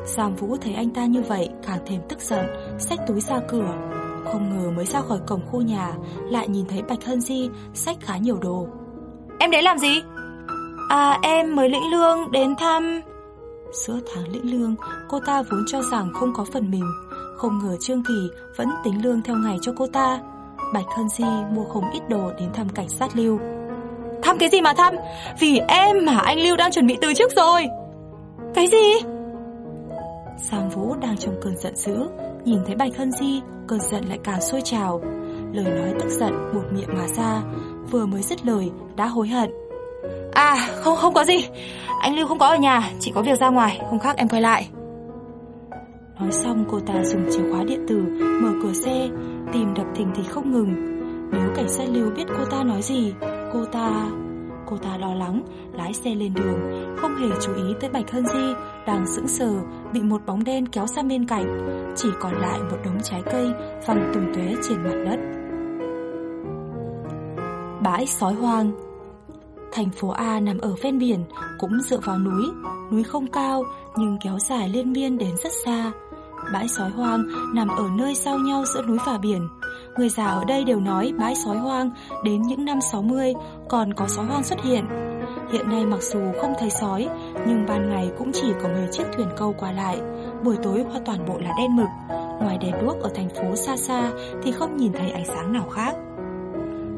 Giang Vũ thấy anh ta như vậy càng thêm tức giận, xách túi ra cửa. Không ngờ mới ra khỏi cổng khu nhà, lại nhìn thấy Bạch Hân Di xách khá nhiều đồ. Em đến làm gì? À em mới lĩnh lương đến thăm... Giữa tháng lĩnh lương, cô ta vốn cho rằng không có phần mình. Không ngờ Trương Kỳ vẫn tính lương theo ngày cho cô ta. Bạch Hân Di mua không ít đồ đến thăm cảnh sát Lưu. Thăm cái gì mà thăm? Vì em mà anh Lưu đang chuẩn bị từ trước rồi. Cái gì? Giang Vũ đang trong cơn giận dữ, nhìn thấy Bạch Hân Di, cơn giận lại càng sôi trào. Lời nói tức giận buột miệng mà ra, vừa mới dứt lời đã hối hận. À, không không có gì. Anh Lưu không có ở nhà, chỉ có việc ra ngoài, không khác em quay lại. Nói xong cô ta dùng chìa khóa điện tử mở cửa xe, tìm đập thình thì không ngừng. Nếu cảnh sát Lưu biết cô ta nói gì, cô ta... Cô ta lo lắng, lái xe lên đường, không hề chú ý tới Bạch Hân Di đang sững sờ, bị một bóng đen kéo sang bên cạnh, chỉ còn lại một đống trái cây văng tung tóe trên mặt đất. Bãi sói hoang Thành phố A nằm ở ven biển, cũng dựa vào núi, núi không cao nhưng kéo dài liên miên đến rất xa. Bãi sói hoang nằm ở nơi giao nhau giữa núi và biển. Người già ở đây đều nói bãi sói hoang đến những năm 60 còn có sói hoang xuất hiện. Hiện nay mặc dù không thấy sói, nhưng ban ngày cũng chỉ có mấy chiếc thuyền câu qua lại. Buổi tối hoa toàn bộ là đen mực. Ngoài đèn đuốc ở thành phố xa xa thì không nhìn thấy ánh sáng nào khác.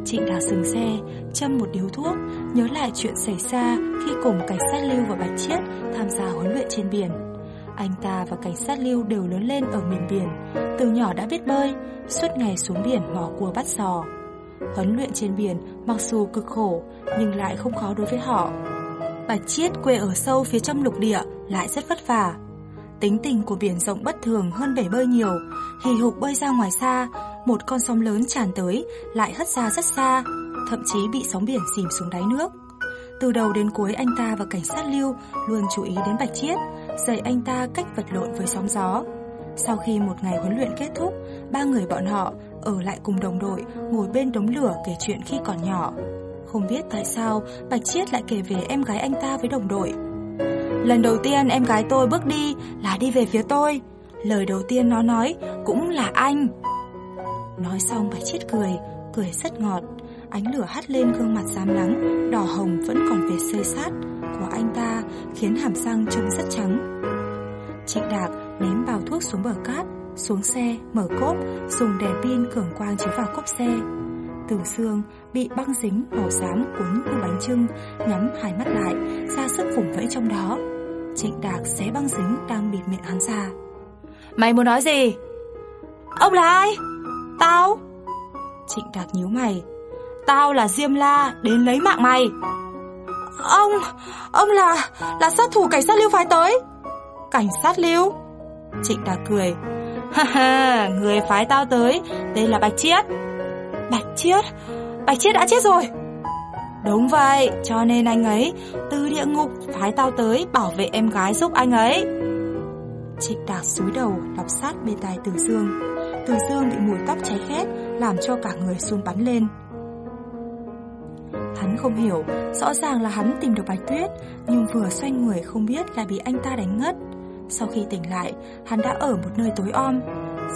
Trịnh Đào dừng xe, châm một điếu thuốc, nhớ lại chuyện xảy ra khi cùng cảnh sát Lưu và Bạch Chiết tham gia huấn luyện trên biển. Anh ta và cảnh sát Lưu đều lớn lên ở miền biển, từ nhỏ đã biết bơi, suốt ngày xuống biển mò cua bắt giò. Huấn luyện trên biển mặc dù cực khổ nhưng lại không khó đối với họ. Bạch Chiết quê ở sâu phía trong lục địa lại rất vất vả. Tính tình của biển rộng bất thường hơn bể bơi nhiều, hì hục bơi ra ngoài xa, một con sóng lớn tràn tới lại hất ra rất xa, thậm chí bị sóng biển dìm xuống đáy nước. Từ đầu đến cuối anh ta và cảnh sát Lưu luôn chú ý đến Bạch Chiết, dạy anh ta cách vật lộn với sóng gió. Sau khi một ngày huấn luyện kết thúc, ba người bọn họ ở lại cùng đồng đội, ngồi bên đống lửa kể chuyện khi còn nhỏ. Không biết tại sao Bạch Chiết lại kể về em gái anh ta với đồng đội. Lần đầu tiên em gái tôi bước đi là đi về phía tôi. Lời đầu tiên nó nói cũng là anh. Nói xong Bạch Chiết cười, cười rất ngọt. Ánh lửa hắt lên gương mặt xám nắng, đỏ hồng vẫn còn về xây sát của anh ta, khiến hàm răng trông rất trắng. Trịnh Đạc ném bao thuốc xuống bờ cát, xuống xe, mở cốp, dùng đèn pin cường quang chiếu vào cốp xe. Từ xương bị băng dính màu xám cuốn như bánh trưng, nhắm hai mắt lại, ra sức vùng vẫy trong đó. Trịnh Đạc xé băng dính đang bịt miệng hắn ra. Mày muốn nói gì? Ông là ai? Tao? Trịnh Đạc nhíu mày. Tao là Diêm La, đến lấy mạng mày. Ông, ông là, là sát thủ cảnh sát lưu phái tới. Cảnh sát lưu? Trịnh đạt cười. Ha ha, người phái tao tới, đây là Bạch Chiết. Bạch Chiết? Bạch Chiết đã chết rồi. Đúng vậy, cho nên anh ấy từ địa ngục phái tao tới bảo vệ em gái giúp anh ấy. Trịnh đạt cúi đầu đọc sát bên tai Từ Dương. Từ Dương bị mùi tóc cháy khét làm cho cả người run bắn lên. Hắn không hiểu, rõ ràng là hắn tìm được Bạch Tuyết, nhưng vừa xoay người không biết lại bị anh ta đánh ngất. Sau khi tỉnh lại, hắn đã ở một nơi tối om.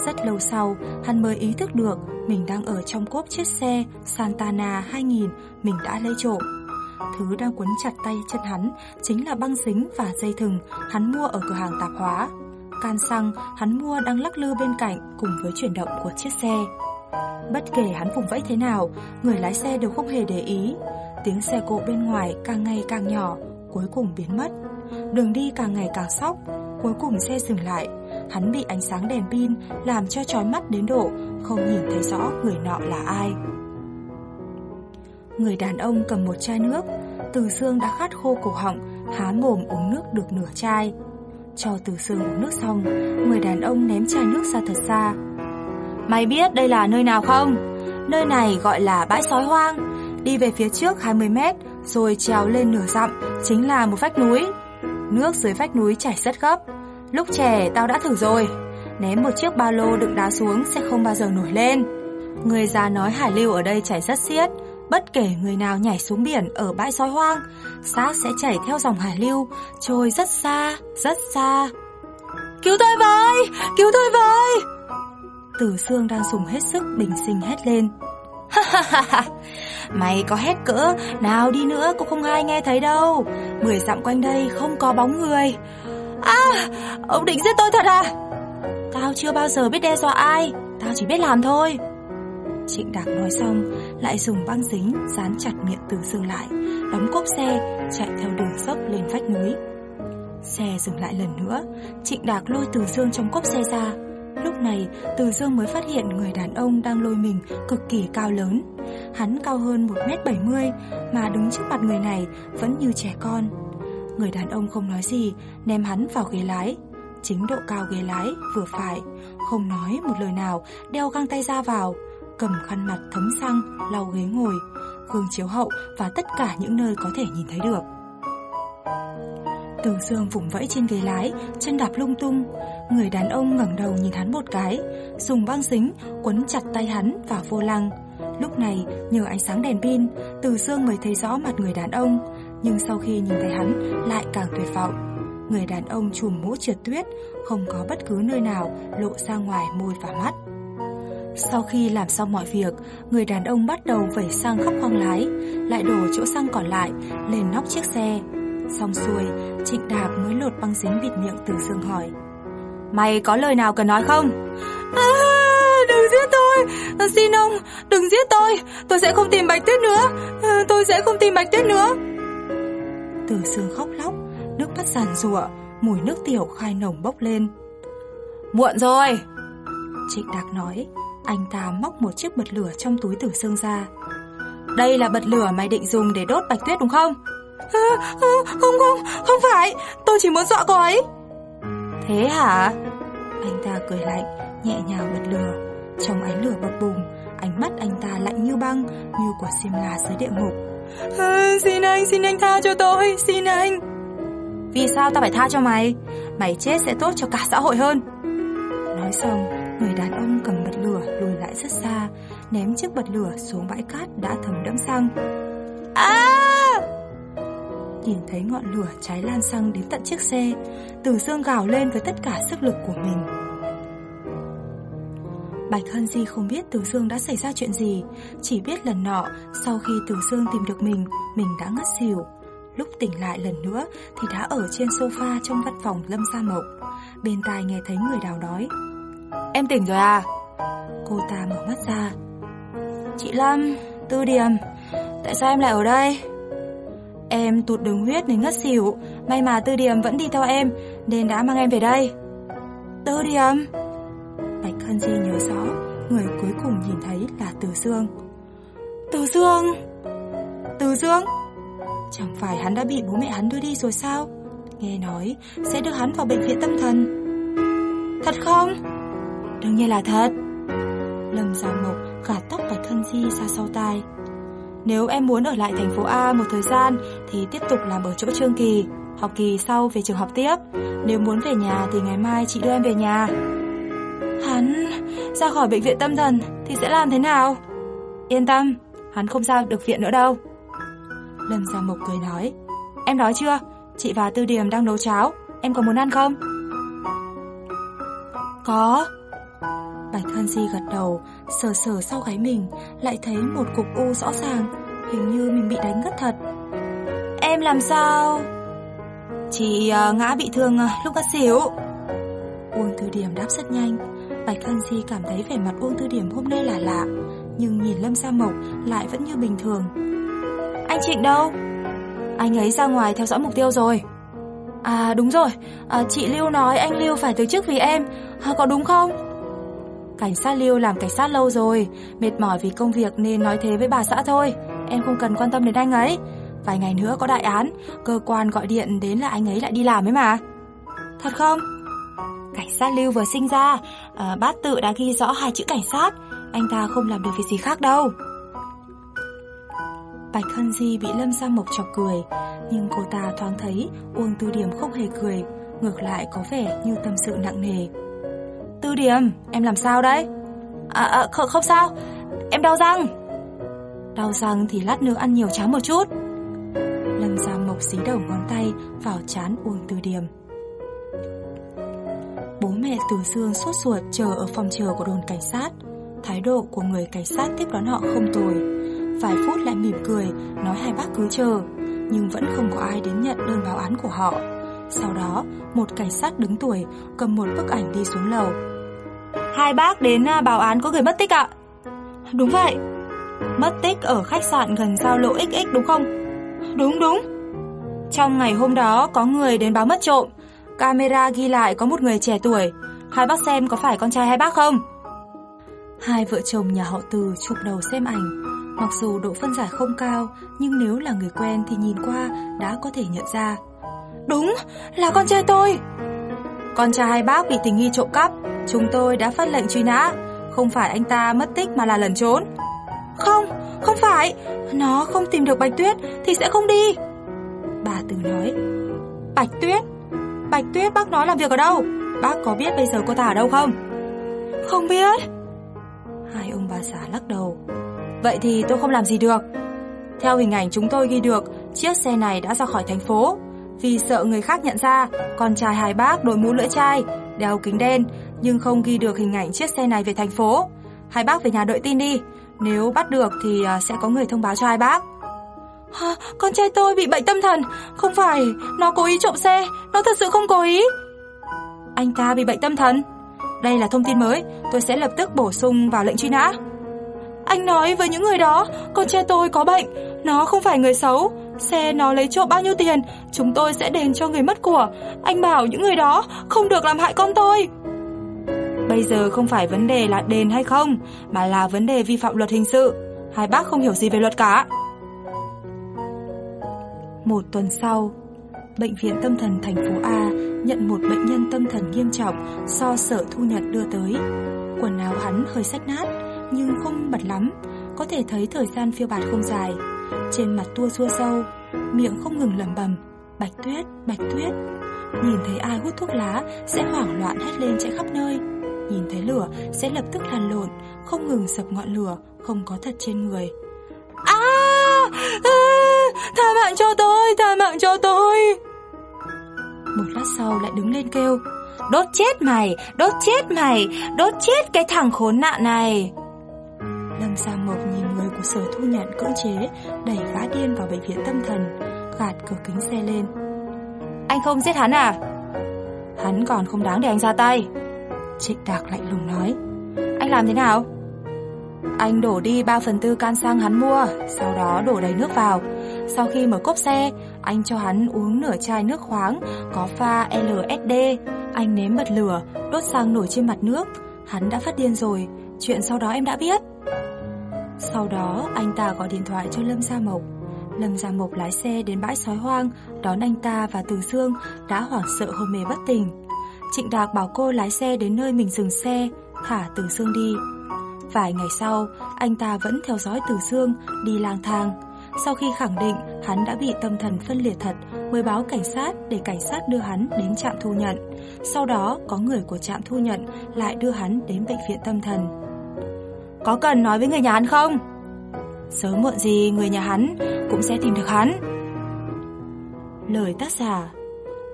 Rất lâu sau, hắn mới ý thức được mình đang ở trong cốp chiếc xe Santana 2000 mình đã lấy trộm. Thứ đang quấn chặt tay chân hắn chính là băng dính và dây thừng hắn mua ở cửa hàng tạp hóa. Can xăng hắn mua đang lắc lư bên cạnh cùng với chuyển động của chiếc xe. Bất kể hắn vùng vẫy thế nào, người lái xe đều không hề để ý. Tiếng xe cộ bên ngoài càng ngày càng nhỏ, cuối cùng biến mất. Đường đi càng ngày càng sóc, cuối cùng xe dừng lại. Hắn bị ánh sáng đèn pin làm cho chói mắt đến độ không nhìn thấy rõ người nọ là ai. Người đàn ông cầm một chai nước, Từ xương đã khát khô cổ họng, há mồm uống nước được nửa chai. Cho Từ xương uống nước xong, người đàn ông ném chai nước ra thật xa. Mày biết đây là nơi nào không? Nơi này gọi là bãi sói hoang. Đi về phía trước 20 mét, rồi trèo lên nửa dặm, chính là một vách núi. Nước dưới vách núi chảy rất gấp. Lúc trẻ tao đã thử rồi. Ném một chiếc ba lô đựng đá xuống sẽ không bao giờ nổi lên. Người già nói hải lưu ở đây chảy rất xiết. Bất kể người nào nhảy xuống biển ở bãi sói hoang, xác sẽ chảy theo dòng hải lưu, trôi rất xa, rất xa. Cứu tôi với! Cứu tôi với! Từ xương đang dùng hết sức bình sinh hét lên. Mày có hét cỡ, nào đi nữa cũng không ai nghe thấy đâu. Mười dặm quanh đây không có bóng người. À, ông định giết tôi thật à? Tao chưa bao giờ biết đe dọa ai, tao chỉ biết làm thôi. Trịnh Đạc nói xong, lại dùng băng dính dán chặt miệng Từ Dương lại, đóng cốp xe, chạy theo đường dốc lên vách núi. Xe dừng lại lần nữa, Trịnh Đạc lôi Từ Dương trong cốp xe ra. Lúc này, Từ Dương mới phát hiện người đàn ông đang lôi mình cực kỳ cao lớn. Hắn cao hơn 1m70 mà đứng trước mặt người này vẫn như trẻ con. Người đàn ông không nói gì, ném hắn vào ghế lái. Chính độ cao ghế lái vừa phải, không nói một lời nào, đeo găng tay ra vào, cầm khăn mặt thấm xăng, lau ghế ngồi, gương chiếu hậu và tất cả những nơi có thể nhìn thấy được. Từ dương vùng vẫy trên ghế lái, chân đạp lung tung. Người đàn ông ngẩng đầu nhìn hắn một cái, dùng băng dính quấn chặt tay hắn vào vô lăng. Lúc này, nhờ ánh sáng đèn pin, Từ Dương mới thấy rõ mặt người đàn ông, nhưng sau khi nhìn thấy hắn lại càng tuyệt vọng. Người đàn ông trùm mũ trượt tuyết, không có bất cứ nơi nào lộ ra ngoài môi và mắt. Sau khi làm xong mọi việc, người đàn ông bắt đầu vẩy xăng khắp khoang lái, lại đổ chỗ xăng còn lại lên nóc chiếc xe. Xong xuôi, Trịnh Đạp mới lột băng dính bịt miệng Từ Dương hỏi. Mày có lời nào cần nói không? À, đừng giết tôi, xin ông, đừng giết tôi, tôi sẽ không tìm Bạch Tuyết nữa, à, tôi sẽ không tìm Bạch Tuyết nữa. Từ Dương khóc lóc, nước mắt giàn rụa, mùi nước tiểu khai nồng bốc lên. Muộn rồi, Trịnh Đạc nói, anh ta móc một chiếc bật lửa trong túi Tử Dương ra. Đây là bật lửa mày định dùng để đốt Bạch Tuyết đúng không? À, à, không không, không phải, tôi chỉ muốn dọa cô ấy. Thế hả? Anh ta cười lạnh, nhẹ nhàng bật lửa. Trong ánh lửa bập bùng, ánh mắt anh ta lạnh như băng, như của xiêm la dưới địa ngục. À, xin anh, xin anh tha cho tôi, xin anh. Vì sao tao phải tha cho mày? Mày chết sẽ tốt cho cả xã hội hơn. Nói xong, người đàn ông cầm bật lửa lùi lại rất xa, ném chiếc bật lửa xuống bãi cát đã thấm đẫm xăng. À! Nhìn thấy ngọn lửa cháy lan xăng đến tận chiếc xe, Từ Dương gào lên với tất cả sức lực của mình. Bạch Hân Di không biết Từ Dương đã xảy ra chuyện gì, chỉ biết lần nọ sau khi Từ Dương tìm được mình, mình đã ngất xỉu. Lúc tỉnh lại lần nữa thì đã ở trên sofa trong văn phòng Lâm Gia Mộc. Bên tai nghe thấy người đào nói. Em tỉnh rồi à? Cô ta mở mắt ra. Chị Lâm, Tư Điềm, tại sao em lại ở đây? Em tụt đường huyết nên ngất xỉu, may mà Tư Điềm vẫn đi theo em nên đã mang em về đây. Tư Điềm? Bạch Khân Di nhớ rõ, người cuối cùng nhìn thấy là Từ Dương. Từ Dương? Từ Dương? Chẳng phải hắn đã bị bố mẹ hắn đưa đi rồi sao? Nghe nói sẽ đưa hắn vào bệnh viện tâm thần. Thật không? Đương nhiên là thật. Lâm Gia Mộc gạt tóc Bạch Khân Di ra sau tai. Nếu em muốn ở lại thành phố A một thời gian thì tiếp tục làm ở chỗ Trương Kỳ, học kỳ sau về trường học tiếp. Nếu muốn về nhà thì ngày mai chị đưa em về nhà. Hắn ra khỏi bệnh viện tâm thần thì sẽ làm thế nào? Yên tâm, hắn không ra được viện nữa đâu. Lâm Gia Mộc cười nói. Em đói chưa? Chị và Tư Điểm đang nấu cháo, em có muốn ăn không? Có. Bạch Hân Di gật đầu, sờ sờ sau gáy mình, lại thấy một cục u rõ ràng, hình như mình bị đánh ngất thật. Em làm sao? Chị uh, ngã bị thương uh, lúc ngất xỉu. Uông Tư Điểm đáp rất nhanh. Bạch Hân Di cảm thấy vẻ mặt Uông Tư Điểm hôm nay là lạ, nhưng nhìn Lâm Sa Mộc lại vẫn như bình thường. Anh Trịnh đâu? Anh ấy ra ngoài theo dõi mục tiêu rồi. À đúng rồi, à, chị Lưu nói anh Lưu phải từ chức vì em, à, có đúng không? Cảnh sát Lưu làm cảnh sát lâu rồi, mệt mỏi vì công việc nên nói thế với bà xã thôi. Em không cần quan tâm đến anh ấy. Vài ngày nữa có đại án, cơ quan gọi điện đến là anh ấy lại đi làm ấy mà. Thật không? Cảnh sát Lưu vừa sinh ra, à, bát tự đã ghi rõ hai chữ cảnh sát. Anh ta không làm được việc gì khác đâu. Bạch Hân Di bị Lâm Sa Mộc chọc cười, nhưng cô ta thoáng thấy Uông Tư Điểm không hề cười, ngược lại có vẻ như tâm sự nặng nề. Tư Điểm, em làm sao đấy? À, à không, không sao, em đau răng. Đau răng thì lát nữa ăn nhiều cháo một chút. Lâm Gia Mộc xí đầu ngón tay vào chán uống Tư Điểm. Bố mẹ Từ Dương sốt ruột chờ ở phòng chờ của đồn cảnh sát. Thái độ của người cảnh sát tiếp đón họ không tồi. Vài phút lại mỉm cười, nói hai bác cứ chờ, nhưng vẫn không có ai đến nhận đơn báo án của họ. Sau đó, một cảnh sát đứng tuổi cầm một bức ảnh đi xuống lầu. Hai bác đến à, báo án có người mất tích ạ? Đúng vậy. Mất tích ở khách sạn gần giao lộ XX đúng không? Đúng đúng. Trong ngày hôm đó có người đến báo mất trộm. Camera ghi lại có một người trẻ tuổi. Hai bác xem có phải con trai hai bác không? Hai vợ chồng nhà họ Từ chụp đầu xem ảnh. Mặc dù độ phân giải không cao, nhưng nếu là người quen thì nhìn qua đã có thể nhận ra. Đúng, là con trai tôi. Con trai hai bác bị tình nghi trộm cắp, chúng tôi đã phát lệnh truy nã. Không phải anh ta mất tích mà là lẩn trốn. Không, không phải, nó không tìm được Bạch Tuyết thì sẽ không đi. Bà Từ nói. Bạch Tuyết? Bạch Tuyết bác nói làm việc ở đâu? Bác có biết bây giờ cô ta ở đâu không? Không biết. Hai ông bà xã lắc đầu. Vậy thì tôi không làm gì được. Theo hình ảnh chúng tôi ghi được, chiếc xe này đã ra khỏi thành phố. Vì sợ người khác nhận ra, con trai hai bác đội mũ lưỡi chai, đeo kính đen, nhưng không ghi được hình ảnh chiếc xe này về thành phố. Hai bác về nhà đợi tin đi. Nếu bắt được thì à, sẽ có người thông báo cho hai bác. À, con trai tôi bị bệnh tâm thần, không phải nó cố ý trộm xe, nó thật sự không cố ý. Anh ta bị bệnh tâm thần. Đây là thông tin mới, tôi sẽ lập tức bổ sung vào lệnh truy nã. Anh nói với những người đó, con trai tôi có bệnh, nó không phải người xấu. Xe nó lấy trộm bao nhiêu tiền, chúng tôi sẽ đền cho người mất của. Anh bảo những người đó không được làm hại con tôi. Bây giờ không phải vấn đề là đền hay không, mà là vấn đề vi phạm luật hình sự. Hai bác không hiểu gì về luật cả. Một tuần sau, Bệnh viện tâm thần thành phố A nhận một bệnh nhân tâm thần nghiêm trọng do sở thu nhận đưa tới. Quần áo hắn hơi rách nát, nhưng không bật lắm, có thể thấy thời gian phiêu bạt không dài. Trên mặt tua rua sâu, miệng không ngừng lẩm bẩm, "Bạch Tuyết, Bạch Tuyết." Nhìn thấy ai hút thuốc lá sẽ hoảng loạn hét lên chạy khắp nơi. Nhìn thấy lửa sẽ lập tức lăn lộn, không ngừng sập ngọn lửa không có thật trên người. À! à tha mạng cho tôi, tha mạng cho tôi. Một lát sau lại đứng lên kêu, đốt chết mày, đốt chết mày, đốt chết cái thằng khốn nạn này. Lâm Gia Mộc nhìn sở thu nhận cưỡng chế, đẩy gã điên vào bệnh viện tâm thần, gạt cửa kính xe lên. Anh không giết hắn à? Hắn còn không đáng để anh ra tay. Trịnh Đạc lạnh lùng nói. Anh làm thế nào? Anh đổ đi 3 phần tư can xăng hắn mua, sau đó đổ đầy nước vào. Sau khi mở cốp xe, anh cho hắn uống nửa chai nước khoáng có pha LSD. Anh ném bật lửa, đốt xăng nổi trên mặt nước. Hắn đã phát điên rồi, chuyện sau đó em đã biết. Sau đó, anh ta gọi điện thoại cho Lâm Gia Mộc. Lâm Gia Mộc lái xe đến bãi sói hoang, đón anh ta và Tường Sương đã hoảng sợ hôn mê bất tỉnh. Trịnh Đạc bảo cô lái xe đến nơi mình dừng xe, thả Tường Sương đi. Vài ngày sau, anh ta vẫn theo dõi Tường Sương đi lang thang. Sau khi khẳng định hắn đã bị tâm thần phân liệt thật, mới báo cảnh sát để cảnh sát đưa hắn đến trạm thu nhận. Sau đó, có người của trạm thu nhận lại đưa hắn đến bệnh viện tâm thần. Có cần nói với người nhà hắn không? Sớm muộn gì người nhà hắn cũng sẽ tìm được hắn. Lời tác giả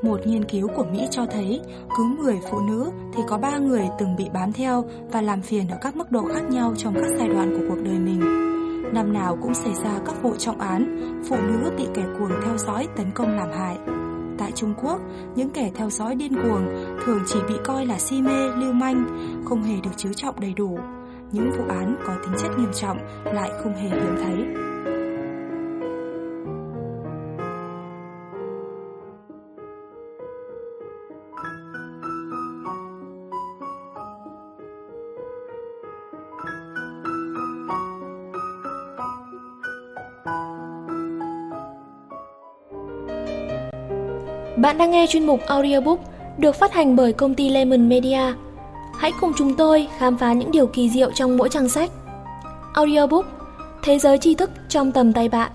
một nghiên cứu của Mỹ cho thấy cứ 10 phụ nữ thì có 3 người từng bị bám theo và làm phiền ở các mức độ khác nhau trong các giai đoạn của cuộc đời mình. Năm nào cũng xảy ra các vụ trọng án, phụ nữ bị kẻ cuồng theo dõi tấn công làm hại. Tại Trung Quốc, những kẻ theo dõi điên cuồng thường chỉ bị coi là si mê, lưu manh, không hề được chiếu trọng đầy đủ. Những vụ án có tính chất nghiêm trọng lại không hề hiếm thấy. Bạn đang nghe chuyên mục audiobook được phát hành bởi công ty Lemon Media. Hãy cùng chúng tôi khám phá những điều kỳ diệu trong mỗi trang sách. Audiobook, Thế giới tri thức trong tầm tay bạn.